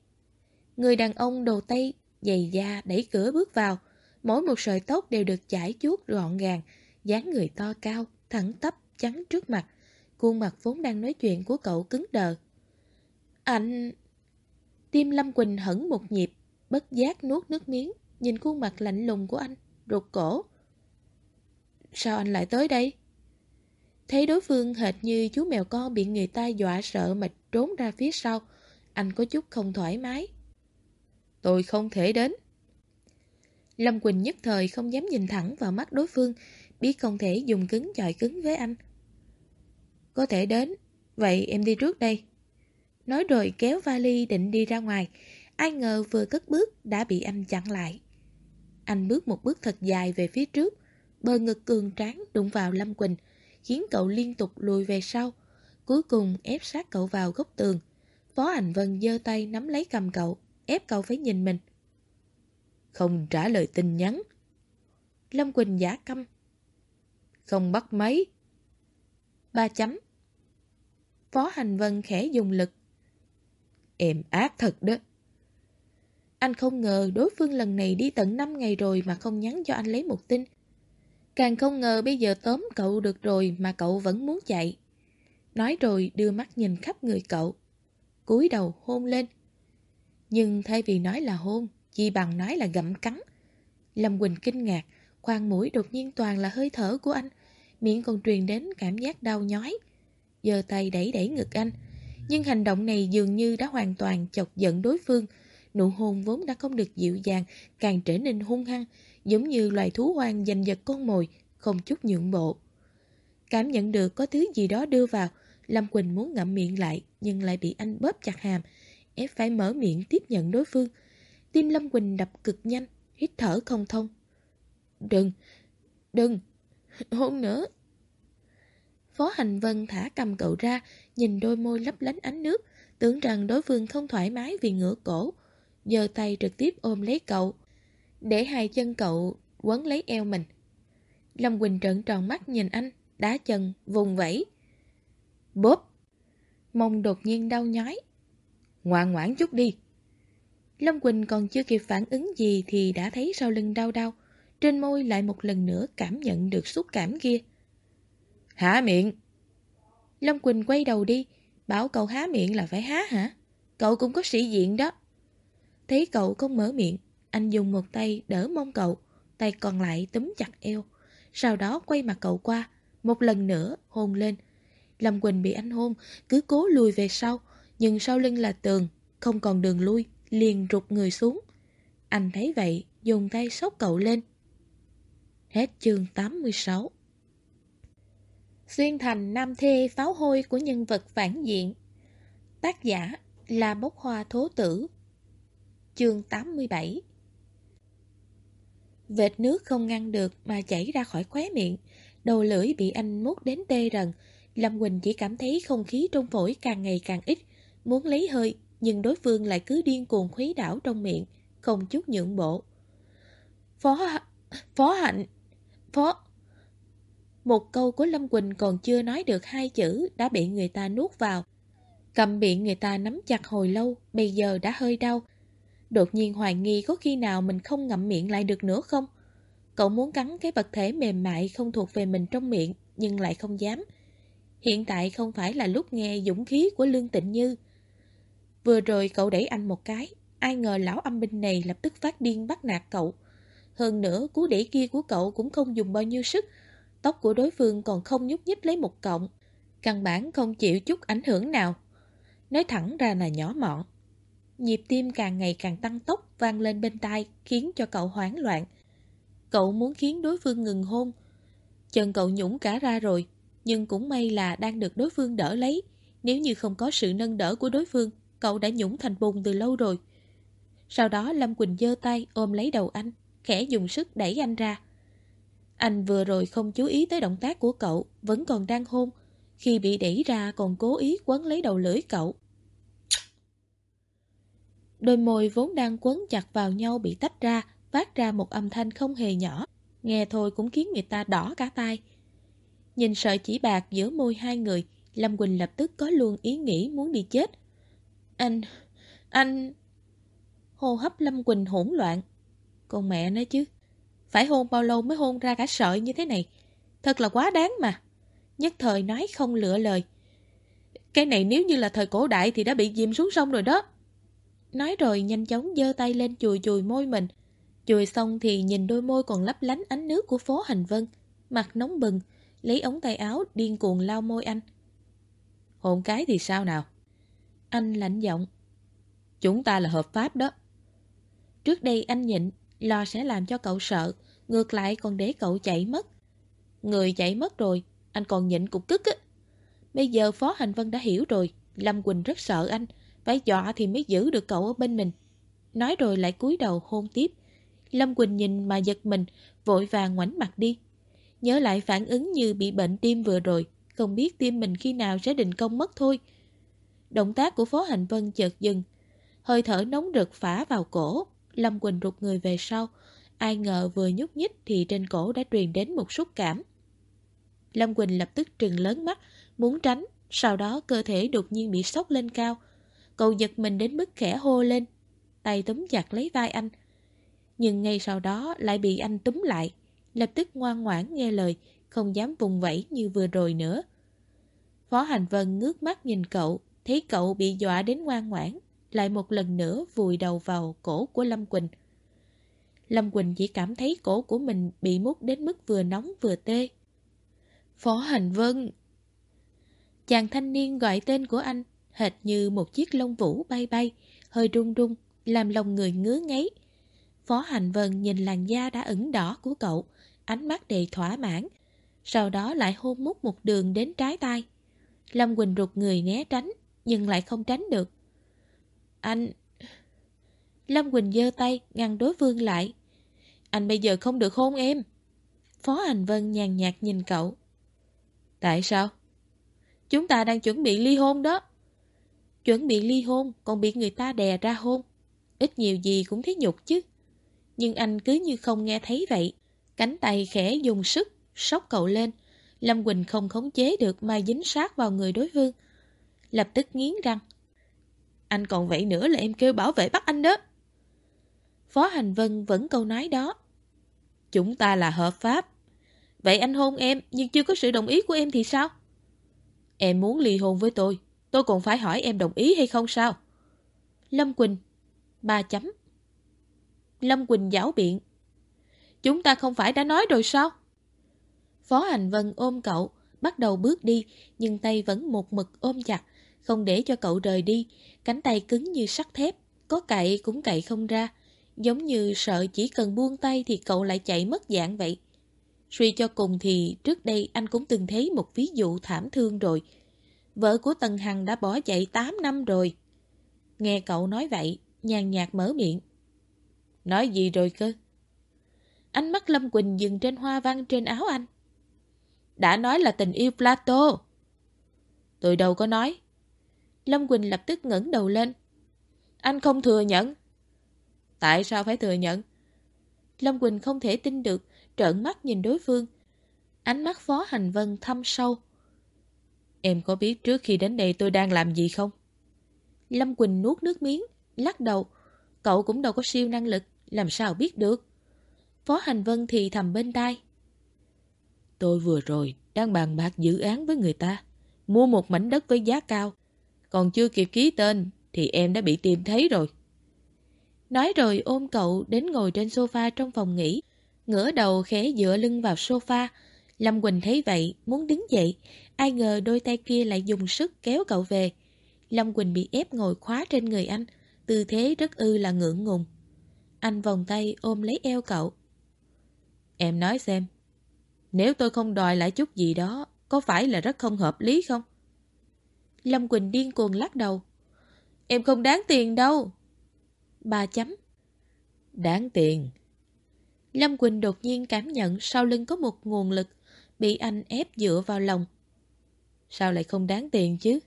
Người đàn ông đồ tây, giày da đẩy cửa bước vào. Mỗi một sợi tóc đều được chải chuốt gọn gàng, dáng người to cao, thẳng tắp, trắng trước mặt. Khuôn mặt vốn đang nói chuyện của cậu cứng đờ. Anh... Tim Lâm Quỳnh hẳn một nhịp, bất giác nuốt nước miếng, nhìn khuôn mặt lạnh lùng của anh, rụt cổ. Sao anh lại tới đây? Thấy đối phương hệt như chú mèo con bị người ta dọa sợ mà trốn ra phía sau, anh có chút không thoải mái. Tôi không thể đến. Lâm Quỳnh nhất thời không dám nhìn thẳng vào mắt đối phương, biết không thể dùng cứng chọi cứng với anh. Có thể đến, vậy em đi trước đây. Nói rồi kéo vali định đi ra ngoài, ai ngờ vừa cất bước đã bị anh chặn lại. Anh bước một bước thật dài về phía trước, bờ ngực cường tráng đụng vào Lâm Quỳnh, khiến cậu liên tục lùi về sau, cuối cùng ép sát cậu vào góc tường. Phó Hành Vân giơ tay nắm lấy cầm cậu, ép cậu phải nhìn mình. Không trả lời tin nhắn. Lâm Quỳnh giả căm. Không bắt máy. Ba chấm. Phó Hành Vân khẽ dùng lực. Em ác thật đó. Anh không ngờ đối phương lần này đi tận 5 ngày rồi mà không nhắn cho anh lấy một tin. Càng không ngờ bây giờ tóm cậu được rồi mà cậu vẫn muốn chạy. Nói rồi đưa mắt nhìn khắp người cậu. cúi đầu hôn lên. Nhưng thay vì nói là hôn, chi bằng nói là gặm cắn. Lâm Quỳnh kinh ngạc, khoang mũi đột nhiên toàn là hơi thở của anh. Miệng còn truyền đến cảm giác đau nhói. Giờ tay đẩy đẩy ngực anh. Nhưng hành động này dường như đã hoàn toàn chọc giận đối phương. Nụ hôn vốn đã không được dịu dàng, càng trở nên hung hăng, giống như loài thú hoang giành giật con mồi, không chút nhượng bộ. Cảm nhận được có thứ gì đó đưa vào, Lâm Quỳnh muốn ngậm miệng lại, nhưng lại bị anh bóp chặt hàm, ép phải mở miệng tiếp nhận đối phương. Tim Lâm Quỳnh đập cực nhanh, hít thở không thông. Đừng, đừng, hôn nữa. Phó Hành Vân thả cầm cậu ra, nhìn đôi môi lấp lánh ánh nước, tưởng rằng đối phương không thoải mái vì ngửa cổ. giơ tay trực tiếp ôm lấy cậu, để hai chân cậu quấn lấy eo mình. Lâm Quỳnh trợn tròn mắt nhìn anh, đá chân, vùng vẫy. Bốp! Mông đột nhiên đau nhói. Ngoan ngoãn chút đi. Lâm Quỳnh còn chưa kịp phản ứng gì thì đã thấy sau lưng đau đau. Trên môi lại một lần nữa cảm nhận được xúc cảm kia. Há miệng! Lâm Quỳnh quay đầu đi, bảo cậu há miệng là phải há hả? Cậu cũng có sĩ diện đó. Thấy cậu không mở miệng, anh dùng một tay đỡ mông cậu, tay còn lại túm chặt eo. Sau đó quay mặt cậu qua, một lần nữa hôn lên. Lâm Quỳnh bị anh hôn, cứ cố lùi về sau, nhưng sau lưng là tường, không còn đường lui, liền rụt người xuống. Anh thấy vậy, dùng tay sốc cậu lên. Hết chương 86 Xuyên thành nam thê pháo hôi của nhân vật phản diện Tác giả là bốc hoa thố tử Chương 87 Vệt nước không ngăn được mà chảy ra khỏi khóe miệng Đầu lưỡi bị anh mút đến tê rần Lâm Quỳnh chỉ cảm thấy không khí trong phổi càng ngày càng ít Muốn lấy hơi Nhưng đối phương lại cứ điên cuồng khuấy đảo trong miệng Không chút nhượng bộ Phó... Phó Hạnh Phó... Một câu của Lâm Quỳnh còn chưa nói được hai chữ đã bị người ta nuốt vào. Cầm miệng người ta nắm chặt hồi lâu, bây giờ đã hơi đau. Đột nhiên hoài nghi có khi nào mình không ngậm miệng lại được nữa không? Cậu muốn cắn cái vật thể mềm mại không thuộc về mình trong miệng, nhưng lại không dám. Hiện tại không phải là lúc nghe dũng khí của Lương Tịnh Như. Vừa rồi cậu đẩy anh một cái, ai ngờ lão âm binh này lập tức phát điên bắt nạt cậu. Hơn nữa, cú đẩy kia của cậu cũng không dùng bao nhiêu sức, Tóc của đối phương còn không nhúc nhích lấy một cộng Căn bản không chịu chút ảnh hưởng nào Nói thẳng ra là nhỏ mọn Nhịp tim càng ngày càng tăng tốc vang lên bên tai Khiến cho cậu hoảng loạn. Cậu muốn khiến đối phương ngừng hôn. Chân cậu nhũng cả ra rồi Nhưng cũng may là đang được đối phương đỡ lấy. Nếu như không có sự nâng đỡ của đối phương Cậu đã nhũng thành bùn từ lâu rồi. Sau đó Lâm Quỳnh giơ tay ôm lấy đầu anh Khẽ dùng sức đẩy anh ra. Anh vừa rồi không chú ý tới động tác của cậu, vẫn còn đang hôn. Khi bị đẩy ra còn cố ý quấn lấy đầu lưỡi cậu. Đôi môi vốn đang quấn chặt vào nhau bị tách ra, phát ra một âm thanh không hề nhỏ. Nghe thôi cũng khiến người ta đỏ cả tai. Nhìn sợi chỉ bạc giữa môi hai người, Lâm Quỳnh lập tức có luôn ý nghĩ muốn đi chết. Anh... anh... Hô hấp Lâm Quỳnh hỗn loạn. Con mẹ nói chứ, phải hôn bao lâu mới hôn ra cả sợi như thế này Thật là quá đáng mà Nhất thời nói không lựa lời Cái này nếu như là thời cổ đại Thì đã bị dìm xuống sông rồi đó Nói rồi nhanh chóng giơ tay lên chùi chùi môi mình. Chùi xong thì nhìn đôi môi còn lấp lánh ánh nước của phố hành vân. Mặt nóng bừng Lấy ống tay áo điên cuồng lau môi anh. Hôn cái thì sao nào? Anh lạnh giọng. Chúng ta là hợp pháp đó. Trước đây anh nhịn Lo sẽ làm cho cậu sợ Ngược lại còn để cậu chạy mất. Người chạy mất rồi Anh còn nhịn cục cức á. Bây giờ Phó Hành Vân đã hiểu rồi Lâm Quỳnh rất sợ anh phải dọa thì mới giữ được cậu ở bên mình. Nói rồi lại cúi đầu hôn tiếp. Lâm Quỳnh nhìn mà giật mình, Vội vàng ngoảnh mặt đi. Nhớ lại phản ứng như bị bệnh tim vừa rồi, Không biết tim mình khi nào sẽ định công mất thôi. Động tác của Phó Hành Vân chợt dừng. Hơi thở nóng rực phả vào cổ. Lâm Quỳnh rụt người về sau. Ai ngờ vừa nhúc nhích thì trên cổ đã truyền đến một xúc cảm. Lâm Quỳnh lập tức trừng lớn mắt, Muốn tránh. Sau đó cơ thể đột nhiên bị sốc lên cao. Cậu giật mình đến mức khẽ hô lên tay túm chặt lấy vai anh. Nhưng ngay sau đó lại bị anh túm lại, lập tức ngoan ngoãn nghe lời, không dám vùng vẫy như vừa rồi nữa. Phó Hành Vân ngước mắt nhìn cậu, thấy cậu bị dọa đến ngoan ngoãn, lại một lần nữa vùi đầu vào cổ của Lâm Quỳnh. Lâm Quỳnh chỉ cảm thấy cổ của mình bị mút đến mức vừa nóng vừa tê. Phó Hành Vân Chàng thanh niên gọi tên của anh hệt như một chiếc lông vũ bay bay, hơi rung rung, làm lòng người ngứa ngáy. Phó Hành Vân nhìn làn da đã ửng đỏ của cậu, ánh mắt đầy thỏa mãn, sau đó lại hôn mút một đường đến trái tay. Lâm Quỳnh rụt người né tránh, nhưng lại không tránh được. Anh... Lâm Quỳnh giơ tay, ngăn đối phương lại. Anh bây giờ không được hôn em. Phó Hành Vân nhàn nhạt nhìn cậu. Tại sao? Chúng ta đang chuẩn bị ly hôn đó. Chuẩn bị ly hôn, còn bị người ta đè ra hôn. Ít nhiều gì cũng thấy nhục chứ. Nhưng anh cứ như không nghe thấy vậy. Cánh tay khẽ dùng sức, sóc cậu lên. Lâm Quỳnh không khống chế được mà dính sát vào người đối phương. Lập tức nghiến răng. Anh còn vậy nữa là em kêu bảo vệ bắt anh đó. Phó Hành Vân vẫn câu nói đó. Chúng ta là hợp pháp. Vậy anh hôn em nhưng chưa có sự đồng ý của em thì sao? Em muốn ly hôn với tôi. Tôi còn phải hỏi em đồng ý hay không sao? Lâm Quỳnh. Ba chấm. Lâm Quỳnh giáo biện. Chúng ta không phải đã nói rồi sao? Phó Hành Vân ôm cậu, bắt đầu bước đi, nhưng tay vẫn một mực ôm chặt, không để cho cậu rời đi. Cánh tay cứng như sắt thép, có cậy cũng cậy không ra. Giống như sợ chỉ cần buông tay thì cậu lại chạy mất dạng vậy. Suy cho cùng thì trước đây anh cũng từng thấy một ví dụ thảm thương rồi. Vợ của Tần Hằng đã bỏ chạy 8 năm rồi. Nghe cậu nói vậy, nhàn nhạt mở miệng. Nói gì rồi cơ? Ánh mắt Lâm Quỳnh dừng trên hoa văn trên áo anh. Đã nói là tình yêu Plato. Tôi đâu có nói. Lâm Quỳnh lập tức ngẩng đầu lên. Anh không thừa nhận. Tại sao phải thừa nhận? Lâm Quỳnh không thể tin được, trợn mắt nhìn đối phương. Ánh mắt Phó Hành Vân thâm sâu. Em có biết trước khi đến đây tôi đang làm gì không? Lâm Quỳnh nuốt nước miếng, lắc đầu. Cậu cũng đâu có siêu năng lực, làm sao biết được? Phó Hành Vân thì thầm bên tai. Tôi vừa rồi đang bàn bạc dự án với người ta, mua một mảnh đất với giá cao. Còn chưa kịp ký tên thì em đã bị tìm thấy rồi. Nói rồi ôm cậu đến ngồi trên sofa trong phòng nghỉ, ngửa đầu khẽ dựa lưng vào sofa. Lâm Quỳnh thấy vậy, muốn đứng dậy, ai ngờ đôi tay kia lại dùng sức kéo cậu về. Lâm Quỳnh bị ép ngồi khóa trên người anh, tư thế rất ư là ngượng ngùng. Anh vòng tay ôm lấy eo cậu. Em nói xem, nếu tôi không đòi lại chút gì đó, có phải là rất không hợp lý không? Lâm Quỳnh điên cuồng lắc đầu. Em không đáng tiền đâu. Ba chấm. Đáng tiền. Lâm Quỳnh đột nhiên cảm nhận sau lưng có một nguồn lực bị anh ép dựa vào lòng. Sao lại không đáng tiền chứ?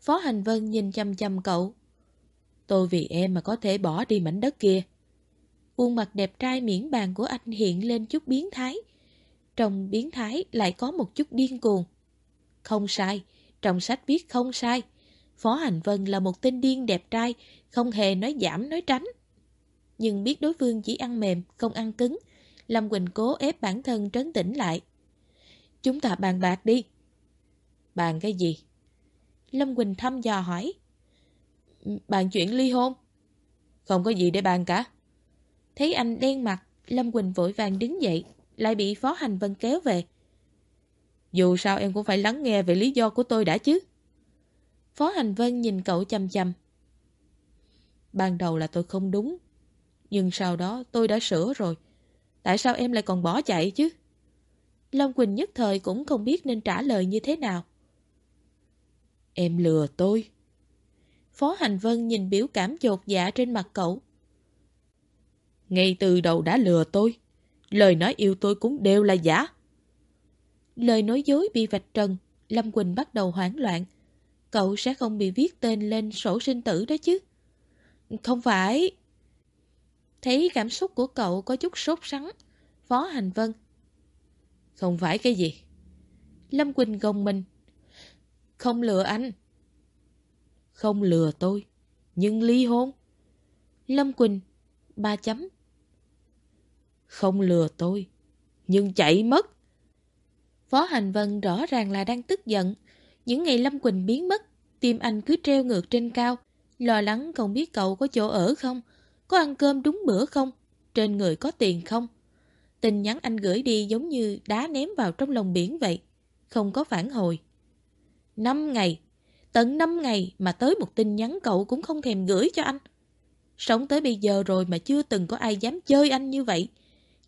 Phó Hành Vân nhìn chăm chăm cậu. Tôi vì em mà có thể bỏ đi mảnh đất kia. Khuôn mặt đẹp trai miễn bàn của anh hiện lên chút biến thái. Trong biến thái lại có một chút điên cuồng. Không sai, trong sách viết không sai. Phó Hành Vân là một tên điên đẹp trai, không hề nói giảm nói tránh. Nhưng biết đối phương chỉ ăn mềm, không ăn cứng. Lâm Quỳnh cố ép bản thân trấn tĩnh lại. Chúng ta bàn bạc đi. Bàn cái gì? Lâm Quỳnh thăm dò hỏi. Bàn chuyện ly hôn. Không có gì để bàn cả. Thấy anh đen mặt, Lâm Quỳnh vội vàng đứng dậy, lại bị Phó Hành Vân kéo về. Dù sao em cũng phải lắng nghe về lý do của tôi đã chứ. Phó Hành Vân nhìn cậu chầm chầm. Ban đầu là tôi không đúng, nhưng sau đó tôi đã sửa rồi. Tại sao em lại còn bỏ chạy chứ? Long Quỳnh nhất thời cũng không biết nên trả lời như thế nào. Em lừa tôi. Phó Hành Vân nhìn biểu cảm chột dạ trên mặt cậu. Ngay từ đầu đã lừa tôi. Lời nói yêu tôi cũng đều là giả. Lời nói dối bị vạch trần, Lâm Quỳnh bắt đầu hoảng loạn. Cậu sẽ không bị viết tên lên sổ sinh tử đó chứ. Không phải. Thấy cảm xúc của cậu có chút sốt sắng. Phó Hành Vân. Không phải cái gì. Lâm Quỳnh gồng mình. Không lừa anh. Không lừa tôi. Nhưng ly hôn. Lâm Quỳnh, ba chấm. Không lừa tôi, nhưng chạy mất. Phó Hành Vân rõ ràng là đang tức giận. Những ngày Lâm Quỳnh biến mất, tim anh cứ treo ngược trên cao, lo lắng không biết cậu có chỗ ở không, có ăn cơm đúng bữa không, trên người có tiền không. Tin nhắn anh gửi đi giống như đá ném vào trong lòng biển vậy, không có phản hồi. Năm ngày, tận năm ngày mà tới một tin nhắn cậu cũng không thèm gửi cho anh. Sống tới bây giờ rồi mà chưa từng có ai dám chơi anh như vậy.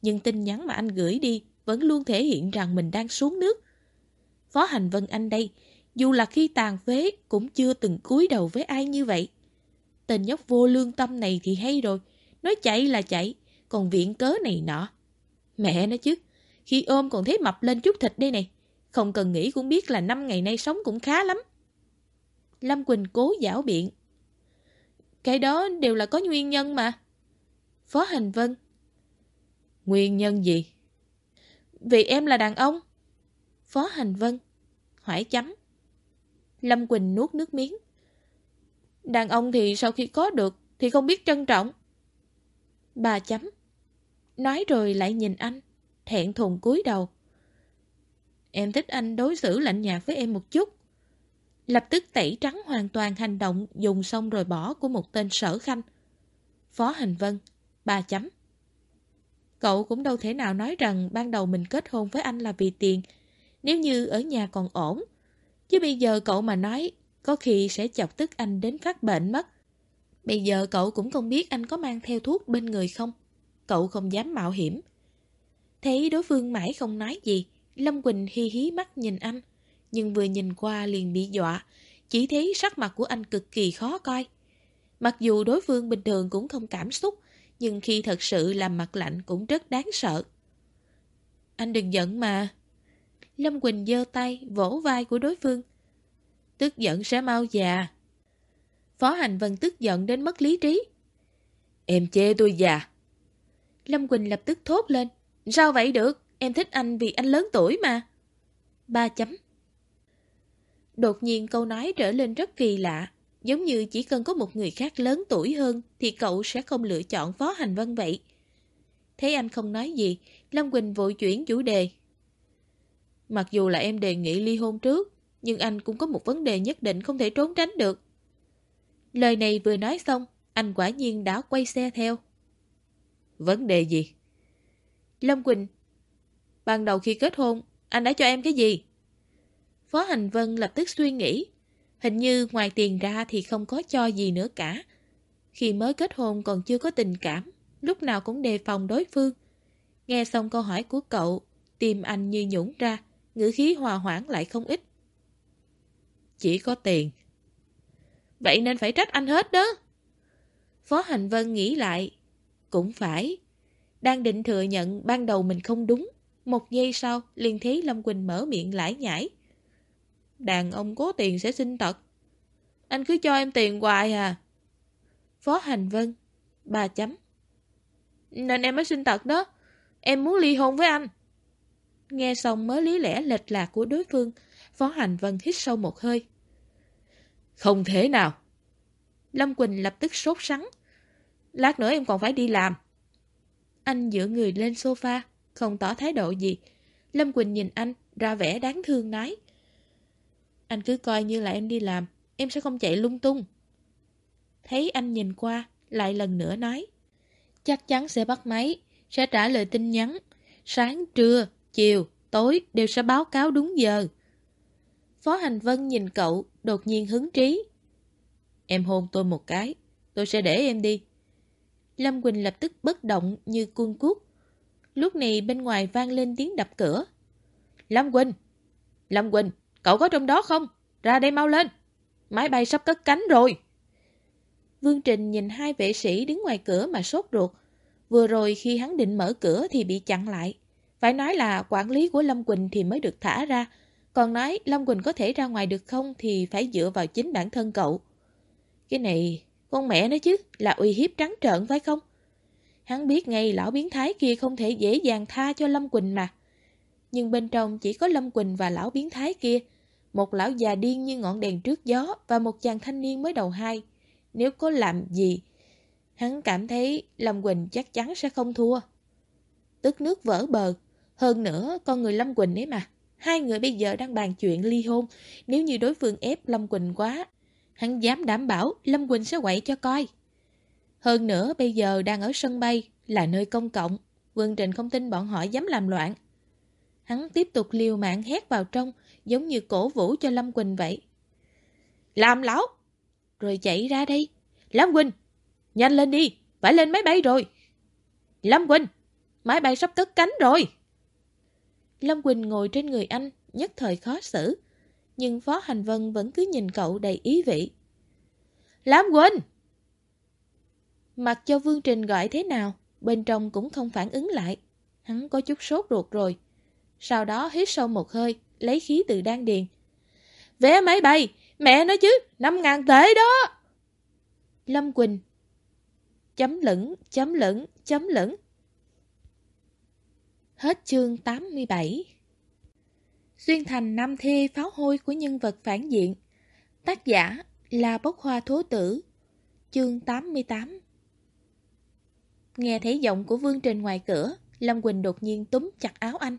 Nhưng tin nhắn mà anh gửi đi vẫn luôn thể hiện rằng mình đang xuống nước. Phó Hành Vân Anh đây, dù là khi tàn phế cũng chưa từng cúi đầu với ai như vậy. Tên nhóc vô lương tâm này thì hay rồi, nói chạy là chạy, còn viện cớ này nọ. Mẹ nó chứ, khi ôm còn thấy mập lên chút thịt đây này, không cần nghĩ cũng biết là năm ngày nay sống cũng khá lắm. Lâm Quỳnh cố giảo biện. Cái đó đều là có nguyên nhân mà. Phó Hành Vân. Nguyên nhân gì? Vì em là đàn ông. Phó Hành Vân. Hỏi chấm. Lâm Quỳnh nuốt nước miếng. Đàn ông thì sau khi có được thì không biết trân trọng. Bà chấm. Nói rồi lại nhìn anh, thẹn thùng cúi đầu. Em thích anh đối xử lạnh nhạt với em một chút. Lập tức tẩy trắng hoàn toàn hành động dùng xong rồi bỏ của một tên sở khanh. Phó Hành Vân, ba chấm. Cậu cũng đâu thể nào nói rằng ban đầu mình kết hôn với anh là vì tiền, nếu như ở nhà còn ổn. Chứ bây giờ cậu mà nói, có khi sẽ chọc tức anh đến phát bệnh mất. Bây giờ cậu cũng không biết anh có mang theo thuốc bên người không. Cậu không dám mạo hiểm. Thấy đối phương mãi không nói gì, Lâm Quỳnh hi hí mắt nhìn anh. Nhưng vừa nhìn qua liền bị dọa, chỉ thấy sắc mặt của anh cực kỳ khó coi. Mặc dù đối phương bình thường cũng không cảm xúc, nhưng khi thật sự làm mặt lạnh cũng rất đáng sợ. Anh đừng giận mà. Lâm Quỳnh giơ tay, vỗ vai của đối phương. Tức giận sẽ mau già. Phó Hành Vân tức giận đến mất lý trí. Em chê tôi già. Lâm Quỳnh lập tức thốt lên. Sao vậy được? Em thích anh vì anh lớn tuổi mà. Ba chấm. Đột nhiên câu nói trở lên rất kỳ lạ. Giống như chỉ cần có một người khác lớn tuổi hơn thì cậu sẽ không lựa chọn Phó Hành Vân vậy. Thấy anh không nói gì, Lâm Quỳnh vội chuyển chủ đề. Mặc dù là em đề nghị ly hôn trước, nhưng anh cũng có một vấn đề nhất định không thể trốn tránh được. Lời này vừa nói xong, anh quả nhiên đã quay xe theo. Vấn đề gì? Lâm Quỳnh Ban đầu khi kết hôn, anh đã cho em cái gì? Phó Hành Vân lập tức suy nghĩ. Hình như ngoài tiền ra thì không có cho gì nữa cả. Khi mới kết hôn còn chưa có tình cảm, lúc nào cũng đề phòng đối phương. Nghe xong câu hỏi của cậu, tim anh như nhũng ra, ngữ khí hòa hoãn lại không ít. Chỉ có tiền. Vậy nên phải trách anh hết đó. Phó Hành Vân nghĩ lại. Cũng phải. Đang định thừa nhận ban đầu mình không đúng. Một giây sau, liền thấy Lâm Quỳnh mở miệng lải nhải. Đàn ông có tiền sẽ sinh tật. Anh cứ cho em tiền hoài à. Phó Hành Vân. Ba chấm. Nên em mới sinh tật đó. Em muốn ly hôn với anh. Nghe xong mới lý lẽ lệch lạc của đối phương, Phó Hành Vân hít sâu một hơi. Không thể nào. Lâm Quỳnh lập tức sốt sắng. Lát nữa em còn phải đi làm. Anh dựa người lên sofa, không tỏ thái độ gì. Lâm Quỳnh nhìn anh, ra vẻ đáng thương nói. Anh cứ coi như là em đi làm, em sẽ không chạy lung tung. Thấy anh nhìn qua, lại lần nữa nói. Chắc chắn sẽ bắt máy, sẽ trả lời tin nhắn. Sáng, trưa, chiều, tối đều sẽ báo cáo đúng giờ. Phó Hành Vân nhìn cậu, đột nhiên hứng trí. Em hôn tôi một cái, tôi sẽ để em đi. Lâm Quỳnh lập tức bất động như cuôn cuốc. Lúc này bên ngoài vang lên tiếng đập cửa. Lâm Quỳnh! Lâm Quỳnh, cậu có trong đó không? Ra đây mau lên! Máy bay sắp cất cánh rồi! Vương Trình nhìn hai vệ sĩ đứng ngoài cửa mà sốt ruột. Vừa rồi khi hắn định mở cửa thì bị chặn lại. Phải nói là quản lý của Lâm Quỳnh thì mới được thả ra. Còn nói Lâm Quỳnh có thể ra ngoài được không thì phải dựa vào chính bản thân cậu. Cái này, con mẹ nó chứ, là uy hiếp trắng trợn phải không? Hắn biết ngay lão biến thái kia không thể dễ dàng tha cho Lâm Quỳnh mà. Nhưng bên trong chỉ có Lâm Quỳnh và lão biến thái kia. Một lão già điên như ngọn đèn trước gió và một chàng thanh niên mới đầu hai. Nếu có làm gì, Hắn cảm thấy Lâm Quỳnh chắc chắn sẽ không thua. Tức nước vỡ bờ. Hơn nữa, con người Lâm Quỳnh ấy mà. Hai người bây giờ đang bàn chuyện ly hôn. Nếu như đối phương ép Lâm Quỳnh quá, hắn dám đảm bảo Lâm Quỳnh sẽ quậy cho coi. Hơn nữa, bây giờ đang ở sân bay, là nơi công cộng. Vương Trình không tin bọn họ dám làm loạn. Hắn tiếp tục liều mạng hét vào trong, giống như cổ vũ cho Lâm Quỳnh vậy. Làm lão! Rồi chạy ra đây. Lâm Quỳnh! Nhanh lên đi! Phải lên máy bay rồi! Lâm Quỳnh! Máy bay sắp cất cánh rồi! Lâm Quỳnh ngồi trên người anh, nhất thời khó xử. Nhưng Phó Hành Vân vẫn cứ nhìn cậu đầy ý vị. Lâm Quỳnh! Mặc cho Vương Trình gọi thế nào, bên trong cũng không phản ứng lại. Hắn có chút sốt ruột rồi. Sau đó hít sâu một hơi, lấy khí từ đan điền. Vé máy bay, mẹ nói chứ, 5 ngàn tệ đó. Lâm Quỳnh Chấm lửng, chấm lửng, chấm lửng. Hết chương 87 Xuyên thành năm thê pháo hôi của nhân vật phản diện. Tác giả là Bốc Hoa Thố Tử, Chương 88 Nghe thấy giọng của Vương Trình ngoài cửa, Lâm Quỳnh đột nhiên túm chặt áo anh.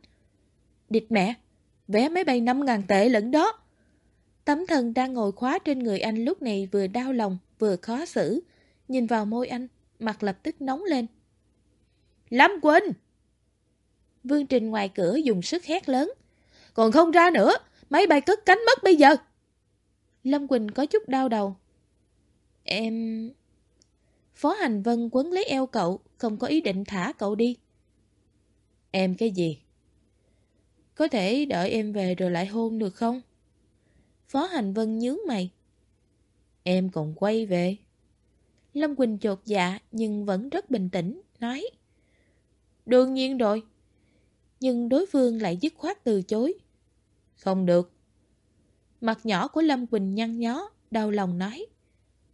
Địch mẹ, Vé máy bay 5.000 tệ lẫn đó. Tấm thần đang ngồi khóa trên người anh lúc này vừa đau lòng, vừa khó xử. Nhìn vào môi anh, Mặt lập tức nóng lên. Lâm Quỳnh! Vương Trình ngoài cửa dùng sức hét lớn. Còn không ra nữa Máy bay cất cánh mất bây giờ Lâm Quỳnh có chút đau đầu Em... Phó Hành Vân quấn lấy eo cậu, không có ý định thả cậu đi. Em cái gì? Có thể đợi em về rồi lại hôn được không? Phó Hành Vân nhướng mày. Em còn quay về. Lâm Quỳnh chột dạ nhưng vẫn rất bình tĩnh, nói. Đương nhiên rồi. Nhưng đối phương lại dứt khoát từ chối. Không được. Mặt nhỏ của Lâm Quỳnh nhăn nhó, đau lòng nói.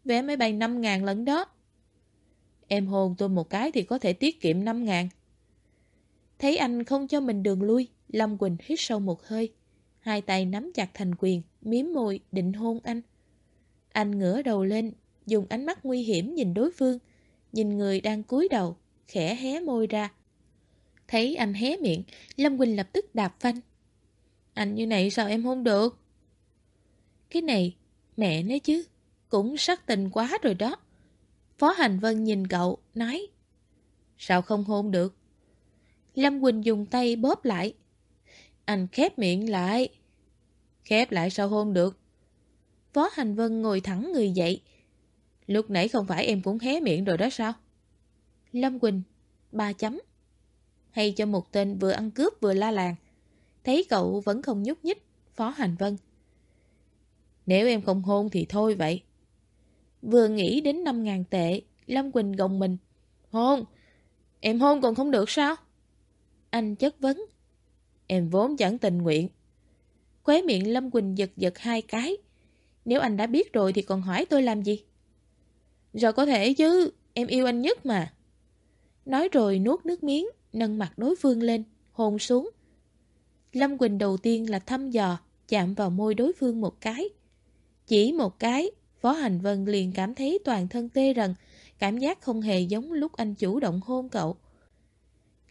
Vé máy bay 5 ngàn lần đó. Em hôn tôi một cái thì có thể tiết kiệm 5 ngàn. Thấy anh không cho mình đường lui, Lâm Quỳnh hít sâu một hơi. Hai tay nắm chặt thành quyền, miếm môi, định hôn anh. Anh ngửa đầu lên, dùng ánh mắt nguy hiểm nhìn đối phương. Nhìn người đang cúi đầu, khẽ hé môi ra. Thấy anh hé miệng, Lâm Quỳnh lập tức đạp phanh. Anh như này sao em hôn được? Cái này, mẹ nói chứ, cũng sắc tình quá rồi đó. Phó Hành Vân nhìn cậu, nói Sao không hôn được? Lâm Quỳnh dùng tay bóp lại. Anh khép miệng lại. Khép lại sao hôn được? Phó Hành Vân ngồi thẳng người dậy. Lúc nãy không phải em cũng hé miệng rồi đó sao? Lâm Quỳnh, ba chấm. Hay cho một tên vừa ăn cướp vừa la làng. Thấy cậu vẫn không nhúc nhích, Phó Hành Vân. Nếu em không hôn thì thôi vậy. Vừa nghĩ đến 5.000 tệ, Lâm Quỳnh gồng mình. Hôn! Em hôn còn không được sao? Anh chất vấn. Em vốn chẳng tình nguyện. Khóe miệng Lâm Quỳnh giật giật hai cái. Nếu anh đã biết rồi thì còn hỏi tôi làm gì? Rồi có thể chứ, em yêu anh nhất mà. Nói rồi nuốt nước miếng, nâng mặt đối phương lên, hôn xuống. Lâm Quỳnh đầu tiên là thăm dò, chạm vào môi đối phương một cái. Chỉ một cái, Phó Hành Vân liền cảm thấy toàn thân tê rần, cảm giác không hề giống lúc anh chủ động hôn cậu.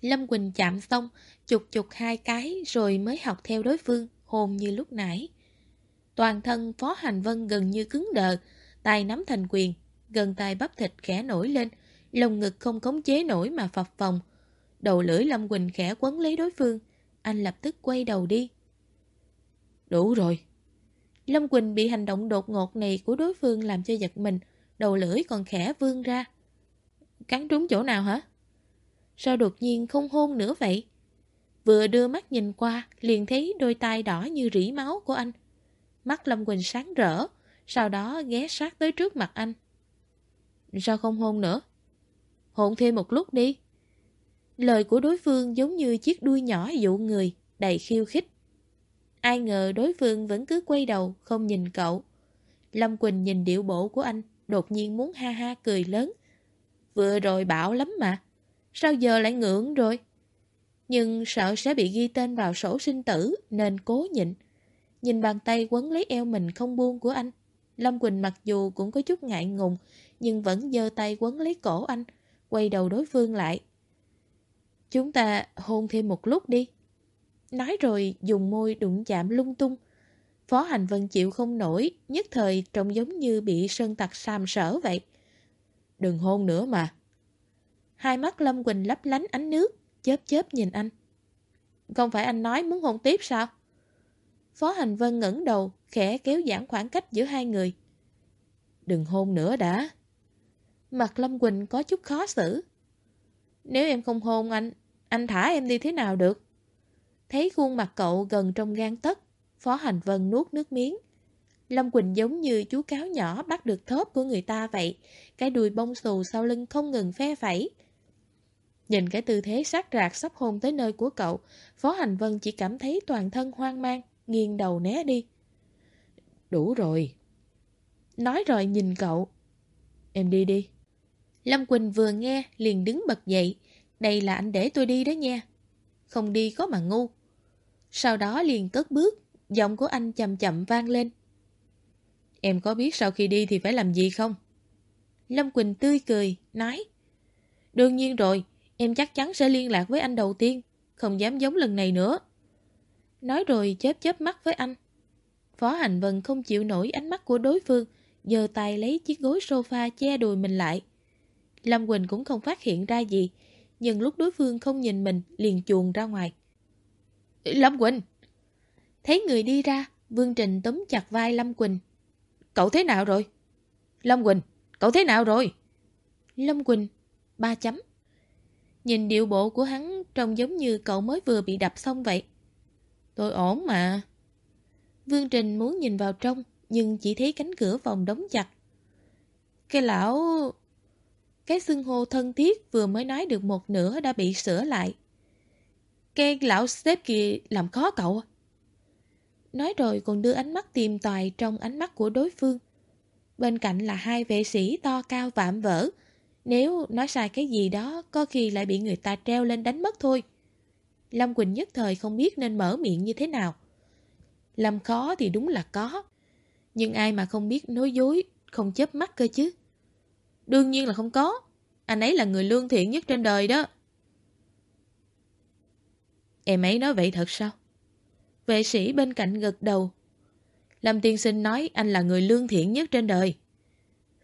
Lâm Quỳnh chạm xong, chục chục hai cái rồi mới học theo đối phương, hôn như lúc nãy. Toàn thân Phó Hành Vân gần như cứng đờ, tay nắm thành quyền, gần tay bắp thịt khẽ nổi lên, lồng ngực không khống chế nổi mà phập phồng. Đầu lưỡi Lâm Quỳnh khẽ quấn lấy đối phương, anh lập tức quay đầu đi. Đủ rồi, Lâm Quỳnh bị hành động đột ngột này của đối phương làm cho giật mình, đầu lưỡi còn khẽ vươn ra. Cắn trúng chỗ nào hả? Sao đột nhiên không hôn nữa vậy? Vừa đưa mắt nhìn qua, liền thấy đôi tay đỏ như rỉ máu của anh. Mắt Lâm Quỳnh sáng rỡ, sau đó ghé sát tới trước mặt anh. Sao không hôn nữa? Hôn thêm một lúc đi. Lời của đối phương giống như chiếc đuôi nhỏ dụ người, đầy khiêu khích. Ai ngờ đối phương vẫn cứ quay đầu, không nhìn cậu. Lâm Quỳnh nhìn điệu bộ của anh, đột nhiên muốn ha ha cười lớn. Vừa rồi bảo lắm mà. Sao giờ lại ngưỡng rồi? Nhưng sợ sẽ bị ghi tên vào sổ sinh tử nên cố nhịn. Nhìn bàn tay quấn lấy eo mình không buông của anh. Lâm Quỳnh mặc dù cũng có chút ngại ngùng, nhưng vẫn giơ tay quấn lấy cổ anh, quay đầu đối phương lại. Chúng ta hôn thêm một lúc đi. Nói rồi dùng môi đụng chạm lung tung. Phó Hành Vân chịu không nổi, nhất thời trông giống như bị sơn tặc sàm sở vậy. Đừng hôn nữa mà. Hai mắt Lâm Quỳnh lấp lánh ánh nước, chớp chớp nhìn anh. Không phải anh nói muốn hôn tiếp sao? Phó Hành Vân ngẩng đầu, khẽ kéo giãn khoảng cách giữa hai người. Đừng hôn nữa đã. Mặt Lâm Quỳnh có chút khó xử. Nếu em không hôn anh, anh thả em đi thế nào được? Thấy khuôn mặt cậu gần trong gan tất Phó Hành Vân nuốt nước miếng. Lâm Quỳnh giống như chú cáo nhỏ bắt được thớp của người ta vậy, cái đùi bông xù sau lưng không ngừng phe phẩy. Nhìn cái tư thế sát rạc sắp hôn tới nơi của cậu, Phó Hành Vân chỉ cảm thấy toàn thân hoang mang, nghiêng đầu né đi. Đủ rồi. Nói rồi nhìn cậu. Em đi đi. Lâm Quỳnh vừa nghe liền đứng bật dậy. Đây là anh để tôi đi đó nha. Không đi có mà ngu. Sau đó liền cất bước, giọng của anh chậm chậm vang lên. Em có biết sau khi đi thì phải làm gì không? Lâm Quỳnh tươi cười, nói. Đương nhiên rồi, em chắc chắn sẽ liên lạc với anh đầu tiên, không dám giống lần này nữa. Nói rồi chớp chớp mắt với anh. Phó Hành Vân không chịu nổi ánh mắt của đối phương, giơ tay lấy chiếc gối sofa che đùi mình lại. Lâm Quỳnh cũng không phát hiện ra gì, nhưng lúc đối phương không nhìn mình liền chuồn ra ngoài. Lâm Quỳnh! Thấy người đi ra, Vương Trình túm chặt vai Lâm Quỳnh. Cậu thế nào rồi? Lâm Quỳnh! Cậu thế nào rồi? Lâm Quỳnh! Ba chấm. Nhìn điệu bộ của hắn trông giống như cậu mới vừa bị đập xong vậy. Tôi ổn mà. Vương Trình muốn nhìn vào trong, nhưng chỉ thấy cánh cửa phòng đóng chặt. Cái lão... Cái xưng hô thân thiết vừa mới nói được một nửa đã bị sửa lại. Cái lão sếp kia làm khó cậu. À? Nói rồi còn đưa ánh mắt tìm tòi trong ánh mắt của đối phương. Bên cạnh là hai vệ sĩ to cao vạm vỡ. Nếu nói sai cái gì đó, có khi lại bị người ta treo lên đánh mất thôi. Lâm Quỳnh nhất thời không biết nên mở miệng như thế nào. Làm khó thì đúng là có. Nhưng ai mà không biết nói dối, không chớp mắt cơ chứ. Đương nhiên là không có. Anh ấy là người lương thiện nhất trên đời đó. Em ấy nói vậy thật sao? Vệ sĩ bên cạnh gật đầu. Lâm tiên sinh nói anh là người lương thiện nhất trên đời.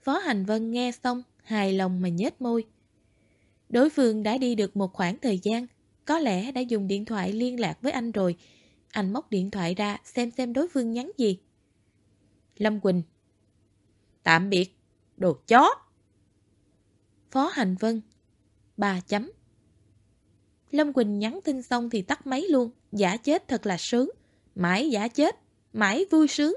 Phó Hành Vân nghe xong, hài lòng mà nhếch môi. Đối phương đã đi được một khoảng thời gian, có lẽ đã dùng điện thoại liên lạc với anh rồi. Anh móc điện thoại ra xem xem đối phương nhắn gì. Lâm Quỳnh Tạm biệt, đồ chó. Phó Hành Vân bà chấm Lâm Quỳnh nhắn tin xong thì tắt máy luôn, giả chết thật là sướng. Mãi giả chết, mãi vui sướng.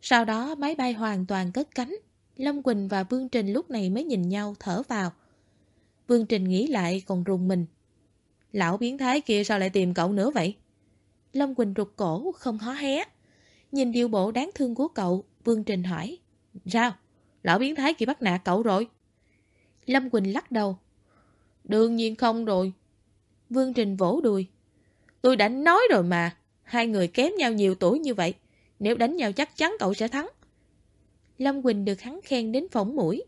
Sau đó máy bay hoàn toàn cất cánh. Lâm Quỳnh và Vương Trình lúc này mới nhìn nhau thở vào. Vương Trình nghĩ lại còn rùng mình. Lão biến thái kia sao lại tìm cậu nữa vậy? Lâm Quỳnh rụt cổ, không hó hé. Nhìn điều bộ đáng thương của cậu, Vương Trình hỏi. Sao? Lão biến thái kia bắt nạt cậu rồi? Lâm Quỳnh lắc đầu. Đương nhiên không rồi. Vương Trình vỗ đùi. Tôi đã nói rồi mà. Hai người kém nhau nhiều tuổi như vậy. Nếu đánh nhau chắc chắn cậu sẽ thắng. Lâm Quỳnh được hắn khen đến phỏng mũi.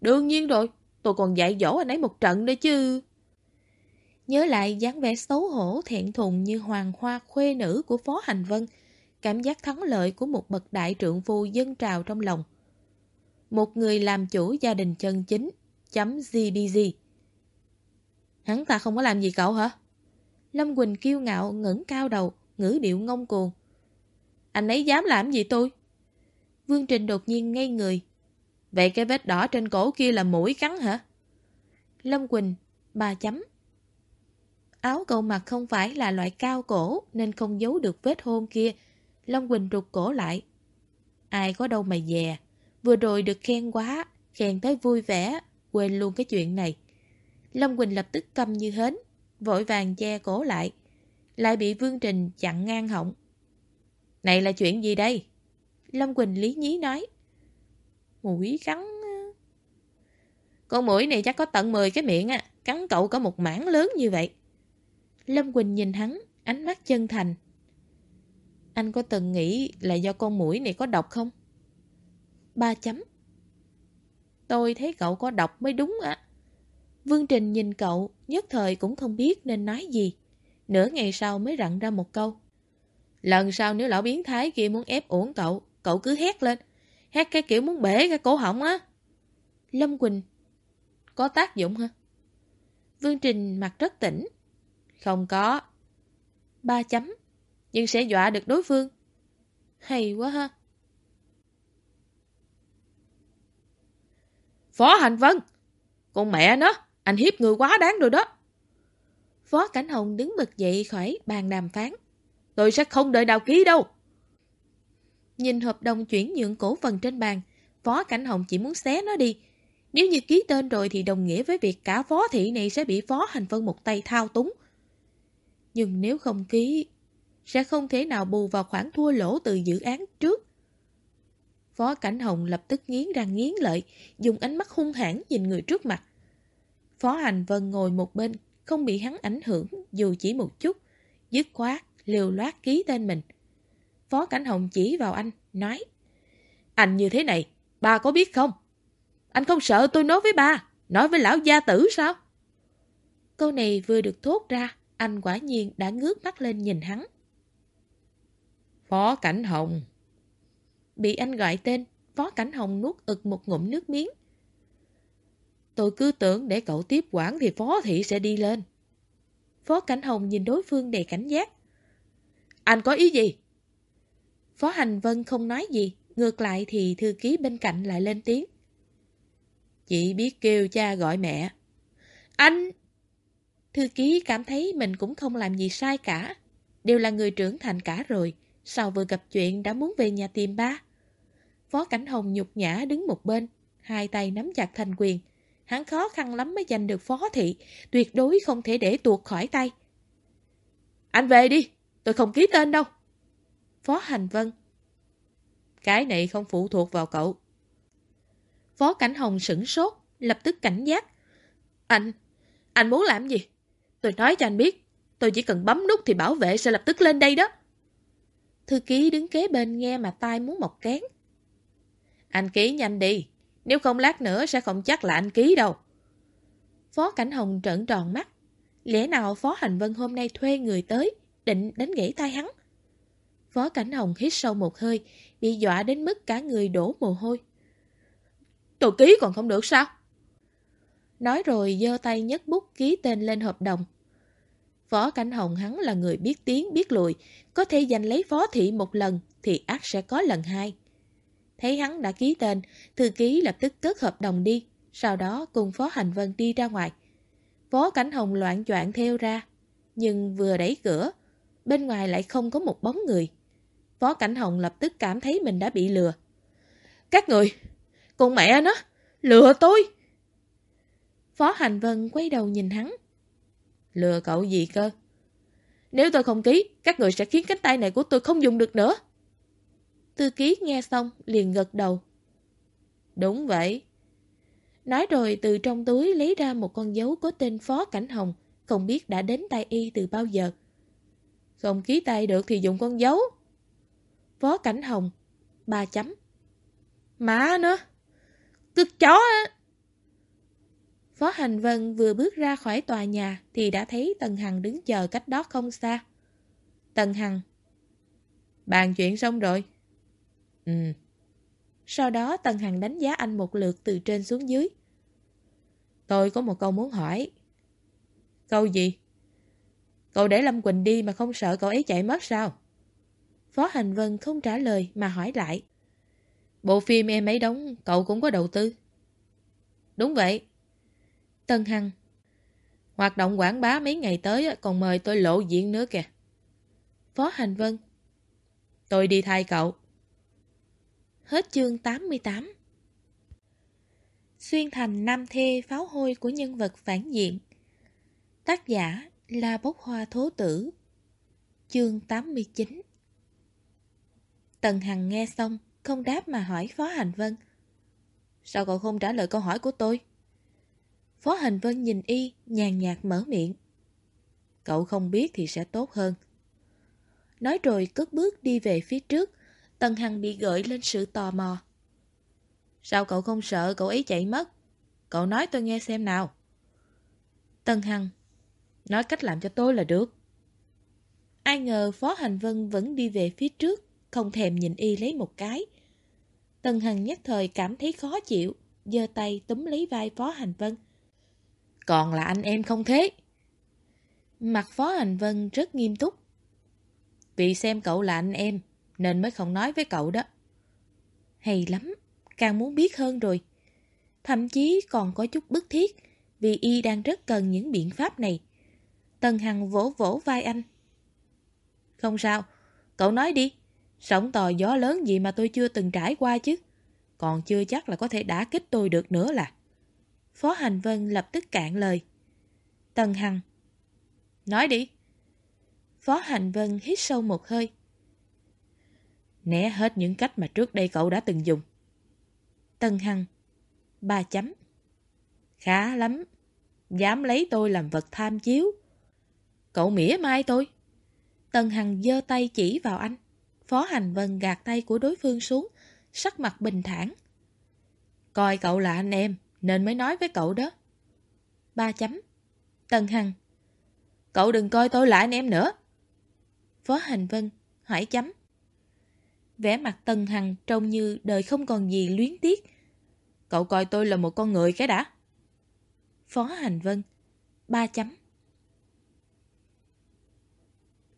Đương nhiên rồi. Tôi còn dạy dỗ anh ấy một trận nữa chứ. Nhớ lại dáng vẻ xấu hổ thẹn thùng như hoàng hoa khuê nữ của Phó Hành Vân, cảm giác thắng lợi của một bậc đại trượng phu dân trào trong lòng. Một người làm chủ gia đình chân chính, chấm GBG. Hắn ta không có làm gì cậu hả? Lâm Quỳnh kiêu ngạo ngẩng cao đầu, ngữ điệu ngông cuồng. Anh ấy dám làm gì tôi? Vương Trình đột nhiên ngây người. Vậy cái vết đỏ trên cổ kia là mũi cắn hả? Lâm Quỳnh, ba chấm. Áo cậu mặc không phải là loại cao cổ nên không giấu được vết hôn kia. lâm Quỳnh rụt cổ lại. Ai có đâu mà dè. Vừa rồi được khen quá, khen tới vui vẻ, quên luôn cái chuyện này. Long Quỳnh lập tức câm như hến, vội vàng che cổ lại. Lại bị Vương Trình chặn ngang họng. Này là chuyện gì đây? Long Quỳnh lý nhí nói. Mũi cắn... Con mũi này chắc có tận 10 cái miệng á, cắn cậu có một mảng lớn như vậy. Lâm Quỳnh nhìn hắn, ánh mắt chân thành. Anh có từng nghĩ là do con mũi này có độc không? Ba chấm. Tôi thấy cậu có độc mới đúng ạ. Vương Trình nhìn cậu, nhất thời cũng không biết nên nói gì. Nửa ngày sau mới rặn ra một câu. Lần sau nếu lão biến thái kia muốn ép uổng cậu, cậu cứ hét lên. Hét cái kiểu muốn bể cái cổ họng á. Lâm Quỳnh. Có tác dụng hả? Vương Trình mặt rất tỉnh. Không có. Ba chấm. Nhưng sẽ dọa được đối phương. Hay quá ha. Phó Hành Vân! Con mẹ nó, anh hiếp người quá đáng rồi đó. Phó Cảnh Hồng đứng bật dậy khỏi bàn đàm phán. Tôi sẽ không đợi đào ký đâu. Nhìn hợp đồng chuyển nhượng cổ phần trên bàn, Phó Cảnh Hồng chỉ muốn xé nó đi. Nếu như ký tên rồi thì đồng nghĩa với việc cả phó thị này sẽ bị Phó Hành Vân một tay thao túng. Nhưng nếu không ký, sẽ không thể nào bù vào khoản thua lỗ từ dự án trước. Phó Cảnh Hồng lập tức nghiến răng nghiến lợi, dùng ánh mắt hung hãn nhìn người trước mặt. Phó Hành Vân ngồi một bên, không bị hắn ảnh hưởng dù chỉ một chút, dứt khoát, liều loát ký tên mình. Phó Cảnh Hồng chỉ vào anh, nói Anh như thế này, bà có biết không? Anh không sợ tôi nói với bà, nói với lão gia tử sao? Câu này vừa được thốt ra, anh quả nhiên đã ngước mắt lên nhìn hắn. Phó Cảnh Hồng Bị anh gọi tên, Phó Cảnh Hồng nuốt ực một ngụm nước miếng. Tôi cứ tưởng để cậu tiếp quản thì Phó Thị sẽ đi lên. Phó Cảnh Hồng nhìn đối phương đầy cảnh giác. Anh có ý gì? Phó Hành Vân không nói gì, ngược lại thì thư ký bên cạnh lại lên tiếng. Chị biết kêu cha gọi mẹ. Anh... Thư ký cảm thấy mình cũng không làm gì sai cả. Đều là người trưởng thành cả rồi. Sau vừa gặp chuyện đã muốn về nhà tìm ba. Phó Cảnh Hồng nhục nhã đứng một bên, hai tay nắm chặt thành quyền. Hắn khó khăn lắm mới giành được phó thị, tuyệt đối không thể để tuột khỏi tay. Anh về đi, tôi không ký tên đâu. Phó Hành Vân Cái này không phụ thuộc vào cậu. Phó Cảnh Hồng sửng sốt, lập tức cảnh giác. Anh, anh muốn làm gì? Tôi nói cho anh biết, tôi chỉ cần bấm nút thì bảo vệ sẽ lập tức lên đây đó. Thư ký đứng kế bên nghe mà tai muốn mọc kén. Anh ký nhanh đi, nếu không lát nữa sẽ không chắc là anh ký đâu. Phó Cảnh Hồng trợn tròn mắt. Lẽ nào Phó Hành Vân hôm nay thuê người tới, định đánh gãy tay hắn? Phó Cảnh Hồng hít sâu một hơi, bị dọa đến mức cả người đổ mồ hôi. Tôi ký còn không được sao? Nói rồi giơ tay nhấc bút ký tên lên hợp đồng. Phó Cảnh Hồng hắn là người biết tiếng biết lùi, có thể giành lấy phó thị một lần thì ác sẽ có lần hai. Thấy hắn đã ký tên, thư ký lập tức cất hợp đồng đi, sau đó cùng Phó Hành Vân đi ra ngoài. Phó Cảnh Hồng loạn choạng theo ra, nhưng vừa đẩy cửa, bên ngoài lại không có một bóng người. Phó Cảnh Hồng lập tức cảm thấy mình đã bị lừa. Các người, con mẹ nó, lừa tôi! Phó Hành Vân quay đầu nhìn hắn. Lừa cậu gì cơ? Nếu tôi không ký, các người sẽ khiến cánh tay này của tôi không dùng được nữa. Tư ký nghe xong, liền gật đầu. Đúng vậy. Nói rồi từ trong túi lấy ra một con dấu có tên Phó Cảnh Hồng, không biết đã đến tay y từ bao giờ. Không ký tay được thì dùng con dấu. Phó Cảnh Hồng, ba chấm. Má nó, cực chó á. Phó Hành Vân vừa bước ra khỏi tòa nhà thì đã thấy Tần Hằng đứng chờ cách đó không xa. Tần Hằng Bàn chuyện xong rồi. Ừ. Sau đó Tần Hằng đánh giá anh một lượt từ trên xuống dưới. Tôi có một câu muốn hỏi. Câu gì? Cậu để Lâm Quỳnh đi mà không sợ cậu ấy chạy mất sao? Phó Hành Vân không trả lời mà hỏi lại. Bộ phim em ấy đóng, cậu cũng có đầu tư. Đúng vậy. Tân Hằng Hoạt động quảng bá mấy ngày tới còn mời tôi lộ diện nữa kìa. Phó Hành Vân Tôi đi thay cậu. Hết chương 88 Xuyên thành nam thê pháo hôi của nhân vật phản diện Tác giả là bốc hoa thố tử Chương 89 Tần Hằng nghe xong, không đáp mà hỏi Phó Hành Vân Sao cậu không trả lời câu hỏi của tôi? Phó Hành Vân nhìn y, nhàn nhạt mở miệng. Cậu không biết thì sẽ tốt hơn. Nói rồi cất bước đi về phía trước, Tần Hằng bị gợi lên sự tò mò. Sao cậu không sợ cậu ấy chạy mất? Cậu nói tôi nghe xem nào. Tân Hằng Nói cách làm cho tôi là được. Ai ngờ Phó Hành Vân vẫn đi về phía trước, không thèm nhìn y lấy một cái. Tân Hằng nhất thời cảm thấy khó chịu, giơ tay túm lấy vai Phó Hành Vân. Còn là anh em không thế? Mặt Phó Hành Vân rất nghiêm túc. Vì xem cậu là anh em, nên mới không nói với cậu đó. Hay lắm, càng muốn biết hơn rồi. Thậm chí còn có chút bức thiết, vì y đang rất cần những biện pháp này. Tần Hằng vỗ vỗ vai anh. Không sao, cậu nói đi. Sóng to gió lớn gì mà tôi chưa từng trải qua chứ. Còn chưa chắc là có thể đả kích tôi được nữa là. Phó Hành Vân lập tức cạn lời. Tần Hằng. Nói đi. Phó Hành Vân hít sâu một hơi. Né hết những cách mà trước đây cậu đã từng dùng. Tần Hằng. Ba chấm. Khá lắm. Dám lấy tôi làm vật tham chiếu. Cậu mỉa mai tôi. Tần Hằng giơ tay chỉ vào anh. Phó Hành Vân gạt tay của đối phương xuống, sắc mặt bình thản. Coi cậu là anh em, nên mới nói với cậu đó. Ba chấm. Tần Hằng. Cậu đừng coi tôi là anh em nữa. Phó Hành Vân, hỏi chấm. Vẻ mặt Tần Hằng trông như đời không còn gì luyến tiếc. Cậu coi tôi là một con người cái đã. Phó Hành Vân, ba chấm.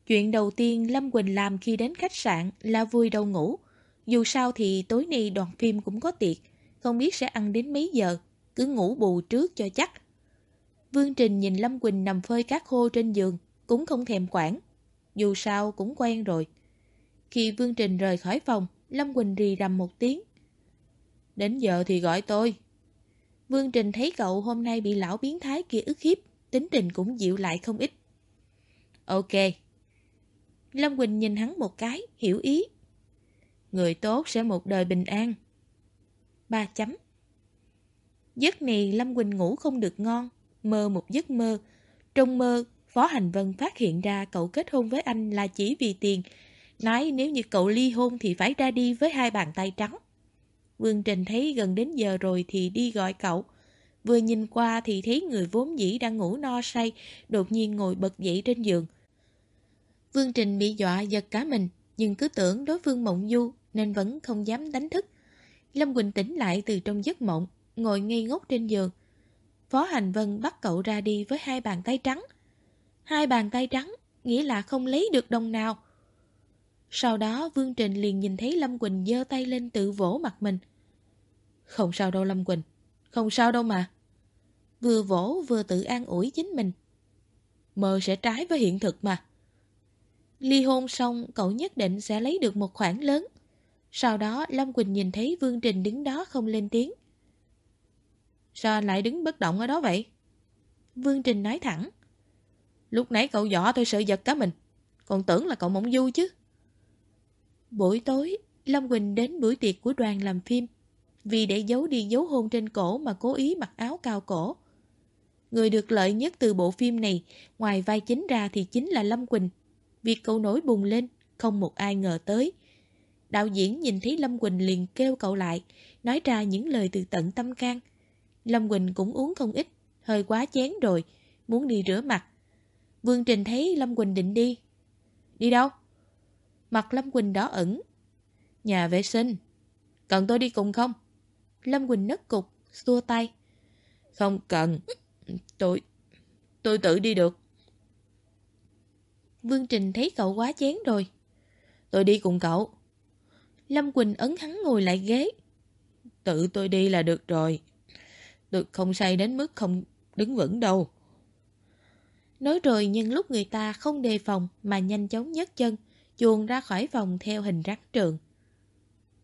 Chuyện đầu tiên Lâm Quỳnh làm khi đến khách sạn là vui đầu ngủ. Dù sao thì tối nay đoàn phim cũng có tiệc, không biết sẽ ăn đến mấy giờ, cứ ngủ bù trước cho chắc. Vương Trình nhìn Lâm Quỳnh nằm phơi cát khô trên giường, cũng không thèm quản. Dù sao cũng quen rồi. Khi Vương Trình rời khỏi phòng, Lâm Quỳnh rì rầm một tiếng. Đến giờ thì gọi tôi. Vương Trình thấy cậu hôm nay bị lão biến thái kia ức hiếp, tính tình cũng dịu lại không ít. Ok, Lâm Quỳnh nhìn hắn một cái, hiểu ý. Người tốt sẽ một đời bình an. Ba chấm. Giấc này Lâm Quỳnh ngủ không được ngon, mơ một giấc mơ. Trong mơ, Phó Hành Vân phát hiện ra cậu kết hôn với anh là chỉ vì tiền. Nói nếu như cậu ly hôn thì phải ra đi với hai bàn tay trắng. Vương Trình thấy gần đến giờ rồi thì đi gọi cậu. Vừa nhìn qua thì thấy người vốn dĩ đang ngủ no say, đột nhiên ngồi bật dậy trên giường. Vương Trình bị dọa giật cả mình, nhưng cứ tưởng đối phương mộng du nên vẫn không dám đánh thức. Lâm Quỳnh tỉnh lại từ trong giấc mộng, ngồi ngây ngốc trên giường. Phó Hành Vân bắt cậu ra đi với hai bàn tay trắng. Hai bàn tay trắng, nghĩa là không lấy được đồng nào. Sau đó Vương Trình liền nhìn thấy Lâm Quỳnh giơ tay lên tự vỗ mặt mình. Không sao đâu Lâm Quỳnh, không sao đâu mà. Vừa vỗ vừa tự an ủi chính mình. Mơ sẽ trái với hiện thực mà. Ly hôn xong cậu nhất định sẽ lấy được một khoản lớn. Sau đó Lâm Quỳnh nhìn thấy Vương Trình đứng đó không lên tiếng. Sao anh lại đứng bất động ở đó vậy? Vương Trình nói thẳng. Lúc nãy cậu dọa tôi sợ giật cả mình. Còn tưởng là cậu mộng du chứ. Buổi tối, Lâm Quỳnh đến buổi tiệc của đoàn làm phim. Vì để giấu đi dấu hôn trên cổ mà cố ý mặc áo cao cổ. Người được lợi nhất từ bộ phim này, ngoài vai chính ra thì chính là Lâm Quỳnh. Việc cậu nổi bùng lên, không một ai ngờ tới. Đạo diễn nhìn thấy Lâm Quỳnh liền kêu cậu lại, nói ra những lời từ tận tâm can. Lâm Quỳnh cũng uống không ít, hơi quá chén rồi, muốn đi rửa mặt. Vương Trình thấy Lâm Quỳnh định đi. Đi đâu? Mặt Lâm Quỳnh đỏ ẩn. Nhà vệ sinh. Cần tôi đi cùng không? Lâm Quỳnh nấc cục, xua tay. Không cần. Tôi... tôi tự đi được. Vương Trình thấy cậu quá chén rồi. Tôi đi cùng cậu. Lâm Quỳnh ấn hắn ngồi lại ghế. Tự tôi đi là được rồi. Tôi không say đến mức không đứng vững đâu. Nói rồi nhưng lúc người ta không đề phòng mà nhanh chóng nhấc chân, chuồn ra khỏi phòng theo hình rắn trường.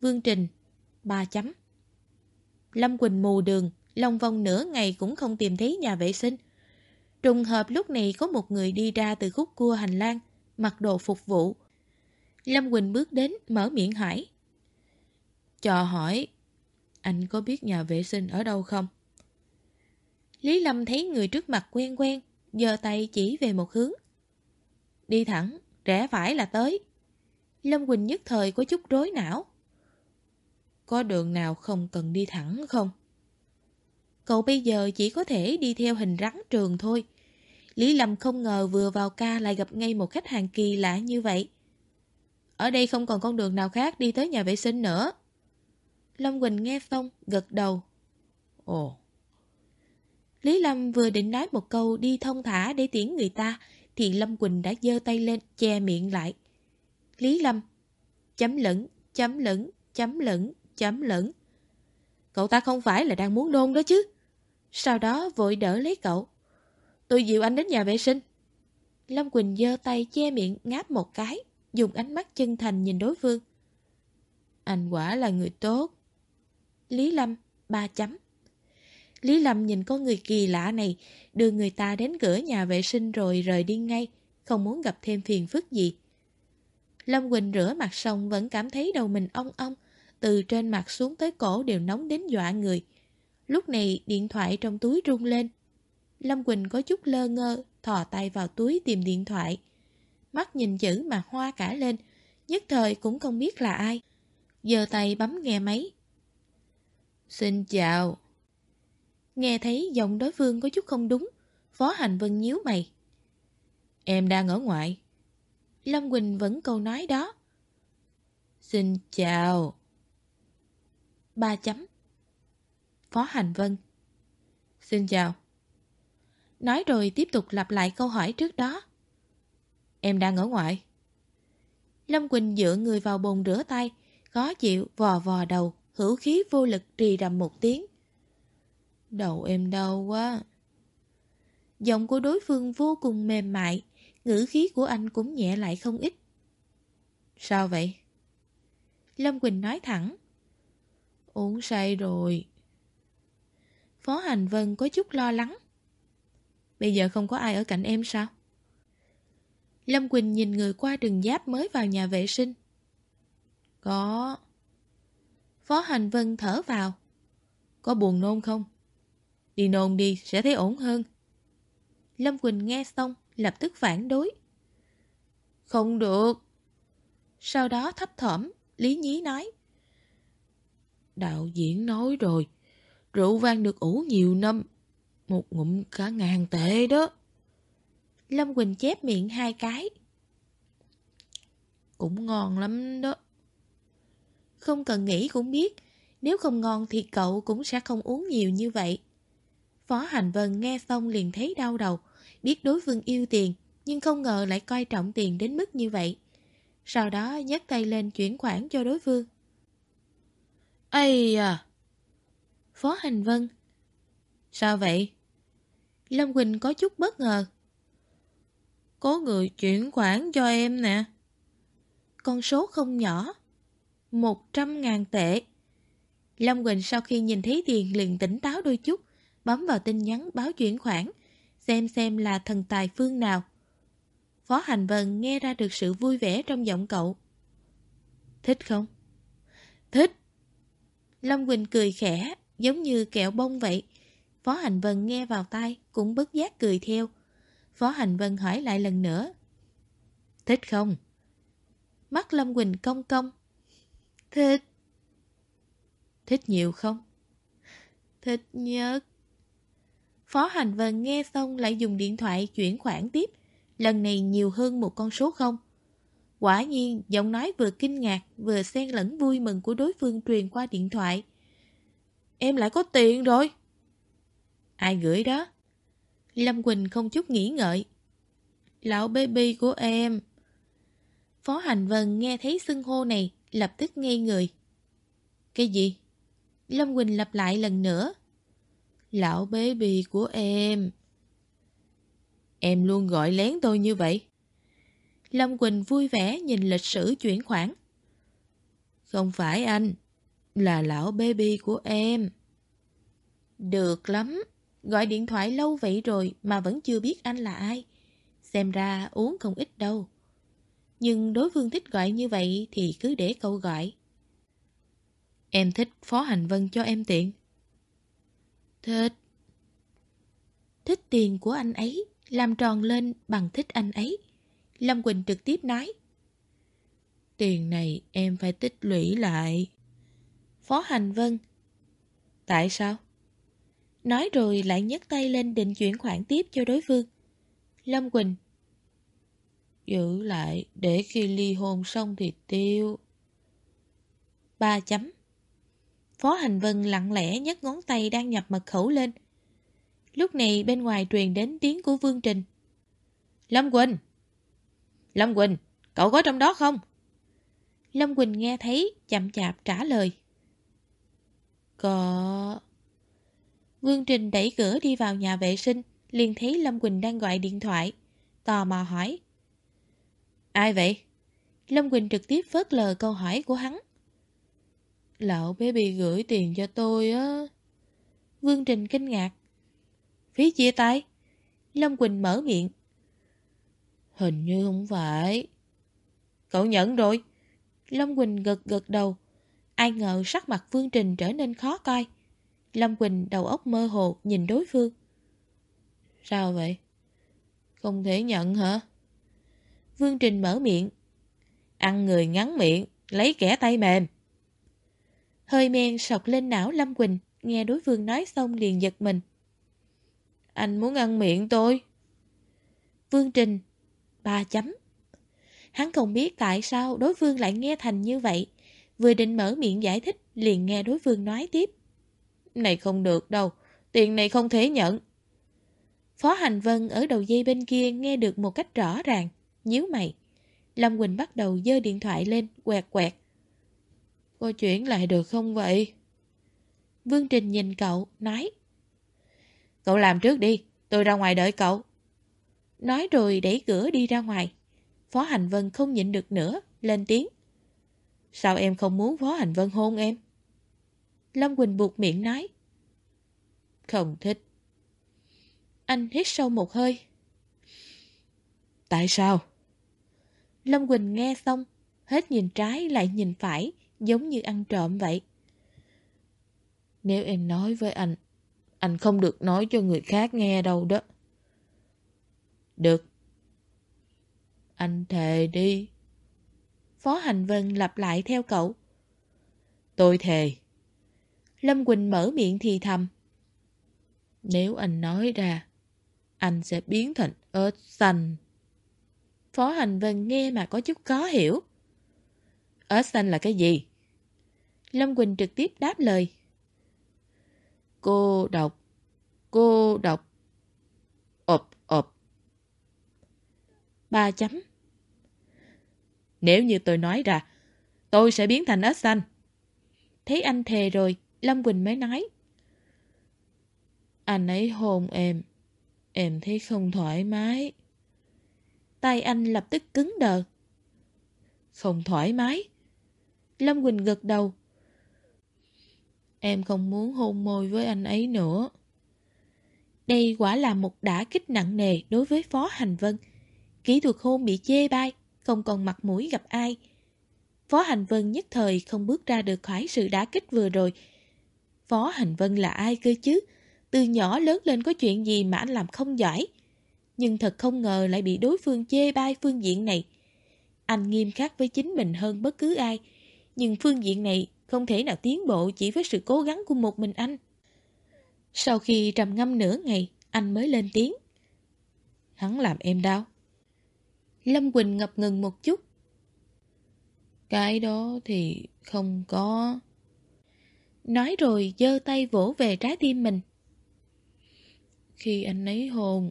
Vương Trình, ba chấm. Lâm Quỳnh mù đường, lòng vòng nửa ngày cũng không tìm thấy nhà vệ sinh. Trùng hợp lúc này có một người đi ra từ khúc cua hành lang, mặc đồ phục vụ. Lâm Quỳnh bước đến, mở miệng hỏi. Cho hỏi, anh có biết nhà vệ sinh ở đâu không? Lý Lâm thấy người trước mặt quen quen, giơ tay chỉ về một hướng. Đi thẳng, rẽ phải là tới. Lâm Quỳnh nhất thời có chút rối não. Có đường nào không cần đi thẳng không? Cậu bây giờ chỉ có thể đi theo hình rắn trường thôi. Lý Lâm không ngờ vừa vào ca lại gặp ngay một khách hàng kỳ lạ như vậy. Ở đây không còn con đường nào khác đi tới nhà vệ sinh nữa. Lâm Quỳnh nghe xong, gật đầu. Ồ. Lý Lâm vừa định nói một câu đi thông thả để tiễn người ta, thì Lâm Quỳnh đã giơ tay lên che miệng lại. Lý Lâm, chấm lẫn, chấm lẫn, chấm lẫn, chấm lẫn. Cậu ta không phải là đang muốn nôn đó chứ. Sau đó vội đỡ lấy cậu. Tôi dịu anh đến nhà vệ sinh. Lâm Quỳnh giơ tay che miệng ngáp một cái, dùng ánh mắt chân thành nhìn đối phương. Anh quả là người tốt. Lý Lâm, ba chấm. Lý Lâm nhìn con người kỳ lạ này, đưa người ta đến cửa nhà vệ sinh rồi rời đi ngay, không muốn gặp thêm phiền phức gì. Lâm Quỳnh rửa mặt xong vẫn cảm thấy đầu mình ong ong, từ trên mặt xuống tới cổ đều nóng đến dọa người. Lúc này điện thoại trong túi rung lên. Lâm Quỳnh có chút lơ ngơ, thò tay vào túi tìm điện thoại. Mắt nhìn chữ mà hoa cả lên, nhất thời cũng không biết là ai. Giờ tay bấm nghe máy. Xin chào. Nghe thấy giọng đối phương có chút không đúng, Phó Hành Vân nhíu mày. Em đang ở ngoại. Lâm Quỳnh vẫn câu nói đó. Xin chào. Ba chấm. Phó Hành Vân. Xin chào. Nói rồi tiếp tục lặp lại câu hỏi trước đó. Em đang ở ngoại. Lâm Quỳnh dựa người vào bồn rửa tay, khó chịu, vò vò đầu, hữu khí vô lực trì rầm một tiếng. Đầu em đau quá. Giọng của đối phương vô cùng mềm mại, ngữ khí của anh cũng nhẹ lại không ít. Sao vậy? Lâm Quỳnh nói thẳng. Uống say rồi. Phó Hành Vân có chút lo lắng. Bây giờ không có ai ở cạnh em sao? Lâm Quỳnh nhìn người qua đường giáp mới vào nhà vệ sinh. Có. Phó Hành Vân thở vào. Có buồn nôn không? Đi nôn đi, sẽ thấy ổn hơn. Lâm Quỳnh nghe xong, lập tức phản đối. Không được. Sau đó thấp thỏm, Lý Nhí nói. Đạo diễn nói rồi, rượu vang được ủ nhiều năm, một ngụm cả ngàn tệ đó. Lâm Quỳnh chép miệng hai cái. Cũng ngon lắm đó. Không cần nghĩ cũng biết, nếu không ngon thì cậu cũng sẽ không uống nhiều như vậy. Phó Hành Vân nghe xong liền thấy đau đầu, biết đối phương yêu tiền, nhưng không ngờ lại coi trọng tiền đến mức như vậy. Sau đó nhấc tay lên chuyển khoản cho đối phương. Ây à! Phó Hành Vân. Sao vậy? Lâm Quỳnh có chút bất ngờ. Có người chuyển khoản cho em nè. Con số không nhỏ. Một trăm ngàn tệ. Lâm Quỳnh sau khi nhìn thấy tiền liền tỉnh táo đôi chút, bấm vào tin nhắn báo chuyển khoản, xem xem là thần tài phương nào. Phó Hành Vân nghe ra được sự vui vẻ trong giọng cậu. Thích không? Thích. Lâm Quỳnh cười khẽ, giống như kẹo bông vậy. Phó Hành Vân nghe vào tai, cũng bất giác cười theo. Phó Hành Vân hỏi lại lần nữa. Thích không? Mắt Lâm Quỳnh cong cong. Thích. Thích nhiều không? Thích nhất. Phó Hành Vân nghe xong lại dùng điện thoại chuyển khoản tiếp, lần này nhiều hơn một con số không. Quả nhiên, giọng nói vừa kinh ngạc, vừa xen lẫn vui mừng của đối phương truyền qua điện thoại. Em lại có tiền rồi. Ai gửi đó? Lâm Quỳnh không chút nghĩ ngợi. Lão baby của em. Phó Hành Vân nghe thấy xưng hô này, lập tức ngây người. Cái gì? Lâm Quỳnh lặp lại lần nữa. Lão baby của em. Em luôn gọi lén tôi như vậy. Lâm Quỳnh vui vẻ nhìn lịch sử chuyển khoản. Không phải anh, là lão baby của em. Được lắm, gọi điện thoại lâu vậy rồi mà vẫn chưa biết anh là ai. Xem ra uống không ít đâu. Nhưng đối phương thích gọi như vậy thì cứ để câu gọi. Em thích Phó Hành Vân cho em tiện. Thích. Thích tiền của anh ấy, làm tròn lên bằng thích anh ấy. Lâm Quỳnh trực tiếp nói. Tiền này em phải tích lũy lại. Phó Hành Vân. Tại sao? Nói rồi lại nhấc tay lên định chuyển khoản tiếp cho đối phương. Lâm Quỳnh. Giữ lại để khi ly hôn xong thì tiêu. Ba chấm. Phó Hành Vân lặng lẽ nhấc ngón tay đang nhập mật khẩu lên. Lúc này bên ngoài truyền đến tiếng của Vương Trình. Lâm Quỳnh! Lâm Quỳnh, cậu có trong đó không? Lâm Quỳnh nghe thấy, chậm chạp trả lời. Có... Vương Trình đẩy cửa đi vào nhà vệ sinh, liền thấy Lâm Quỳnh đang gọi điện thoại. Tò mò hỏi. Ai vậy? Lâm Quỳnh trực tiếp phớt lờ câu hỏi của hắn. Lão bé bị gửi tiền cho tôi á. Vương Trình kinh ngạc. Phí chia tay? Lâm Quỳnh mở miệng. Hình như không phải. Cậu nhận rồi. Lâm Quỳnh gật gật đầu. Ai ngờ sắc mặt Vương Trình trở nên khó coi. Lâm Quỳnh đầu óc mơ hồ nhìn đối phương. Sao vậy? Không thể nhận hả? Vương Trình mở miệng. Ăn người ngắn miệng, lấy kẻ tay mềm. Hơi men sọc lên não Lâm Quỳnh, nghe đối phương nói xong liền giật mình. Anh muốn ăn miệng tôi. Vương Trình, ba chấm. Hắn không biết tại sao đối phương lại nghe thành như vậy. Vừa định mở miệng giải thích, liền nghe đối phương nói tiếp. Này không được đâu, tiền này không thể nhận. Phó Hành Vân ở đầu dây bên kia nghe được một cách rõ ràng, nhíu mày. Lâm Quỳnh bắt đầu dơ điện thoại lên, quẹt quẹt. Cô chuyển lại được không vậy? Vương Trình nhìn cậu, nói. Cậu làm trước đi, tôi ra ngoài đợi cậu. Nói rồi đẩy cửa đi ra ngoài. Phó Hành Vân không nhịn được nữa, lên tiếng. Sao em không muốn Phó Hành Vân hôn em? Lâm Quỳnh buộc miệng nói. Không thích. Anh hít sâu một hơi. Tại sao? Lâm Quỳnh nghe xong, hết nhìn trái lại nhìn phải, giống như ăn trộm vậy. Nếu em nói với anh, anh không được nói cho người khác nghe đâu đó. Được. Anh thề đi. Phó Hành Vân lặp lại theo cậu. Tôi thề. Lâm Quỳnh mở miệng thì thầm. Nếu anh nói ra, anh sẽ biến thành ớt xanh. Phó Hành Vân nghe mà có chút khó hiểu. Ớt xanh là cái gì? Lâm Quỳnh trực tiếp đáp lời. Cô đọc, cô đọc. ộp ộp. Ba chấm. Nếu như tôi nói ra, tôi sẽ biến thành ớt xanh. Thấy anh thề rồi, Lâm Quỳnh mới nói. Anh ấy hôn em, em thấy không thoải mái. Tay anh lập tức cứng đờ. Không thoải mái. Lâm Quỳnh gật đầu. Em không muốn hôn môi với anh ấy nữa. Đây quả là một đả kích nặng nề đối với Phó Hành Vân. Kỹ thuật hôn bị chê bai, không còn mặt mũi gặp ai. Phó Hành Vân nhất thời không bước ra được khỏi sự đả kích vừa rồi. Phó Hành Vân là ai cơ chứ? Từ nhỏ lớn lên có chuyện gì mà anh làm không giỏi. Nhưng thật không ngờ lại bị đối phương chê bai phương diện này. Anh nghiêm khắc với chính mình hơn bất cứ ai. Nhưng phương diện này không thể nào tiến bộ chỉ với sự cố gắng của một mình anh. Sau khi trầm ngâm nửa ngày, anh mới lên tiếng. Hắn làm em đau. Lâm Quỳnh ngập ngừng một chút. Cái đó thì không có. Nói rồi giơ tay vỗ về trái tim mình. Khi anh ấy hồn,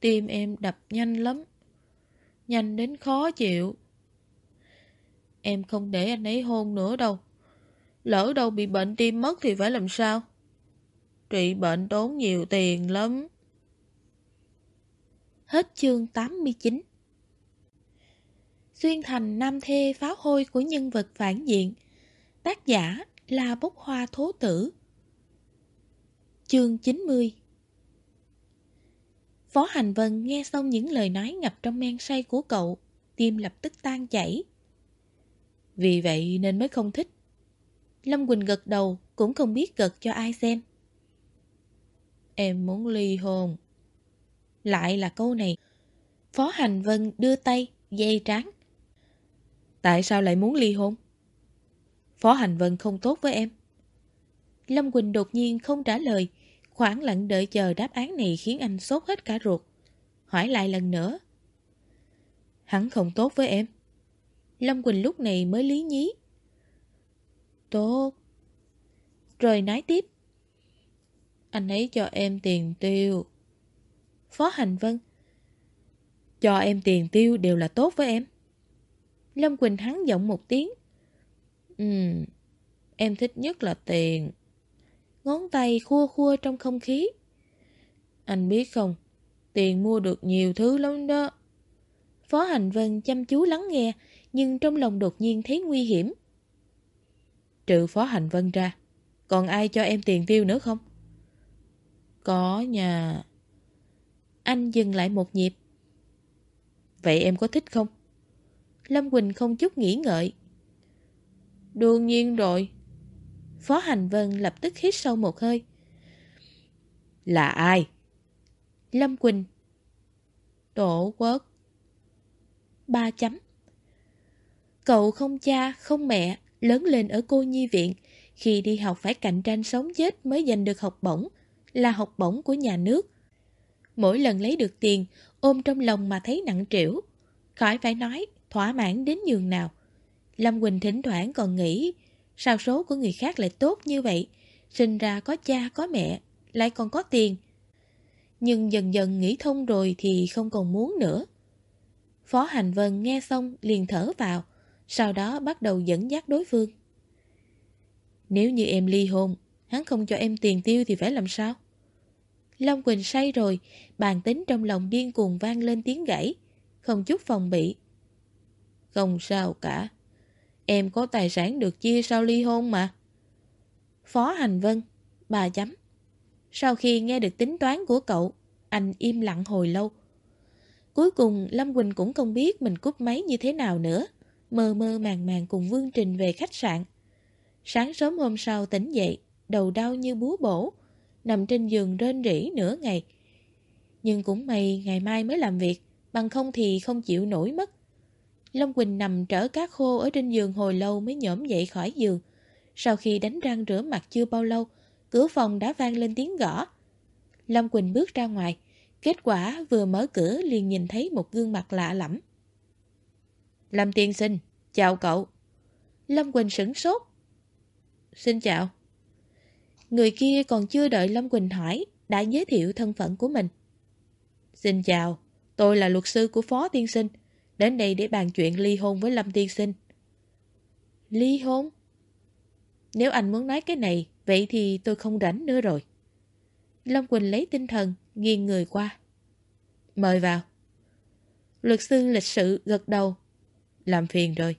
tim em đập nhanh lắm. Nhanh đến khó chịu. Em không để anh ấy hôn nữa đâu. Lỡ đâu bị bệnh tim mất thì phải làm sao? Trị bệnh tốn nhiều tiền lắm. Hết chương 89 Xuyên thành nam thê pháo hôi của nhân vật phản diện, Tác giả là bốc hoa thố tử Chương 90 Phó Hành Vân nghe xong những lời nói ngập trong men say của cậu, Tim lập tức tan chảy vì vậy nên mới không thích Lâm Quỳnh gật đầu Cũng không biết gật cho ai xem Em muốn ly hôn lại là câu này. Phó Hành Vân đưa tay, dây trán. Tại sao lại muốn ly hôn? Phó Hành Vân không tốt với em. Lâm Quỳnh đột nhiên không trả lời, khoảng lặng đợi chờ đáp án này khiến anh sốt hết cả ruột. Hỏi lại lần nữa. Hắn không tốt với em. Lâm Quỳnh lúc này mới lý nhí. Tốt. Rồi nói tiếp. Anh ấy cho em tiền tiêu. Phó Hành Vân. Cho em tiền tiêu đều là tốt với em. Lâm Quỳnh hắn giọng một tiếng. Ừm, em thích nhất là tiền. Ngón tay khua khua trong không khí. Anh biết không, tiền mua được nhiều thứ lắm đó. Phó Hành Vân chăm chú lắng nghe, nhưng trong lòng đột nhiên thấy nguy hiểm. Trừ Phó Hành Vân ra, còn ai cho em tiền tiêu nữa không? Có nhà. Anh dừng lại một nhịp. Vậy em có thích không? Lâm Quỳnh không chút nghĩ ngợi. Đương nhiên rồi. Phó Hành Vân lập tức hít sâu một hơi. Là ai? Lâm Quỳnh. Tổ quốc. Ba chấm. Cậu không cha, không mẹ, lớn lên ở cô nhi viện. Khi đi học phải cạnh tranh sống chết mới giành được học bổng, là học bổng của nhà nước. Mỗi lần lấy được tiền, ôm trong lòng mà thấy nặng trĩu. Khỏi phải nói, thỏa mãn đến nhường nào. Lâm Quỳnh thỉnh thoảng còn nghĩ, sao số của người khác lại tốt như vậy? Sinh ra có cha có mẹ, lại còn có tiền. Nhưng dần dần nghĩ thông rồi thì không còn muốn nữa. Phó Hành Vân nghe xong liền thở vào, sau đó bắt đầu dẫn dắt đối phương. Nếu như em ly hôn, hắn không cho em tiền tiêu thì phải làm sao? Long Quỳnh say rồi, bàn tính trong lòng điên cuồng vang lên tiếng gãy, không chút phòng bị. Không sao cả, em có tài sản được chia sau ly hôn mà. Phó Hành Vân, bà chấm. Sau khi nghe được tính toán của cậu, anh im lặng hồi lâu. Cuối cùng Lâm Quỳnh cũng không biết mình cúp máy như thế nào nữa, mơ mơ màng màng cùng Vương Trình về khách sạn. Sáng sớm hôm sau tỉnh dậy, đầu đau như búa bổ, nằm trên giường rên rỉ nửa ngày. Nhưng cũng may ngày mai mới làm việc, bằng không thì không chịu nổi mất. Long Quỳnh nằm trở cát khô ở trên giường hồi lâu mới nhổm dậy khỏi giường. Sau khi đánh răng rửa mặt chưa bao lâu, cửa phòng đã vang lên tiếng gõ. Long Quỳnh bước ra ngoài, kết quả vừa mở cửa liền nhìn thấy một gương mặt lạ lẫm. Lâm tiên sinh, chào cậu. Lâm Quỳnh sửng sốt. Xin chào. Người kia còn chưa đợi Lâm Quỳnh hỏi, đã giới thiệu thân phận của mình. Xin chào, tôi là luật sư của Phó Tiên Sinh, đến đây để bàn chuyện ly hôn với Lâm Tiên Sinh. Ly hôn? Nếu anh muốn nói cái này, vậy thì tôi không rảnh nữa rồi. Lâm Quỳnh lấy tinh thần, nghiêng người qua. Mời vào. Luật sư lịch sự gật đầu. Làm phiền rồi.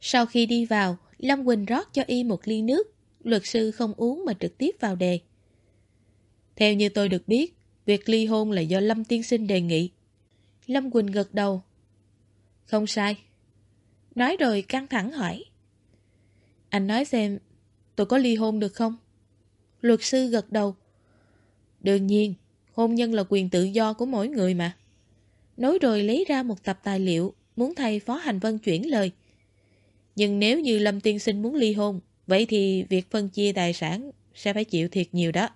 Sau khi đi vào, Lâm Quỳnh rót cho y một ly nước. Luật sư không uống mà trực tiếp vào đề. Theo như tôi được biết, việc ly hôn là do Lâm Tiên Sinh đề nghị. Lâm Quỳnh gật đầu. Không sai. Nói rồi căng thẳng hỏi. Anh nói xem, tôi có ly hôn được không? Luật sư gật đầu. Đương nhiên, hôn nhân là quyền tự do của mỗi người mà. Nói rồi lấy ra một tập tài liệu, muốn thay Phó Hành Vân chuyển lời. Nhưng nếu như Lâm Tiên Sinh muốn ly hôn, vậy thì việc phân chia tài sản sẽ phải chịu thiệt nhiều đó.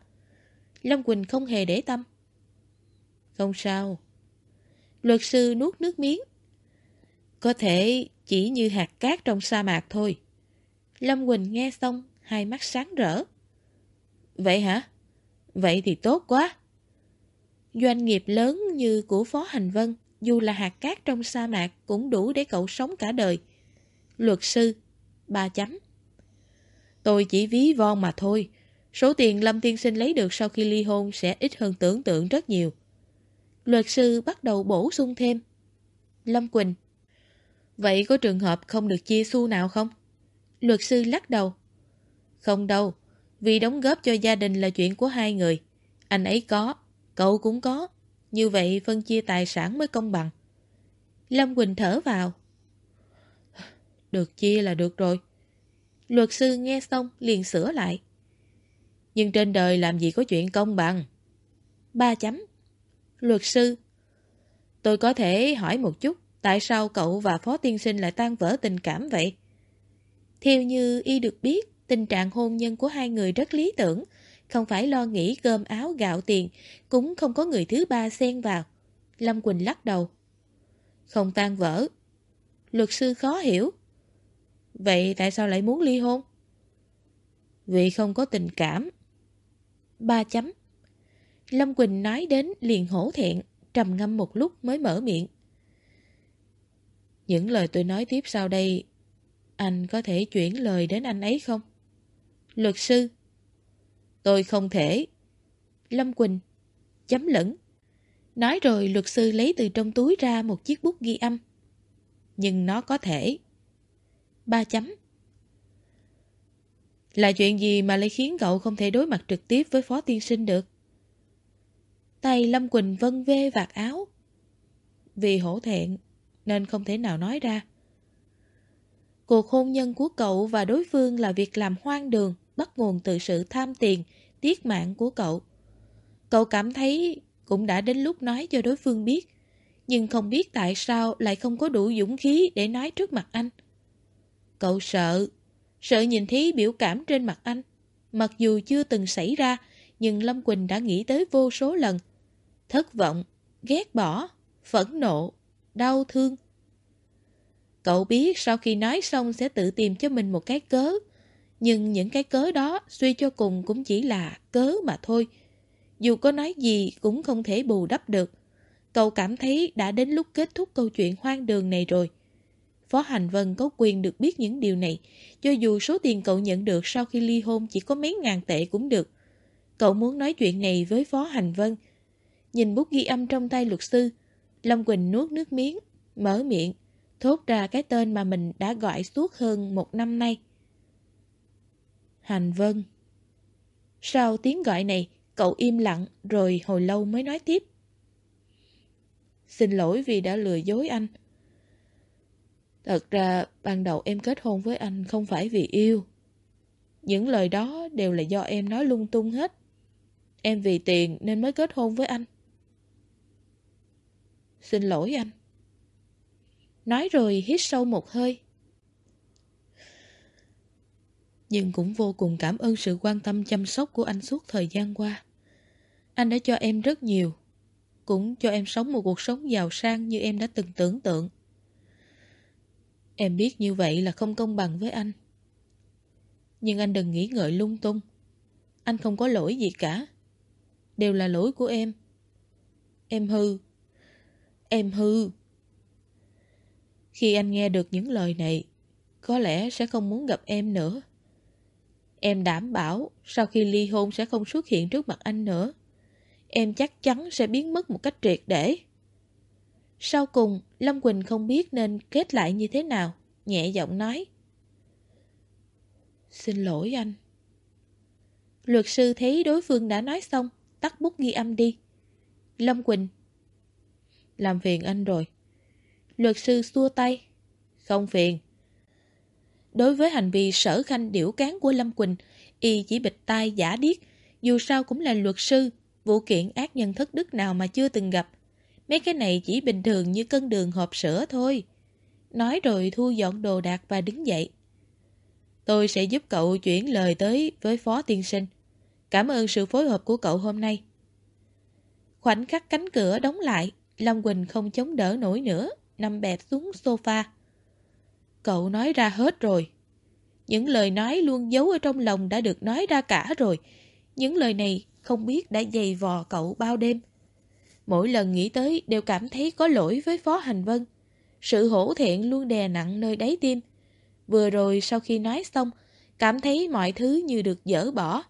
Lâm Quỳnh không hề để tâm. Không sao. Luật sư nuốt nước miếng. Có thể chỉ như hạt cát trong sa mạc thôi. Lâm Quỳnh nghe xong, hai mắt sáng rỡ. Vậy hả? Vậy thì tốt quá. Doanh nghiệp lớn như của Phó Hành Vân, dù là hạt cát trong sa mạc cũng đủ để cậu sống cả đời. Luật sư, ba chấm. Tôi chỉ ví von mà thôi. Số tiền Lâm Tiên Sinh lấy được sau khi ly hôn sẽ ít hơn tưởng tượng rất nhiều. Luật sư bắt đầu bổ sung thêm. Lâm Quỳnh. Vậy có trường hợp không được chia xu nào không? Luật sư lắc đầu. Không đâu, vì đóng góp cho gia đình là chuyện của hai người. Anh ấy có, cậu cũng có. Như vậy phân chia tài sản mới công bằng. Lâm Quỳnh thở vào. Được chia là được rồi. Luật sư nghe xong liền sửa lại. Nhưng trên đời làm gì có chuyện công bằng? Ba chấm. Luật sư. Tôi có thể hỏi một chút, tại sao cậu và Phó Tiên Sinh lại tan vỡ tình cảm vậy? Theo như y được biết, tình trạng hôn nhân của hai người rất lý tưởng, không phải lo nghĩ cơm áo gạo tiền, cũng không có người thứ ba xen vào. Lâm Quỳnh lắc đầu. Không tan vỡ. Luật sư khó hiểu. Vậy tại sao lại muốn ly hôn? Vì không có tình cảm. Ba chấm. Lâm Quỳnh nói đến liền hổ thẹn, trầm ngâm một lúc mới mở miệng. Những lời tôi nói tiếp sau đây, anh có thể chuyển lời đến anh ấy không? Luật sư. Tôi không thể. Lâm Quỳnh. Chấm lẫn. Nói rồi luật sư lấy từ trong túi ra một chiếc bút ghi âm. Nhưng nó có thể. Ba chấm. Là chuyện gì mà lại khiến cậu không thể đối mặt trực tiếp với Phó Tiên Sinh được? Tay Lâm Quỳnh vân vê vạt áo. Vì hổ thẹn nên không thể nào nói ra. Cuộc hôn nhân của cậu và đối phương là việc làm hoang đường, bắt nguồn từ sự tham tiền, tiếc mạng của cậu. Cậu cảm thấy cũng đã đến lúc nói cho đối phương biết, nhưng không biết tại sao lại không có đủ dũng khí để nói trước mặt anh. Cậu sợ, sợ nhìn thấy biểu cảm trên mặt anh. Mặc dù chưa từng xảy ra, nhưng Lâm Quỳnh đã nghĩ tới vô số lần. Thất vọng, ghét bỏ, phẫn nộ, đau thương. Cậu biết sau khi nói xong sẽ tự tìm cho mình một cái cớ. Nhưng những cái cớ đó suy cho cùng cũng chỉ là cớ mà thôi. Dù có nói gì cũng không thể bù đắp được. Cậu cảm thấy đã đến lúc kết thúc câu chuyện hoang đường này rồi. Phó Hành Vân có quyền được biết những điều này, cho dù số tiền cậu nhận được sau khi ly hôn chỉ có mấy ngàn tệ cũng được. Cậu muốn nói chuyện này với Phó Hành Vân. Nhìn bút ghi âm trong tay luật sư, Lâm Quỳnh nuốt nước miếng, mở miệng, thốt ra cái tên mà mình đã gọi suốt hơn một năm nay. Hành Vân Sau tiếng gọi này, cậu im lặng rồi hồi lâu mới nói tiếp. Xin lỗi vì đã lừa dối anh. Thật ra, ban đầu em kết hôn với anh không phải vì yêu. Những lời đó đều là do em nói lung tung hết. Em vì tiền nên mới kết hôn với anh. Xin lỗi anh. Nói rồi hít sâu một hơi. Nhưng cũng vô cùng cảm ơn sự quan tâm chăm sóc của anh suốt thời gian qua. Anh đã cho em rất nhiều. Cũng cho em sống một cuộc sống giàu sang như em đã từng tưởng tượng. Em biết như vậy là không công bằng với anh. Nhưng anh đừng nghĩ ngợi lung tung. Anh không có lỗi gì cả. Đều là lỗi của em. Em hư. Em hư. Khi anh nghe được những lời này, có lẽ sẽ không muốn gặp em nữa. Em đảm bảo sau khi ly hôn sẽ không xuất hiện trước mặt anh nữa. Em chắc chắn sẽ biến mất một cách triệt để. Sau cùng, Lâm Quỳnh không biết nên kết lại như thế nào, nhẹ giọng nói. Xin lỗi anh. Luật sư thấy đối phương đã nói xong, tắt bút ghi âm đi. Lâm Quỳnh. Làm phiền anh rồi. Luật sư xua tay. Không phiền. Đối với hành vi sở khanh điểu cán của Lâm Quỳnh, y chỉ bịch tai giả điếc, dù sao cũng là luật sư, vụ kiện ác nhân thất đức nào mà chưa từng gặp. Mấy cái này chỉ bình thường như cân đường hộp sữa thôi. Nói rồi thu dọn đồ đạc và đứng dậy. Tôi sẽ giúp cậu chuyển lời tới với Phó Tiên Sinh. Cảm ơn sự phối hợp của cậu hôm nay. Khoảnh khắc cánh cửa đóng lại, Long Quỳnh không chống đỡ nổi nữa, nằm bẹp xuống sofa. Cậu nói ra hết rồi. Những lời nói luôn giấu ở trong lòng đã được nói ra cả rồi. Những lời này không biết đã dày vò cậu bao đêm. Mỗi lần nghĩ tới đều cảm thấy có lỗi với Phó Hành Vân. Sự hổ thẹn luôn đè nặng nơi đáy tim. Vừa rồi sau khi nói xong, cảm thấy mọi thứ như được dỡ bỏ.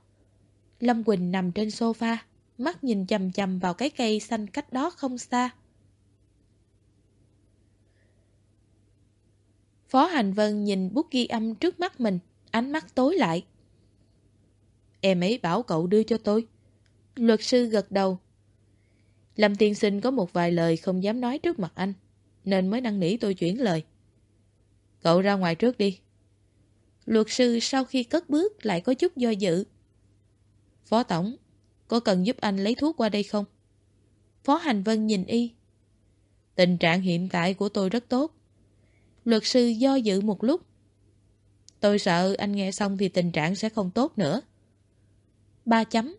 Lâm Quỳnh nằm trên sofa, mắt nhìn chầm chầm vào cái cây xanh cách đó không xa. Phó Hành Vân nhìn bút ghi âm trước mắt mình, ánh mắt tối lại. Em ấy bảo cậu đưa cho tôi. Luật sư gật đầu. Lâm tiên sinh có một vài lời không dám nói trước mặt anh, nên mới năn nỉ tôi chuyển lời. Cậu ra ngoài trước đi. Luật sư sau khi cất bước lại có chút do dự. Phó Tổng, có cần giúp anh lấy thuốc qua đây không? Phó Hành Vân nhìn y. Tình trạng hiện tại của tôi rất tốt. Luật sư do dự một lúc. Tôi sợ anh nghe xong thì tình trạng sẽ không tốt nữa. Ba chấm.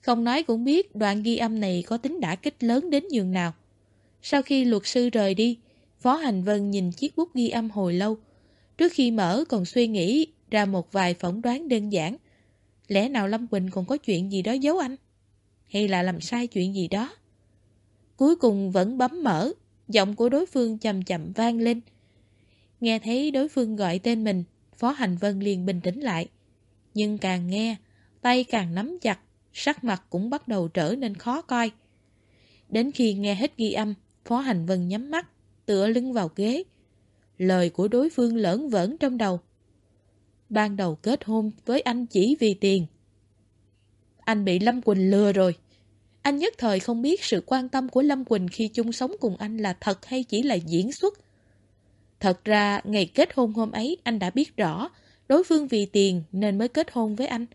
Không nói cũng biết đoạn ghi âm này có tính đả kích lớn đến nhường nào. Sau khi luật sư rời đi, Phó Hành Vân nhìn chiếc bút ghi âm hồi lâu. Trước khi mở còn suy nghĩ ra một vài phỏng đoán đơn giản. Lẽ nào Lâm Quỳnh còn có chuyện gì đó giấu anh? Hay là làm sai chuyện gì đó? Cuối cùng vẫn bấm mở, giọng của đối phương chậm chậm vang lên. Nghe thấy đối phương gọi tên mình, Phó Hành Vân liền bình tĩnh lại. Nhưng càng nghe, tay càng nắm chặt, sắc mặt cũng bắt đầu trở nên khó coi. Đến khi nghe hết ghi âm, Phó Hành Vân nhắm mắt, tựa lưng vào ghế. Lời của đối phương lỡn vỡn trong đầu. Ban đầu kết hôn với anh chỉ vì tiền. Anh bị Lâm Quỳnh lừa rồi. Anh nhất thời không biết sự quan tâm của Lâm Quỳnh khi chung sống cùng anh là thật hay chỉ là diễn xuất. Thật ra, ngày kết hôn hôm ấy anh đã biết rõ đối phương vì tiền nên mới kết hôn với anh.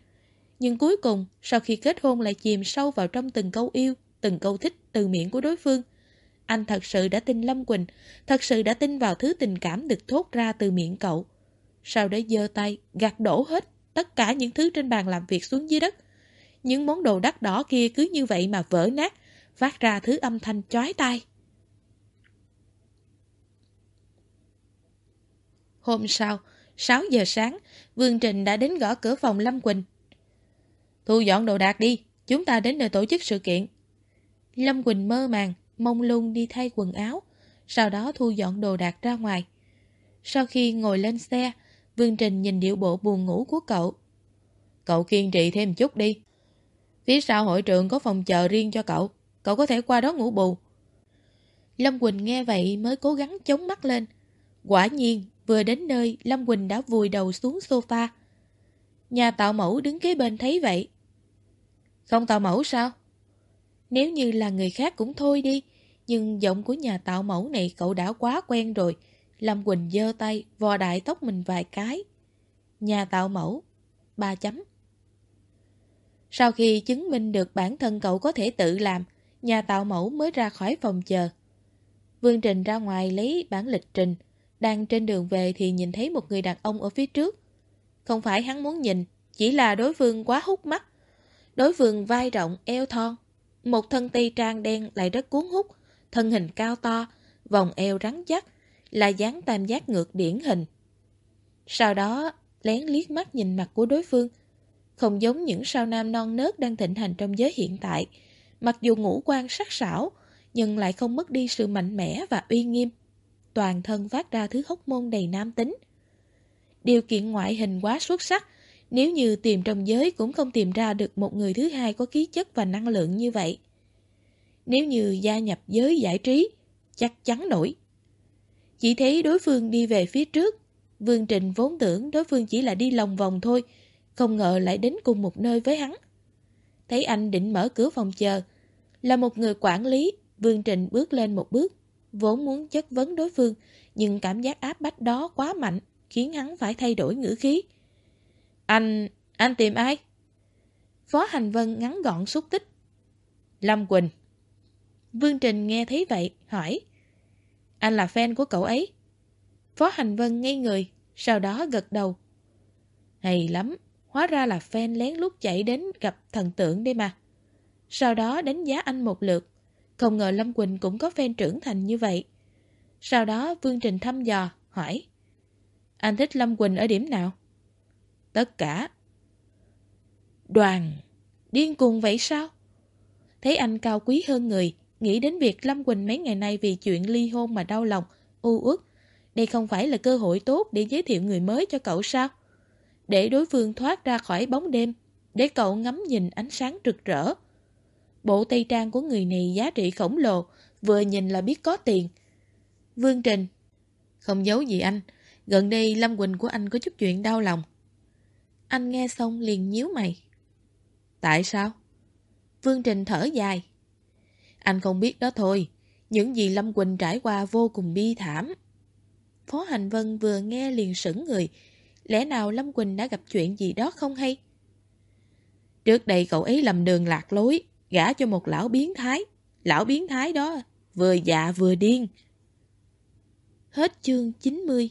Nhưng cuối cùng, sau khi kết hôn lại chìm sâu vào trong từng câu yêu, từng câu thích từ miệng của đối phương. Anh thật sự đã tin Lâm Quỳnh, thật sự đã tin vào thứ tình cảm được thốt ra từ miệng cậu. Sau đó giơ tay, gạt đổ hết tất cả những thứ trên bàn làm việc xuống dưới đất. Những món đồ đắt đỏ kia cứ như vậy mà vỡ nát, phát ra thứ âm thanh chói tai. Hôm sau, 6 giờ sáng, Vương Trình đã đến gõ cửa phòng Lâm Quỳnh. Thu dọn đồ đạc đi, chúng ta đến nơi tổ chức sự kiện. Lâm Quỳnh mơ màng, mông lung đi thay quần áo, sau đó thu dọn đồ đạc ra ngoài. Sau khi ngồi lên xe, Vương Trình nhìn điệu bộ buồn ngủ của cậu. Cậu kiên trì thêm chút đi. Phía sau hội trường có phòng chờ riêng cho cậu, cậu có thể qua đó ngủ bù. Lâm Quỳnh nghe vậy mới cố gắng chống mắt lên. Quả nhiên, vừa đến nơi, Lâm Quỳnh đã vùi đầu xuống sofa. Nhà tạo mẫu đứng kế bên thấy vậy. Không tạo mẫu sao? Nếu như là người khác cũng thôi đi, nhưng giọng của nhà tạo mẫu này cậu đã quá quen rồi. Lâm Quỳnh giơ tay, vò đại tóc mình vài cái. Nhà tạo mẫu, ba chấm. Sau khi chứng minh được bản thân cậu có thể tự làm, nhà tạo mẫu mới ra khỏi phòng chờ. Vương Trình ra ngoài lấy bản lịch trình, đang trên đường về thì nhìn thấy một người đàn ông ở phía trước. Không phải hắn muốn nhìn, chỉ là đối phương quá hút mắt. Đối phương vai rộng, eo thon, một thân tây trang đen lại rất cuốn hút, thân hình cao to, vòng eo rắn chắc, là dáng tam giác ngược điển hình. Sau đó, lén liếc mắt nhìn mặt của đối phương. Không giống những sao nam non nớt đang thịnh hành trong giới hiện tại, mặc dù ngũ quan sắc sảo, nhưng lại không mất đi sự mạnh mẽ và uy nghiêm. Toàn thân phát ra thứ hốc môn đầy nam tính. Điều kiện ngoại hình quá xuất sắc, nếu như tìm trong giới cũng không tìm ra được một người thứ hai có khí chất và năng lượng như vậy. Nếu như gia nhập giới giải trí, chắc chắn nổi. Chỉ thấy đối phương đi về phía trước. Vương Trình vốn tưởng đối phương chỉ là đi lòng vòng thôi, không ngờ lại đến cùng một nơi với hắn. Thấy anh định mở cửa phòng chờ. Là một người quản lý, Vương Trình bước lên một bước, vốn muốn chất vấn đối phương, nhưng cảm giác áp bách đó quá mạnh, khiến hắn phải thay đổi ngữ khí. Anh... anh tìm ai? Phó Hành Vân ngắn gọn xúc tích. Lâm Quỳnh. Vương Trình nghe thấy vậy, hỏi. Anh là fan của cậu ấy. Phó Hành Vân ngây người, sau đó gật đầu. Hay lắm, hóa ra là fan lén lút chạy đến gặp thần tượng đây mà. Sau đó đánh giá anh một lượt. Không ngờ Lâm Quỳnh cũng có fan trưởng thành như vậy. Sau đó Vương Trình thăm dò, hỏi. Anh thích Lâm Quỳnh ở điểm nào? Tất cả. Đoàn, điên cuồng vậy sao? Thấy anh cao quý hơn người, nghĩ đến việc Lâm Quỳnh mấy ngày nay vì chuyện ly hôn mà đau lòng, u uất. Đây không phải là cơ hội tốt để giới thiệu người mới cho cậu sao? Để đối phương thoát ra khỏi bóng đêm, để cậu ngắm nhìn ánh sáng rực rỡ. Bộ tây trang của người này giá trị khổng lồ, vừa nhìn là biết có tiền. Vương Trình Không giấu gì anh, gần đây Lâm Quỳnh của anh có chút chuyện đau lòng. Anh nghe xong liền nhíu mày. Tại sao? Vương Trình thở dài. Anh không biết đó thôi. Những gì Lâm Quỳnh trải qua vô cùng bi thảm. Phó Hành Vân vừa nghe liền sững người. Lẽ nào Lâm Quỳnh đã gặp chuyện gì đó không hay? Trước đây cậu ấy lầm đường lạc lối, gả cho một lão biến thái. Lão biến thái đó vừa dạ vừa điên. Hết chương 90